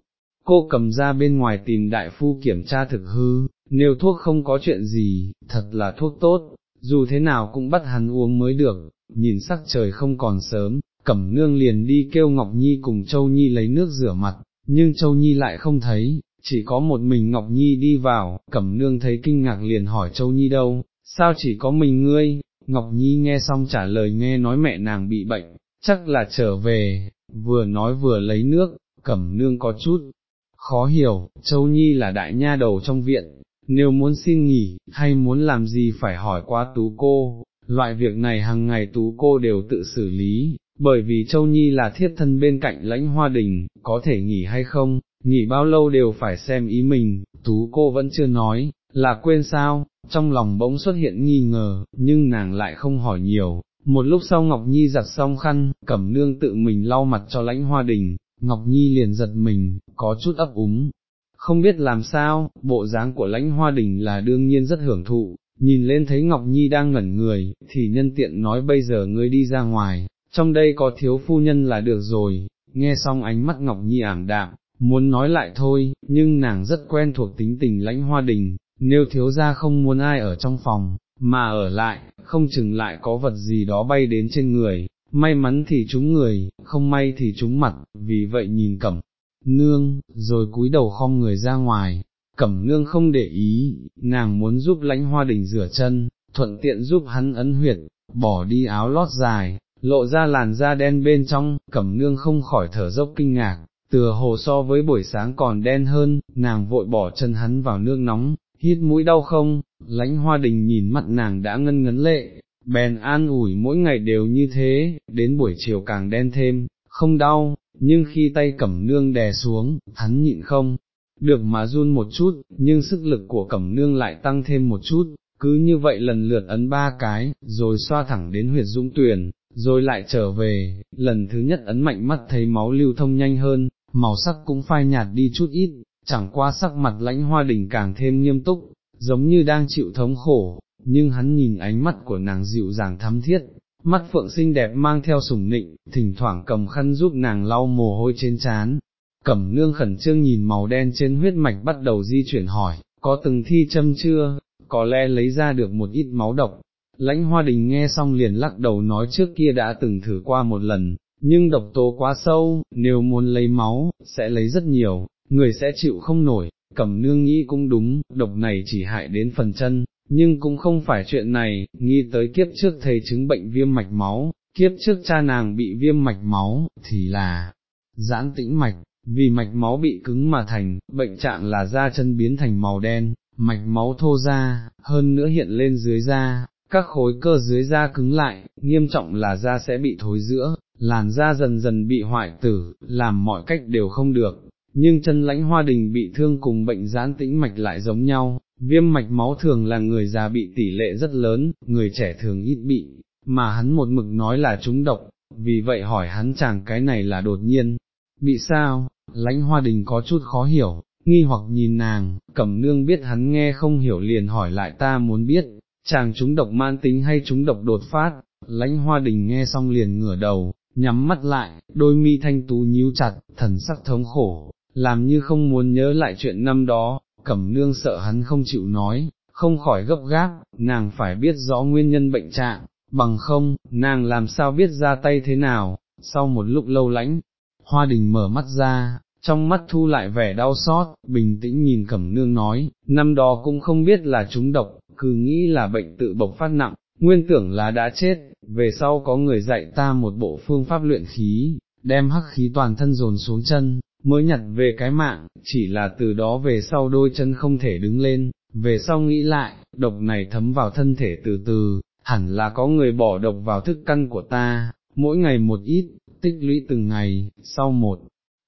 cô cầm ra bên ngoài tìm đại phu kiểm tra thực hư, nếu thuốc không có chuyện gì, thật là thuốc tốt, dù thế nào cũng bắt hắn uống mới được, nhìn sắc trời không còn sớm, cẩm nương liền đi kêu Ngọc Nhi cùng Châu Nhi lấy nước rửa mặt, nhưng Châu Nhi lại không thấy, chỉ có một mình Ngọc Nhi đi vào, cẩm nương thấy kinh ngạc liền hỏi Châu Nhi đâu, sao chỉ có mình ngươi, Ngọc Nhi nghe xong trả lời nghe nói mẹ nàng bị bệnh, chắc là trở về, vừa nói vừa lấy nước, cẩm nương có chút, khó hiểu, Châu Nhi là đại nha đầu trong viện, nếu muốn xin nghỉ, hay muốn làm gì phải hỏi qua tú cô, loại việc này hàng ngày tú cô đều tự xử lý, bởi vì Châu Nhi là thiết thân bên cạnh lãnh hoa đình, có thể nghỉ hay không, nghỉ bao lâu đều phải xem ý mình, tú cô vẫn chưa nói, là quên sao, trong lòng bỗng xuất hiện nghi ngờ, nhưng nàng lại không hỏi nhiều. Một lúc sau Ngọc Nhi giặt xong khăn, cẩm nương tự mình lau mặt cho lãnh hoa đình, Ngọc Nhi liền giật mình, có chút ấp úng, không biết làm sao, bộ dáng của lãnh hoa đình là đương nhiên rất hưởng thụ, nhìn lên thấy Ngọc Nhi đang ngẩn người, thì nhân tiện nói bây giờ ngươi đi ra ngoài, trong đây có thiếu phu nhân là được rồi, nghe xong ánh mắt Ngọc Nhi ảm đạm, muốn nói lại thôi, nhưng nàng rất quen thuộc tính tình lãnh hoa đình, nếu thiếu ra không muốn ai ở trong phòng, mà ở lại, không chừng lại có vật gì đó bay đến trên người, may mắn thì chúng người, không may thì chúng mặt, vì vậy nhìn cẩm nương, rồi cúi đầu khom người ra ngoài, cẩm nương không để ý, nàng muốn giúp lãnh hoa đình rửa chân, thuận tiện giúp hắn ấn huyệt, bỏ đi áo lót dài, lộ ra làn da đen bên trong, cẩm nương không khỏi thở dốc kinh ngạc, tựa hồ so với buổi sáng còn đen hơn, nàng vội bỏ chân hắn vào nước nóng, hít mũi đau không, lãnh hoa đình nhìn mặt nàng đã ngân ngấn lệ, bèn an ủi mỗi ngày đều như thế, đến buổi chiều càng đen thêm, không đau, nhưng khi tay cẩm nương đè xuống, hắn nhịn không, được mà run một chút, nhưng sức lực của cẩm nương lại tăng thêm một chút, cứ như vậy lần lượt ấn ba cái, rồi xoa thẳng đến huyệt dũng tuyển, rồi lại trở về, lần thứ nhất ấn mạnh mắt thấy máu lưu thông nhanh hơn, màu sắc cũng phai nhạt đi chút ít, chẳng qua sắc mặt lãnh hoa đỉnh càng thêm nghiêm túc, giống như đang chịu thống khổ, nhưng hắn nhìn ánh mắt của nàng dịu dàng thắm thiết, mắt phượng xinh đẹp mang theo sủng nịnh, thỉnh thoảng cầm khăn giúp nàng lau mồ hôi trên trán. Cẩm nương khẩn trương nhìn màu đen trên huyết mạch bắt đầu di chuyển hỏi, có từng thi châm chưa, có lẽ lấy ra được một ít máu độc. Lãnh hoa đình nghe xong liền lắc đầu nói trước kia đã từng thử qua một lần, nhưng độc tố quá sâu, nếu muốn lấy máu, sẽ lấy rất nhiều, người sẽ chịu không nổi, cẩm nương nghĩ cũng đúng, độc này chỉ hại đến phần chân, nhưng cũng không phải chuyện này, nghĩ tới kiếp trước thầy chứng bệnh viêm mạch máu, kiếp trước cha nàng bị viêm mạch máu, thì là giãn tĩnh mạch, vì mạch máu bị cứng mà thành, bệnh trạng là da chân biến thành màu đen, mạch máu thô ra, hơn nữa hiện lên dưới da, các khối cơ dưới da cứng lại, nghiêm trọng là da sẽ bị thối giữa, làn da dần dần bị hoại tử, làm mọi cách đều không được, nhưng chân lãnh hoa đình bị thương cùng bệnh giãn tĩnh mạch lại giống nhau, viêm mạch máu thường là người già bị tỷ lệ rất lớn, người trẻ thường ít bị, mà hắn một mực nói là trúng độc, vì vậy hỏi hắn chàng cái này là đột nhiên, bị sao, lãnh hoa đình có chút khó hiểu, nghi hoặc nhìn nàng, cẩm nương biết hắn nghe không hiểu liền hỏi lại ta muốn biết, chàng trúng độc man tính hay trúng độc đột phát, lãnh hoa đình nghe xong liền ngửa đầu, nhắm mắt lại, đôi mi thanh tú nhíu chặt, thần sắc thống khổ, làm như không muốn nhớ lại chuyện năm đó, cẩm nương sợ hắn không chịu nói, không khỏi gấp gáp, nàng phải biết rõ nguyên nhân bệnh trạng, bằng không, nàng làm sao biết ra tay thế nào, sau một lúc lâu lãnh, hoa đình mở mắt ra, trong mắt thu lại vẻ đau xót, bình tĩnh nhìn cẩm nương nói, năm đó cũng không biết là chúng độc, cứ nghĩ là bệnh tự bộc phát nặng, nguyên tưởng là đã chết, về sau có người dạy ta một bộ phương pháp luyện khí, đem hắc khí toàn thân dồn xuống chân, mới nhặt về cái mạng, chỉ là từ đó về sau đôi chân không thể đứng lên, về sau nghĩ lại, độc này thấm vào thân thể từ từ, hẳn là có người bỏ độc vào thức căn của ta, mỗi ngày một ít, tích lũy từng ngày, sau một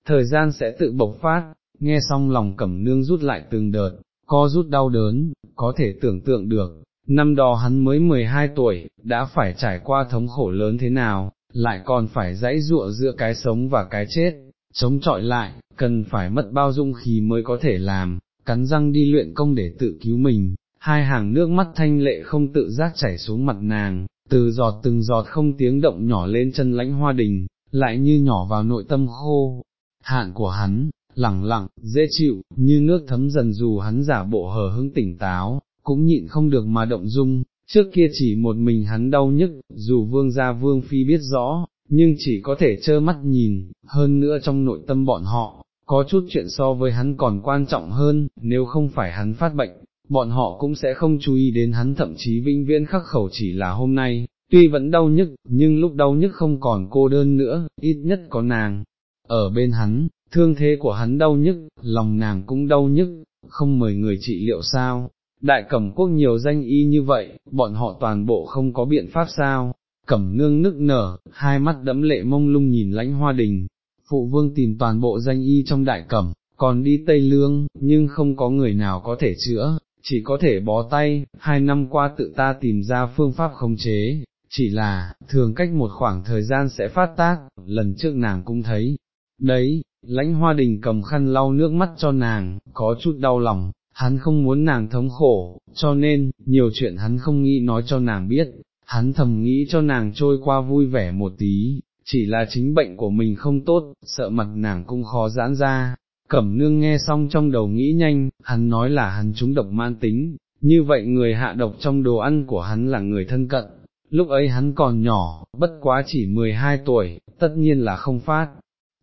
thời gian sẽ tự bộc phát, nghe xong lòng cẩm nương rút lại từng đợt, co rút đau đớn, có thể tưởng tượng được, năm đó hắn mới 12 tuổi, đã phải trải qua thống khổ lớn thế nào, lại còn phải dãy dụa giữa cái sống và cái chết, chống trọi lại, cần phải mất bao dung khí mới có thể làm, cắn răng đi luyện công để tự cứu mình, hai hàng nước mắt thanh lệ không tự giác chảy xuống mặt nàng, từ giọt từng giọt không tiếng động nhỏ lên chân lãnh hoa đình, lại như nhỏ vào nội tâm khô, hạn của hắn, lẳng lặng, dễ chịu, như nước thấm dần dù hắn giả bộ hờ hững tỉnh táo, cũng nhịn không được mà động dung, trước kia chỉ một mình hắn đau nhức, dù vương gia vương phi biết rõ, nhưng chỉ có thể trơ mắt nhìn, hơn nữa trong nội tâm bọn họ, có chút chuyện so với hắn còn quan trọng hơn, nếu không phải hắn phát bệnh, bọn họ cũng sẽ không chú ý đến hắn thậm chí vĩnh viễn khắc khẩu chỉ là hôm nay, tuy vẫn đau nhức, nhưng lúc đau nhức không còn cô đơn nữa, ít nhất có nàng, ở bên hắn, thương thế của hắn đau nhức, lòng nàng cũng đau nhức, không mời người trị liệu sao, đại cẩm quốc nhiều danh y như vậy, bọn họ toàn bộ không có biện pháp sao, cẩm nương nức nở, hai mắt đẫm lệ mông lung nhìn lãnh hoa đình, phụ vương tìm toàn bộ danh y trong đại cẩm, còn đi Tây Lương, nhưng không có người nào có thể chữa, chỉ có thể bó tay, hai năm qua tự ta tìm ra phương pháp khống chế, chỉ là, thường cách một khoảng thời gian sẽ phát tác, lần trước nàng cũng thấy, đấy, lãnh hoa đình cầm khăn lau nước mắt cho nàng, có chút đau lòng, hắn không muốn nàng thống khổ, cho nên, nhiều chuyện hắn không nghĩ nói cho nàng biết, hắn thầm nghĩ cho nàng trôi qua vui vẻ một tí, chỉ là chính bệnh của mình không tốt, sợ mặt nàng cũng khó giãn ra. Cẩm nương nghe xong trong đầu nghĩ nhanh, hắn nói là hắn trúng độc man tính, như vậy người hạ độc trong đồ ăn của hắn là người thân cận, lúc ấy hắn còn nhỏ, bất quá chỉ 12 tuổi, tất nhiên là không phát,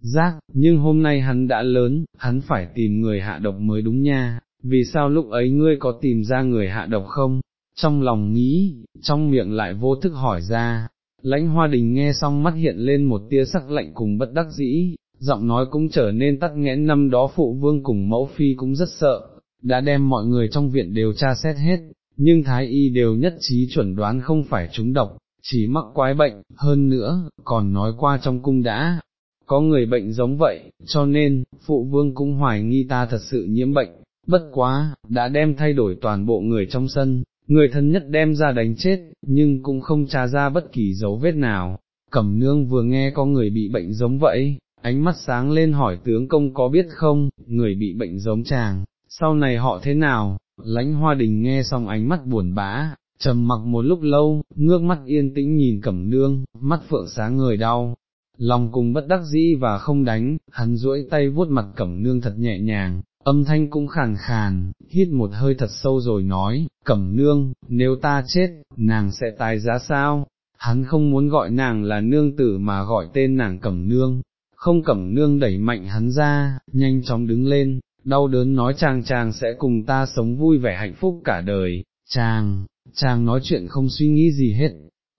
giác, nhưng hôm nay hắn đã lớn, hắn phải tìm người hạ độc mới đúng nha, vì sao lúc ấy ngươi có tìm ra người hạ độc không? Trong lòng nghĩ, trong miệng lại vô thức hỏi ra, lãnh hoa đình nghe xong mắt hiện lên một tia sắc lạnh cùng bất đắc dĩ, giọng nói cũng trở nên tắc nghẽn. Năm đó phụ vương cùng mẫu phi cũng rất sợ, đã đem mọi người trong viện đều tra xét hết, nhưng thái y đều nhất trí chuẩn đoán không phải chúng độc, chỉ mắc quái bệnh, hơn nữa, còn nói qua trong cung đã, có người bệnh giống vậy, cho nên, phụ vương cũng hoài nghi ta thật sự nhiễm bệnh, bất quá, đã đem thay đổi toàn bộ người trong sân, người thân nhất đem ra đánh chết, nhưng cũng không tra ra bất kỳ dấu vết nào. Cẩm nương vừa nghe có người bị bệnh giống vậy, ánh mắt sáng lên hỏi tướng công có biết không, người bị bệnh giống chàng, sau này họ thế nào, lãnh hoa đình nghe xong ánh mắt buồn bã, trầm mặc một lúc lâu, ngước mắt yên tĩnh nhìn cẩm nương, mắt phượng sáng người đau, lòng cùng bất đắc dĩ và không đánh, hắn duỗi tay vuốt mặt cẩm nương thật nhẹ nhàng, âm thanh cũng khàn khàn, hít một hơi thật sâu rồi nói, cẩm nương, nếu ta chết, nàng sẽ tài giá sao? Hắn không muốn gọi nàng là nương tử mà gọi tên nàng cẩm nương, không cẩm nương đẩy mạnh hắn ra, nhanh chóng đứng lên, đau đớn nói chàng chàng sẽ cùng ta sống vui vẻ hạnh phúc cả đời, chàng, chàng nói chuyện không suy nghĩ gì hết,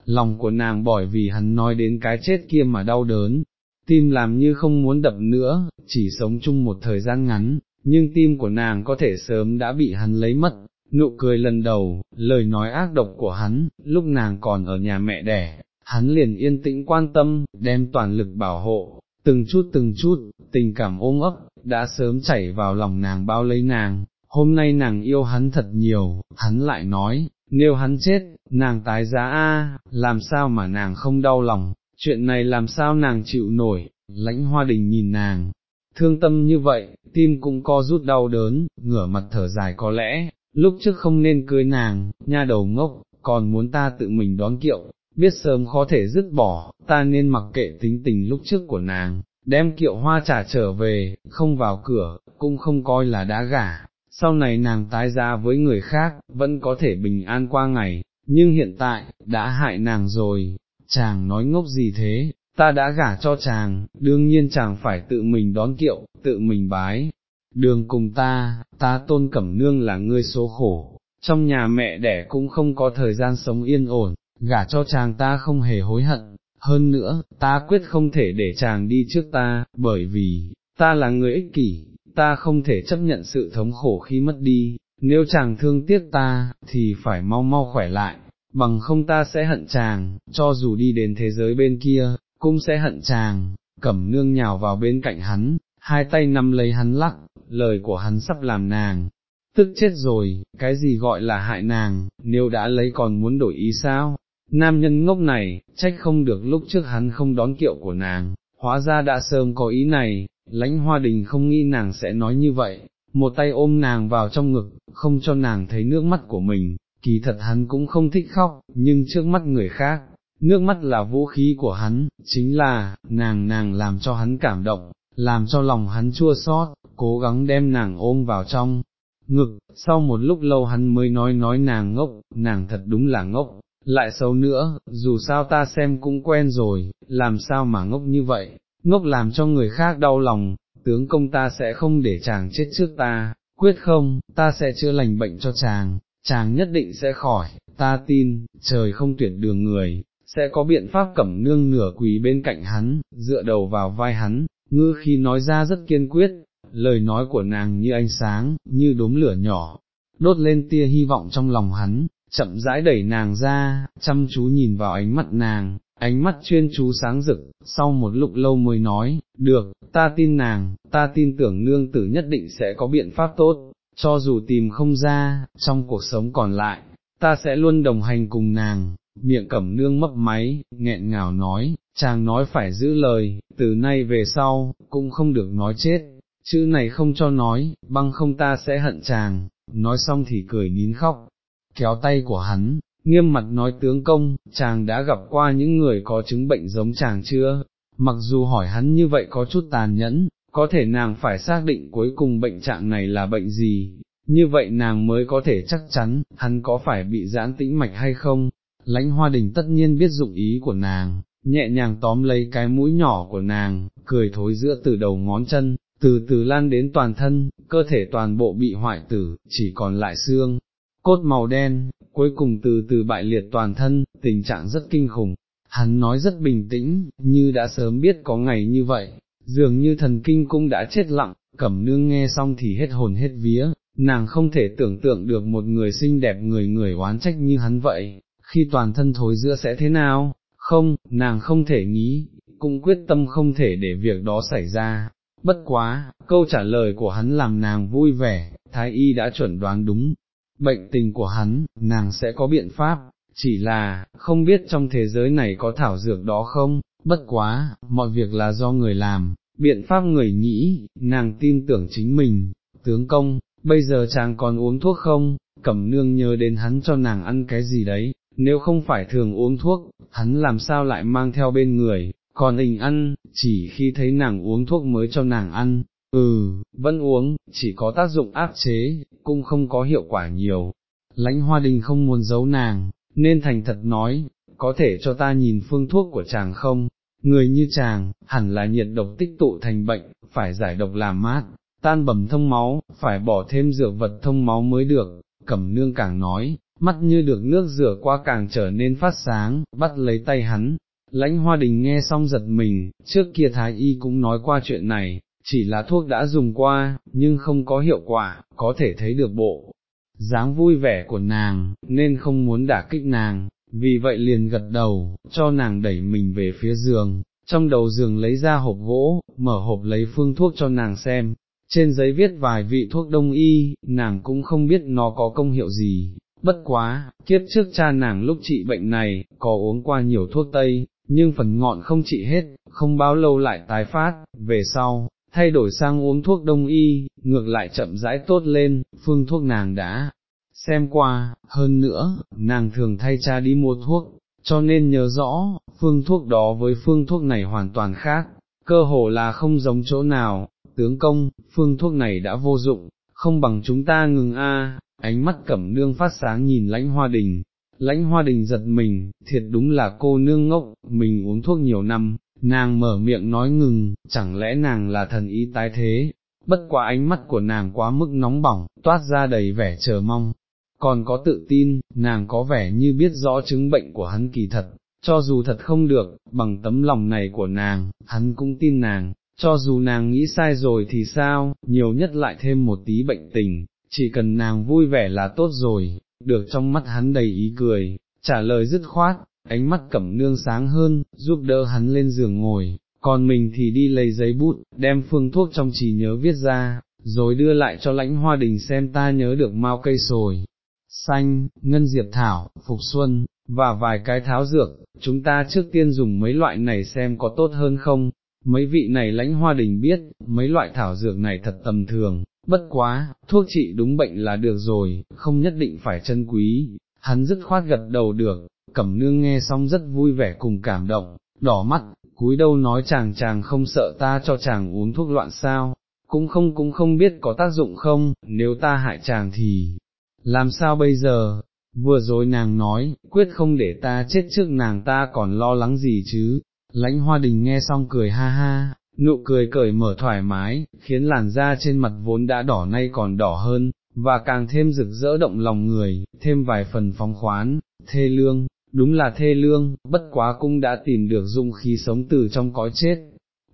lòng của nàng bởi vì hắn nói đến cái chết kia mà đau đớn, tim làm như không muốn đập nữa, chỉ sống chung một thời gian ngắn, nhưng tim của nàng có thể sớm đã bị hắn lấy mất, nụ cười lần đầu, lời nói ác độc của hắn, lúc nàng còn ở nhà mẹ đẻ, hắn liền yên tĩnh quan tâm, đem toàn lực bảo hộ, từng chút từng chút, tình cảm ôm ấp, đã sớm chảy vào lòng nàng bao lấy nàng, hôm nay nàng yêu hắn thật nhiều, hắn lại nói, nếu hắn chết, nàng tái giá a, làm sao mà nàng không đau lòng, chuyện này làm sao nàng chịu nổi, lãnh hoa đình nhìn nàng, thương tâm như vậy, tim cũng co rút đau đớn, ngửa mặt thở dài có lẽ, lúc trước không nên cưới nàng, nha đầu ngốc, còn muốn ta tự mình đón kiệu, biết sớm khó thể dứt bỏ, ta nên mặc kệ tính tình lúc trước của nàng, đem kiệu hoa trả trở về, không vào cửa, cũng không coi là đã gả, sau này nàng tái ra với người khác, vẫn có thể bình an qua ngày, nhưng hiện tại, đã hại nàng rồi, chàng nói ngốc gì thế, ta đã gả cho chàng, đương nhiên chàng phải tự mình đón kiệu, tự mình bái, đường cùng ta, ta tôn cẩm nương là ngươi số khổ, trong nhà mẹ đẻ cũng không có thời gian sống yên ổn, gả cho chàng ta không hề hối hận, hơn nữa, ta quyết không thể để chàng đi trước ta, bởi vì, ta là người ích kỷ, ta không thể chấp nhận sự thống khổ khi mất đi, nếu chàng thương tiếc ta, thì phải mau mau khỏe lại, bằng không ta sẽ hận chàng, cho dù đi đến thế giới bên kia, cũng sẽ hận chàng, cẩm nương nhào vào bên cạnh hắn, hai tay nắm lấy hắn lắc, lời của hắn sắp làm nàng, tức chết rồi, cái gì gọi là hại nàng, nếu đã lấy còn muốn đổi ý sao, nam nhân ngốc này, trách không được lúc trước hắn không đón kiệu của nàng, hóa ra đã sớm có ý này, lãnh hoa đình không nghĩ nàng sẽ nói như vậy, một tay ôm nàng vào trong ngực, không cho nàng thấy nước mắt của mình, kỳ thật hắn cũng không thích khóc, nhưng trước mắt người khác, nước mắt là vũ khí của hắn, chính là, nàng nàng làm cho hắn cảm động, làm cho lòng hắn chua xót, cố gắng đem nàng ôm vào trong ngực, sau một lúc lâu hắn mới nói nói nàng ngốc, nàng thật đúng là ngốc, lại xấu nữa, dù sao ta xem cũng quen rồi, làm sao mà ngốc như vậy, ngốc làm cho người khác đau lòng, tướng công ta sẽ không để chàng chết trước ta, quyết không, ta sẽ chữa lành bệnh cho chàng, chàng nhất định sẽ khỏi, ta tin, trời không tuyển đường người, sẽ có biện pháp cẩm nương nửa quỳ bên cạnh hắn, dựa đầu vào vai hắn, ngư khi nói ra rất kiên quyết, lời nói của nàng như ánh sáng, như đốm lửa nhỏ, đốt lên tia hy vọng trong lòng hắn, chậm rãi đẩy nàng ra, chăm chú nhìn vào ánh mắt nàng, ánh mắt chuyên chú sáng rực, sau một lúc lâu mới nói, được, ta tin nàng, ta tin tưởng nương tử nhất định sẽ có biện pháp tốt, cho dù tìm không ra, trong cuộc sống còn lại, ta sẽ luôn đồng hành cùng nàng, miệng cẩm nương mấp máy, nghẹn ngào nói, chàng nói phải giữ lời, từ nay về sau, cũng không được nói chết, chữ này không cho nói, băng không ta sẽ hận chàng, nói xong thì cười nín khóc, kéo tay của hắn, nghiêm mặt nói tướng công, chàng đã gặp qua những người có chứng bệnh giống chàng chưa, mặc dù hỏi hắn như vậy có chút tàn nhẫn, có thể nàng phải xác định cuối cùng bệnh trạng này là bệnh gì, như vậy nàng mới có thể chắc chắn, hắn có phải bị giãn tĩnh mạch hay không, lãnh hoa đình tất nhiên biết dụng ý của nàng, nhẹ nhàng tóm lấy cái mũi nhỏ của nàng, cười thối giữa từ đầu ngón chân, từ từ lan đến toàn thân, cơ thể toàn bộ bị hoại tử, chỉ còn lại xương, cốt màu đen, cuối cùng từ từ bại liệt toàn thân, tình trạng rất kinh khủng. Hắn nói rất bình tĩnh, như đã sớm biết có ngày như vậy, dường như thần kinh cũng đã chết lặng, cẩm nương nghe xong thì hết hồn hết vía, nàng không thể tưởng tượng được một người xinh đẹp người người oán trách như hắn vậy, khi toàn thân thối giữa sẽ thế nào, không, nàng không thể nghĩ, cũng quyết tâm không thể để việc đó xảy ra. Bất quá, câu trả lời của hắn làm nàng vui vẻ, thái y đã chuẩn đoán đúng, bệnh tình của hắn, nàng sẽ có biện pháp, chỉ là, không biết trong thế giới này có thảo dược đó không, bất quá, mọi việc là do người làm, biện pháp người nghĩ, nàng tin tưởng chính mình, tướng công, bây giờ chàng còn uống thuốc không, cẩm nương nhớ đến hắn cho nàng ăn cái gì đấy, nếu không phải thường uống thuốc, hắn làm sao lại mang theo bên người, còn hình ăn, chỉ khi thấy nàng uống thuốc mới cho nàng ăn, ừ, vẫn uống, chỉ có tác dụng áp chế, cũng không có hiệu quả nhiều. Lãnh hoa đình không muốn giấu nàng, nên thành thật nói, có thể cho ta nhìn phương thuốc của chàng không, người như chàng, hẳn là nhiệt độc tích tụ thành bệnh, phải giải độc làm mát, tan bầm thông máu, phải bỏ thêm dược vật thông máu mới được, cẩm nương càng nói, mắt như được nước rửa qua càng trở nên phát sáng, bắt lấy tay hắn. Lãnh hoa đình nghe xong giật mình, trước kia thái y cũng nói qua chuyện này, chỉ là thuốc đã dùng qua, nhưng không có hiệu quả, có thể thấy được bộ dáng vui vẻ của nàng, nên không muốn đả kích nàng, vì vậy liền gật đầu, cho nàng đẩy mình về phía giường, trong đầu giường lấy ra hộp gỗ, mở hộp lấy phương thuốc cho nàng xem, trên giấy viết vài vị thuốc đông y, nàng cũng không biết nó có công hiệu gì, bất quá, kiếp trước cha nàng lúc trị bệnh này, có uống qua nhiều thuốc tây, nhưng phần ngọn không trị hết, không bao lâu lại tái phát, về sau, thay đổi sang uống thuốc đông y, ngược lại chậm rãi tốt lên, phương thuốc nàng đã xem qua, hơn nữa, nàng thường thay cha đi mua thuốc, cho nên nhớ rõ, phương thuốc đó với phương thuốc này hoàn toàn khác, cơ hồ là không giống chỗ nào, tướng công, phương thuốc này đã vô dụng, không bằng chúng ta ngừng a ánh mắt cẩm nương phát sáng nhìn lãnh hoa đình, lãnh hoa đình giật mình, thiệt đúng là cô nương ngốc, mình uống thuốc nhiều năm, nàng mở miệng nói ngừng, chẳng lẽ nàng là thần y tái thế, bất quá ánh mắt của nàng quá mức nóng bỏng, toát ra đầy vẻ chờ mong, còn có tự tin, nàng có vẻ như biết rõ chứng bệnh của hắn kỳ thật, cho dù thật không được, bằng tấm lòng này của nàng, hắn cũng tin nàng, cho dù nàng nghĩ sai rồi thì sao, nhiều nhất lại thêm một tí bệnh tình, chỉ cần nàng vui vẻ là tốt rồi, được trong mắt hắn đầy ý cười, trả lời dứt khoát, ánh mắt cẩm nương sáng hơn, giúp đỡ hắn lên giường ngồi, còn mình thì đi lấy giấy bút, đem phương thuốc trong trí nhớ viết ra, rồi đưa lại cho lãnh hoa đình xem ta nhớ được mau cây sồi, xanh, ngân diệp thảo, phục xuân, và vài cái tháo dược, chúng ta trước tiên dùng mấy loại này xem có tốt hơn không, mấy vị này lãnh hoa đình biết, mấy loại thảo dược này thật tầm thường, bất quá, thuốc trị đúng bệnh là được rồi, không nhất định phải chân quý, hắn dứt khoát gật đầu được, cẩm nương nghe xong rất vui vẻ cùng cảm động, đỏ mắt, cúi đâu nói chàng chàng không sợ ta cho chàng uống thuốc loạn sao, cũng không cũng không biết có tác dụng không, nếu ta hại chàng thì, làm sao bây giờ, vừa rồi nàng nói, quyết không để ta chết trước nàng ta còn lo lắng gì chứ, lãnh hoa đình nghe xong cười ha ha, nụ cười cởi mở thoải mái, khiến làn da trên mặt vốn đã đỏ nay còn đỏ hơn, và càng thêm rực rỡ động lòng người, thêm vài phần phóng khoán, thê lương, đúng là thê lương, bất quá cũng đã tìm được dung khí sống từ trong cõi chết.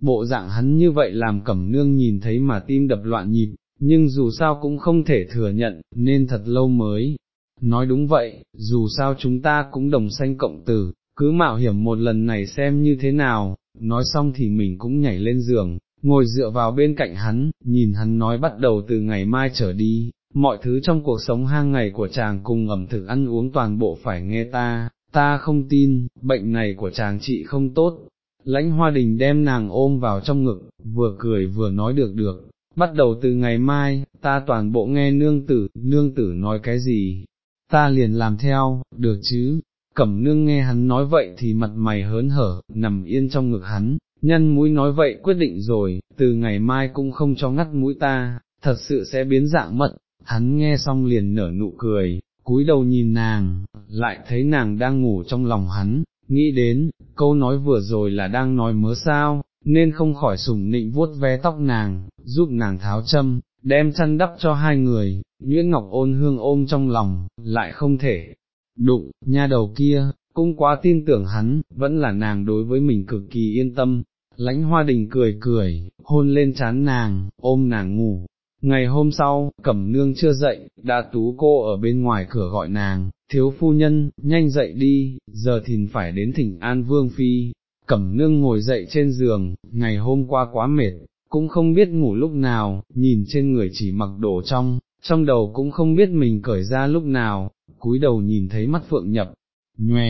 Bộ dạng hắn như vậy làm cẩm nương nhìn thấy mà tim đập loạn nhịp, nhưng dù sao cũng không thể thừa nhận, nên thật lâu mới. Nói đúng vậy, dù sao chúng ta cũng đồng sanh cộng tử, cứ mạo hiểm một lần này xem như thế nào, nói xong thì mình cũng nhảy lên giường, ngồi dựa vào bên cạnh hắn, nhìn hắn nói bắt đầu từ ngày mai trở đi, mọi thứ trong cuộc sống hang ngày của chàng cùng ẩm thực ăn uống toàn bộ phải nghe ta, ta không tin, bệnh này của chàng chị không tốt. Lãnh hoa đình đem nàng ôm vào trong ngực, vừa cười vừa nói được được, bắt đầu từ ngày mai, ta toàn bộ nghe nương tử, nương tử nói cái gì, ta liền làm theo, được chứ, cẩm nương nghe hắn nói vậy thì mặt mày hớn hở, nằm yên trong ngực hắn, nhân mũi nói vậy quyết định rồi, từ ngày mai cũng không cho ngắt mũi ta, thật sự sẽ biến dạng mật, hắn nghe xong liền nở nụ cười, cúi đầu nhìn nàng, lại thấy nàng đang ngủ trong lòng hắn, nghĩ đến, câu nói vừa rồi là đang nói mớ sao, nên không khỏi sủng nịnh vuốt ve tóc nàng, giúp nàng tháo châm, đem chăn đắp cho hai người, Nguyễn Ngọc ôn hương ôm trong lòng, lại không thể, đụng, nha đầu kia, cũng quá tin tưởng hắn, vẫn là nàng đối với mình cực kỳ yên tâm, lãnh hoa đình cười cười, hôn lên chán nàng, ôm nàng ngủ. Ngày hôm sau, cẩm nương chưa dậy, đã tú cô ở bên ngoài cửa gọi nàng, thiếu phu nhân, nhanh dậy đi, giờ thìn phải đến thỉnh An Vương Phi, cẩm nương ngồi dậy trên giường, ngày hôm qua quá mệt, cũng không biết ngủ lúc nào, nhìn trên người chỉ mặc đồ trong, trong đầu cũng không biết mình cởi ra lúc nào, cúi đầu nhìn thấy mắt phượng nhập, nhòe,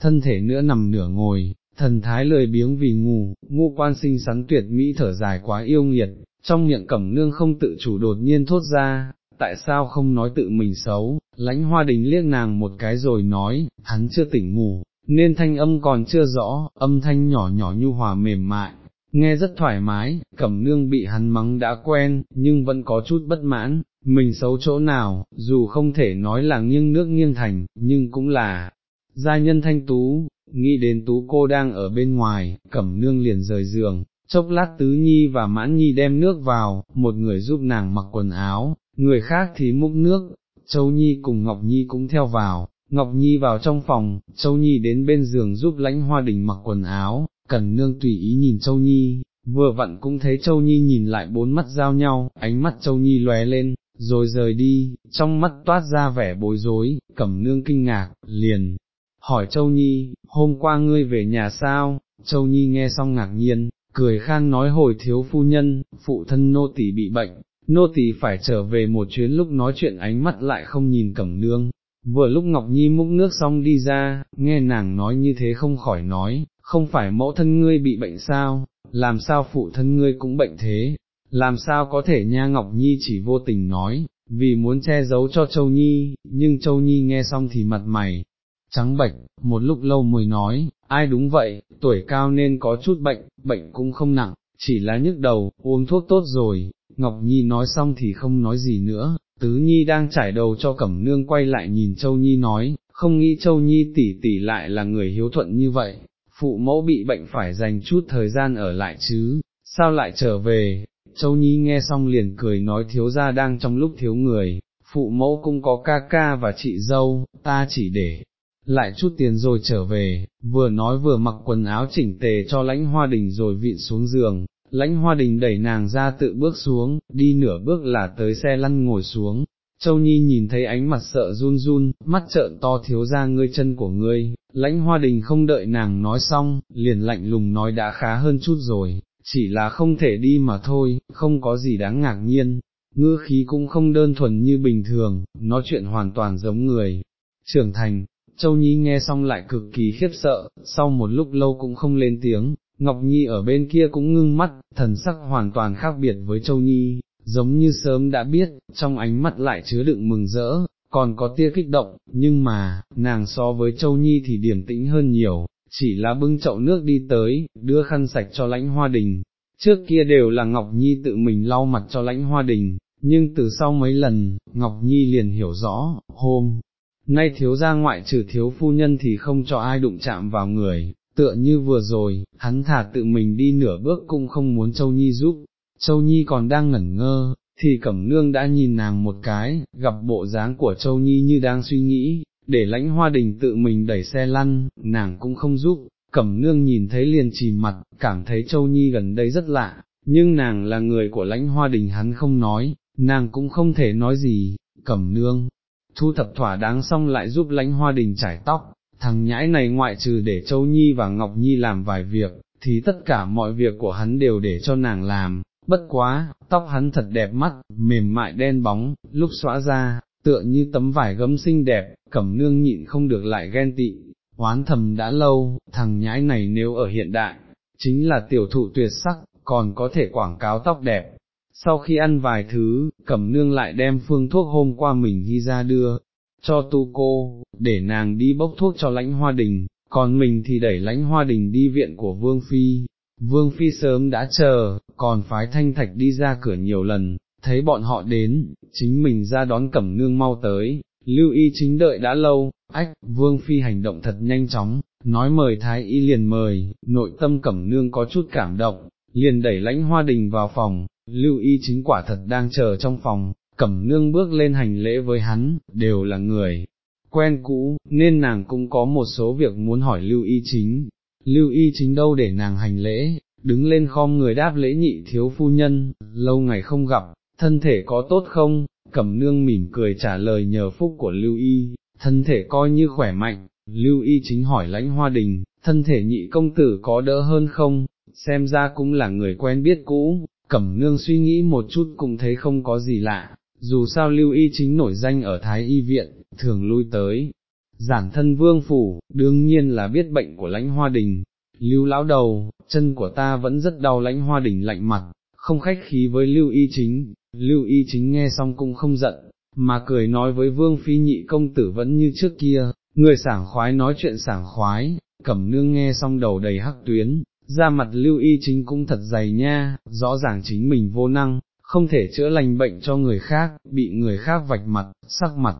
thân thể nữa nằm nửa ngồi, thần thái lười biếng vì ngủ, ngu quan sinh sắn tuyệt mỹ thở dài quá yêu nghiệt, trong miệng cẩm nương không tự chủ đột nhiên thốt ra, tại sao không nói tự mình xấu, lãnh hoa đình liếc nàng một cái rồi nói, hắn chưa tỉnh ngủ, nên thanh âm còn chưa rõ, âm thanh nhỏ nhỏ nhu hòa mềm mại, nghe rất thoải mái, cẩm nương bị hắn mắng đã quen, nhưng vẫn có chút bất mãn, mình xấu chỗ nào, dù không thể nói là nghiêng nước nghiêng thành, nhưng cũng là gia nhân thanh tú, nghĩ đến tú cô đang ở bên ngoài, cẩm nương liền rời giường, chốc lát tứ nhi và mãn nhi đem nước vào, một người giúp nàng mặc quần áo, người khác thì múc nước, châu nhi cùng ngọc nhi cũng theo vào. Ngọc Nhi vào trong phòng, Châu Nhi đến bên giường giúp lãnh hoa đình mặc quần áo, cần nương tùy ý nhìn Châu Nhi, vừa vặn cũng thấy Châu Nhi nhìn lại bốn mắt giao nhau, ánh mắt Châu Nhi lóe lên, rồi rời đi, trong mắt toát ra vẻ bối rối, cẩm nương kinh ngạc, liền, hỏi Châu Nhi, hôm qua ngươi về nhà sao, Châu Nhi nghe xong ngạc nhiên, cười khan nói hồi thiếu phu nhân, phụ thân nô tỳ bị bệnh, nô tỳ phải trở về một chuyến lúc nói chuyện ánh mắt lại không nhìn cẩm nương. Vừa lúc Ngọc Nhi múc nước xong đi ra, nghe nàng nói như thế không khỏi nói, không phải mẫu thân ngươi bị bệnh sao, làm sao phụ thân ngươi cũng bệnh thế, làm sao có thể nha Ngọc Nhi chỉ vô tình nói, vì muốn che giấu cho Châu Nhi, nhưng Châu Nhi nghe xong thì mặt mày, trắng bệch, một lúc lâu mới nói, ai đúng vậy, tuổi cao nên có chút bệnh, bệnh cũng không nặng, chỉ là nhức đầu, uống thuốc tốt rồi, Ngọc Nhi nói xong thì không nói gì nữa, Tứ Nhi đang trải đầu cho Cẩm Nương quay lại nhìn Châu Nhi nói, không nghĩ Châu Nhi tỷ tỷ lại là người hiếu thuận như vậy, phụ mẫu bị bệnh phải dành chút thời gian ở lại chứ, sao lại trở về, Châu Nhi nghe xong liền cười nói thiếu gia đang trong lúc thiếu người, phụ mẫu cũng có ca ca và chị dâu, ta chỉ để lại chút tiền rồi trở về, vừa nói vừa mặc quần áo chỉnh tề cho lãnh hoa đình rồi vịn xuống giường, lãnh hoa đình đẩy nàng ra tự bước xuống, đi nửa bước là tới xe lăn ngồi xuống, Châu Nhi nhìn thấy ánh mặt sợ run run, mắt trợn to thiếu ra ngươi chân của ngươi, lãnh hoa đình không đợi nàng nói xong, liền lạnh lùng nói đã khá hơn chút rồi, chỉ là không thể đi mà thôi, không có gì đáng ngạc nhiên, ngư khí cũng không đơn thuần như bình thường, nói chuyện hoàn toàn giống người. Trưởng thành, Châu Nhi nghe xong lại cực kỳ khiếp sợ, sau một lúc lâu cũng không lên tiếng, Ngọc Nhi ở bên kia cũng ngưng mắt, thần sắc hoàn toàn khác biệt với Châu Nhi, giống như sớm đã biết, trong ánh mắt lại chứa đựng mừng rỡ, còn có tia kích động, nhưng mà, nàng so với Châu Nhi thì điềm tĩnh hơn nhiều, chỉ là bưng chậu nước đi tới, đưa khăn sạch cho lãnh hoa đình. Trước kia đều là Ngọc Nhi tự mình lau mặt cho lãnh hoa đình, nhưng từ sau mấy lần, Ngọc Nhi liền hiểu rõ, hôm, nay thiếu ra ngoại trừ thiếu phu nhân thì không cho ai đụng chạm vào người, tựa như vừa rồi, hắn thả tự mình đi nửa bước cũng không muốn Châu Nhi giúp, Châu Nhi còn đang ngẩn ngơ, thì Cẩm Nương đã nhìn nàng một cái, gặp bộ dáng của Châu Nhi như đang suy nghĩ, để lãnh hoa đình tự mình đẩy xe lăn, nàng cũng không giúp, Cẩm Nương nhìn thấy liền chìm mặt, cảm thấy Châu Nhi gần đây rất lạ, nhưng nàng là người của lãnh hoa đình hắn không nói, nàng cũng không thể nói gì, Cẩm Nương. Thu thập thỏa đáng xong lại giúp lãnh hoa đình trải tóc, thằng nhãi này ngoại trừ để Châu Nhi và Ngọc Nhi làm vài việc, thì tất cả mọi việc của hắn đều để cho nàng làm, bất quá, tóc hắn thật đẹp mắt, mềm mại đen bóng, lúc xóa ra, tựa như tấm vải gấm xinh đẹp, cẩm nương nhịn không được lại ghen tị, oán thầm đã lâu, thằng nhãi này nếu ở hiện đại, chính là tiểu thụ tuyệt sắc, còn có thể quảng cáo tóc đẹp. Sau khi ăn vài thứ, cẩm nương lại đem phương thuốc hôm qua mình ghi ra đưa, cho tu cô, để nàng đi bốc thuốc cho lãnh hoa đình, còn mình thì đẩy lãnh hoa đình đi viện của Vương Phi. Vương Phi sớm đã chờ, còn phái thanh thạch đi ra cửa nhiều lần, thấy bọn họ đến, chính mình ra đón cẩm nương mau tới, lưu y chính đợi đã lâu, ách, Vương Phi hành động thật nhanh chóng, nói mời Thái y liền mời, nội tâm cẩm nương có chút cảm động, liền đẩy lãnh hoa đình vào phòng, lưu y chính quả thật đang chờ trong phòng, cẩm nương bước lên hành lễ với hắn, đều là người quen cũ, nên nàng cũng có một số việc muốn hỏi lưu y chính, lưu y chính đâu để nàng hành lễ, đứng lên khom người đáp lễ nhị thiếu phu nhân, lâu ngày không gặp, thân thể có tốt không, cẩm nương mỉm cười trả lời nhờ phúc của lưu y, thân thể coi như khỏe mạnh, lưu y chính hỏi lãnh hoa đình, thân thể nhị công tử có đỡ hơn không, xem ra cũng là người quen biết cũ, cẩm nương suy nghĩ một chút cũng thấy không có gì lạ, dù sao lưu y chính nổi danh ở Thái Y Viện, thường lui tới, giản thân vương phủ, đương nhiên là biết bệnh của lãnh hoa đình, lưu lão đầu, chân của ta vẫn rất đau lãnh hoa đình lạnh mặt, không khách khí với lưu y chính, lưu y chính nghe xong cũng không giận, mà cười nói với vương phi nhị công tử vẫn như trước kia, người sảng khoái nói chuyện sảng khoái, cẩm nương nghe xong đầu đầy hắc tuyến, ra mặt lưu y chính cũng thật dày nha, rõ ràng chính mình vô năng, không thể chữa lành bệnh cho người khác, bị người khác vạch mặt, sắc mặt,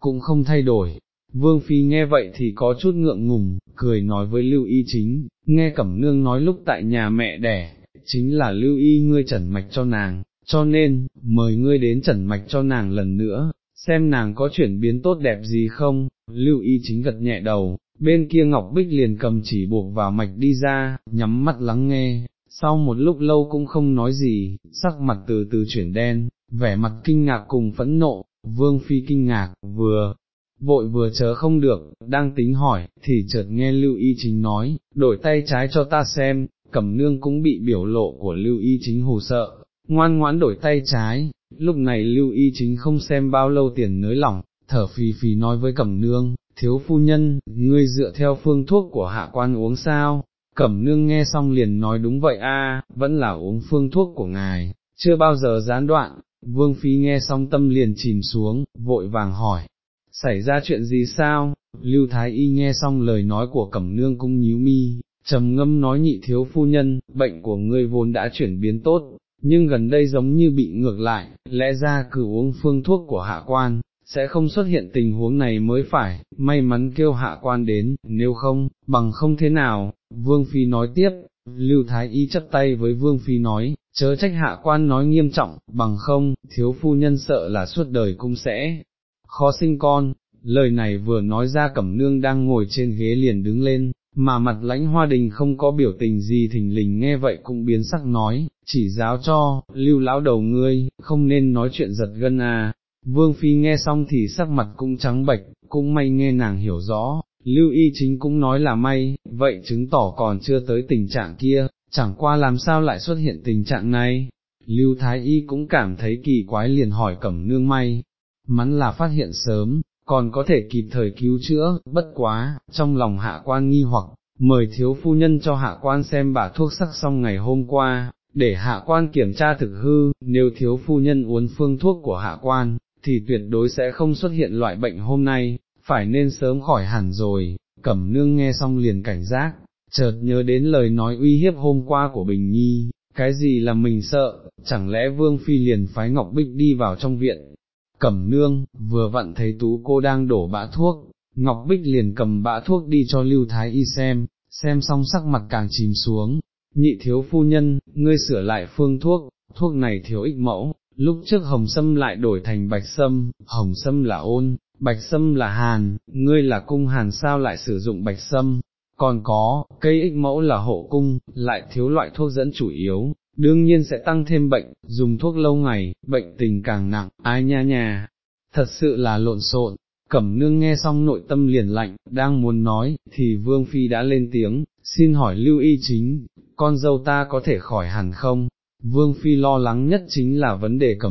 cũng không thay đổi. Vương Phi nghe vậy thì có chút ngượng ngùng, cười nói với Lưu Y chính, nghe Cẩm Nương nói lúc tại nhà mẹ đẻ, chính là Lưu Y ngươi trần mạch cho nàng, cho nên, mời ngươi đến trần mạch cho nàng lần nữa, xem nàng có chuyển biến tốt đẹp gì không, Lưu Y chính gật nhẹ đầu, bên kia Ngọc Bích liền cầm chỉ buộc vào mạch đi ra, nhắm mắt lắng nghe, sau một lúc lâu cũng không nói gì, sắc mặt từ từ chuyển đen, vẻ mặt kinh ngạc cùng phẫn nộ, vương phi kinh ngạc, vừa, vội vừa chớ không được, đang tính hỏi, thì chợt nghe lưu y chính nói, đổi tay trái cho ta xem, cẩm nương cũng bị biểu lộ của lưu y chính hù sợ, ngoan ngoãn đổi tay trái, lúc này lưu y chính không xem bao lâu tiền nới lỏng, thở phì phì nói với cẩm nương, thiếu phu nhân, ngươi dựa theo phương thuốc của hạ quan uống sao, Cẩm nương nghe xong liền nói đúng vậy a, vẫn là uống phương thuốc của ngài, chưa bao giờ gián đoạn, vương phi nghe xong tâm liền chìm xuống, vội vàng hỏi, xảy ra chuyện gì sao, lưu thái y nghe xong lời nói của cẩm nương cũng nhíu mi, trầm ngâm nói nhị thiếu phu nhân, bệnh của ngươi vốn đã chuyển biến tốt, nhưng gần đây giống như bị ngược lại, lẽ ra cử uống phương thuốc của hạ quan, sẽ không xuất hiện tình huống này mới phải, may mắn kêu hạ quan đến, nếu không, bằng không thế nào, Vương Phi nói tiếp, Lưu Thái Y chấp tay với Vương Phi nói, chớ trách hạ quan nói nghiêm trọng, bằng không, thiếu phu nhân sợ là suốt đời cũng sẽ khó sinh con, lời này vừa nói ra cẩm nương đang ngồi trên ghế liền đứng lên, mà mặt lãnh hoa đình không có biểu tình gì thình lình nghe vậy cũng biến sắc nói, chỉ giáo cho, lưu lão đầu ngươi, không nên nói chuyện giật gân à, Vương Phi nghe xong thì sắc mặt cũng trắng bệch, cũng may nghe nàng hiểu rõ, Lưu Y chính cũng nói là may, vậy chứng tỏ còn chưa tới tình trạng kia, chẳng qua làm sao lại xuất hiện tình trạng này. Lưu Thái Y cũng cảm thấy kỳ quái liền hỏi cẩm nương may, mắn là phát hiện sớm, còn có thể kịp thời cứu chữa, bất quá, trong lòng hạ quan nghi hoặc, mời thiếu phu nhân cho hạ quan xem bả thuốc sắc xong ngày hôm qua, để hạ quan kiểm tra thực hư, nếu thiếu phu nhân uống phương thuốc của hạ quan, thì tuyệt đối sẽ không xuất hiện loại bệnh hôm nay, phải nên sớm khỏi hẳn rồi, cẩm nương nghe xong liền cảnh giác, chợt nhớ đến lời nói uy hiếp hôm qua của Bình Nhi, cái gì là mình sợ, chẳng lẽ Vương Phi liền phái Ngọc Bích đi vào trong viện, cẩm nương, vừa vặn thấy tú cô đang đổ bã thuốc, Ngọc Bích liền cầm bã thuốc đi cho Lưu Thái Y xem, xem xong sắc mặt càng chìm xuống, nhị thiếu phu nhân, ngươi sửa lại phương thuốc, thuốc này thiếu ích mẫu, lúc trước hồng sâm lại đổi thành bạch sâm, hồng sâm là ôn, bạch sâm là hàn, ngươi là cung hàn sao lại sử dụng bạch sâm, còn có, cây ích mẫu là hộ cung, lại thiếu loại thuốc dẫn chủ yếu, đương nhiên sẽ tăng thêm bệnh, dùng thuốc lâu ngày, bệnh tình càng nặng, ai nha nha, thật sự là lộn xộn. Cẩm nương nghe xong nội tâm liền lạnh, đang muốn nói, thì Vương Phi đã lên tiếng, xin hỏi lưu y chính, con dâu ta có thể khỏi hẳn không? Vương Phi lo lắng nhất chính là vấn đề cẩm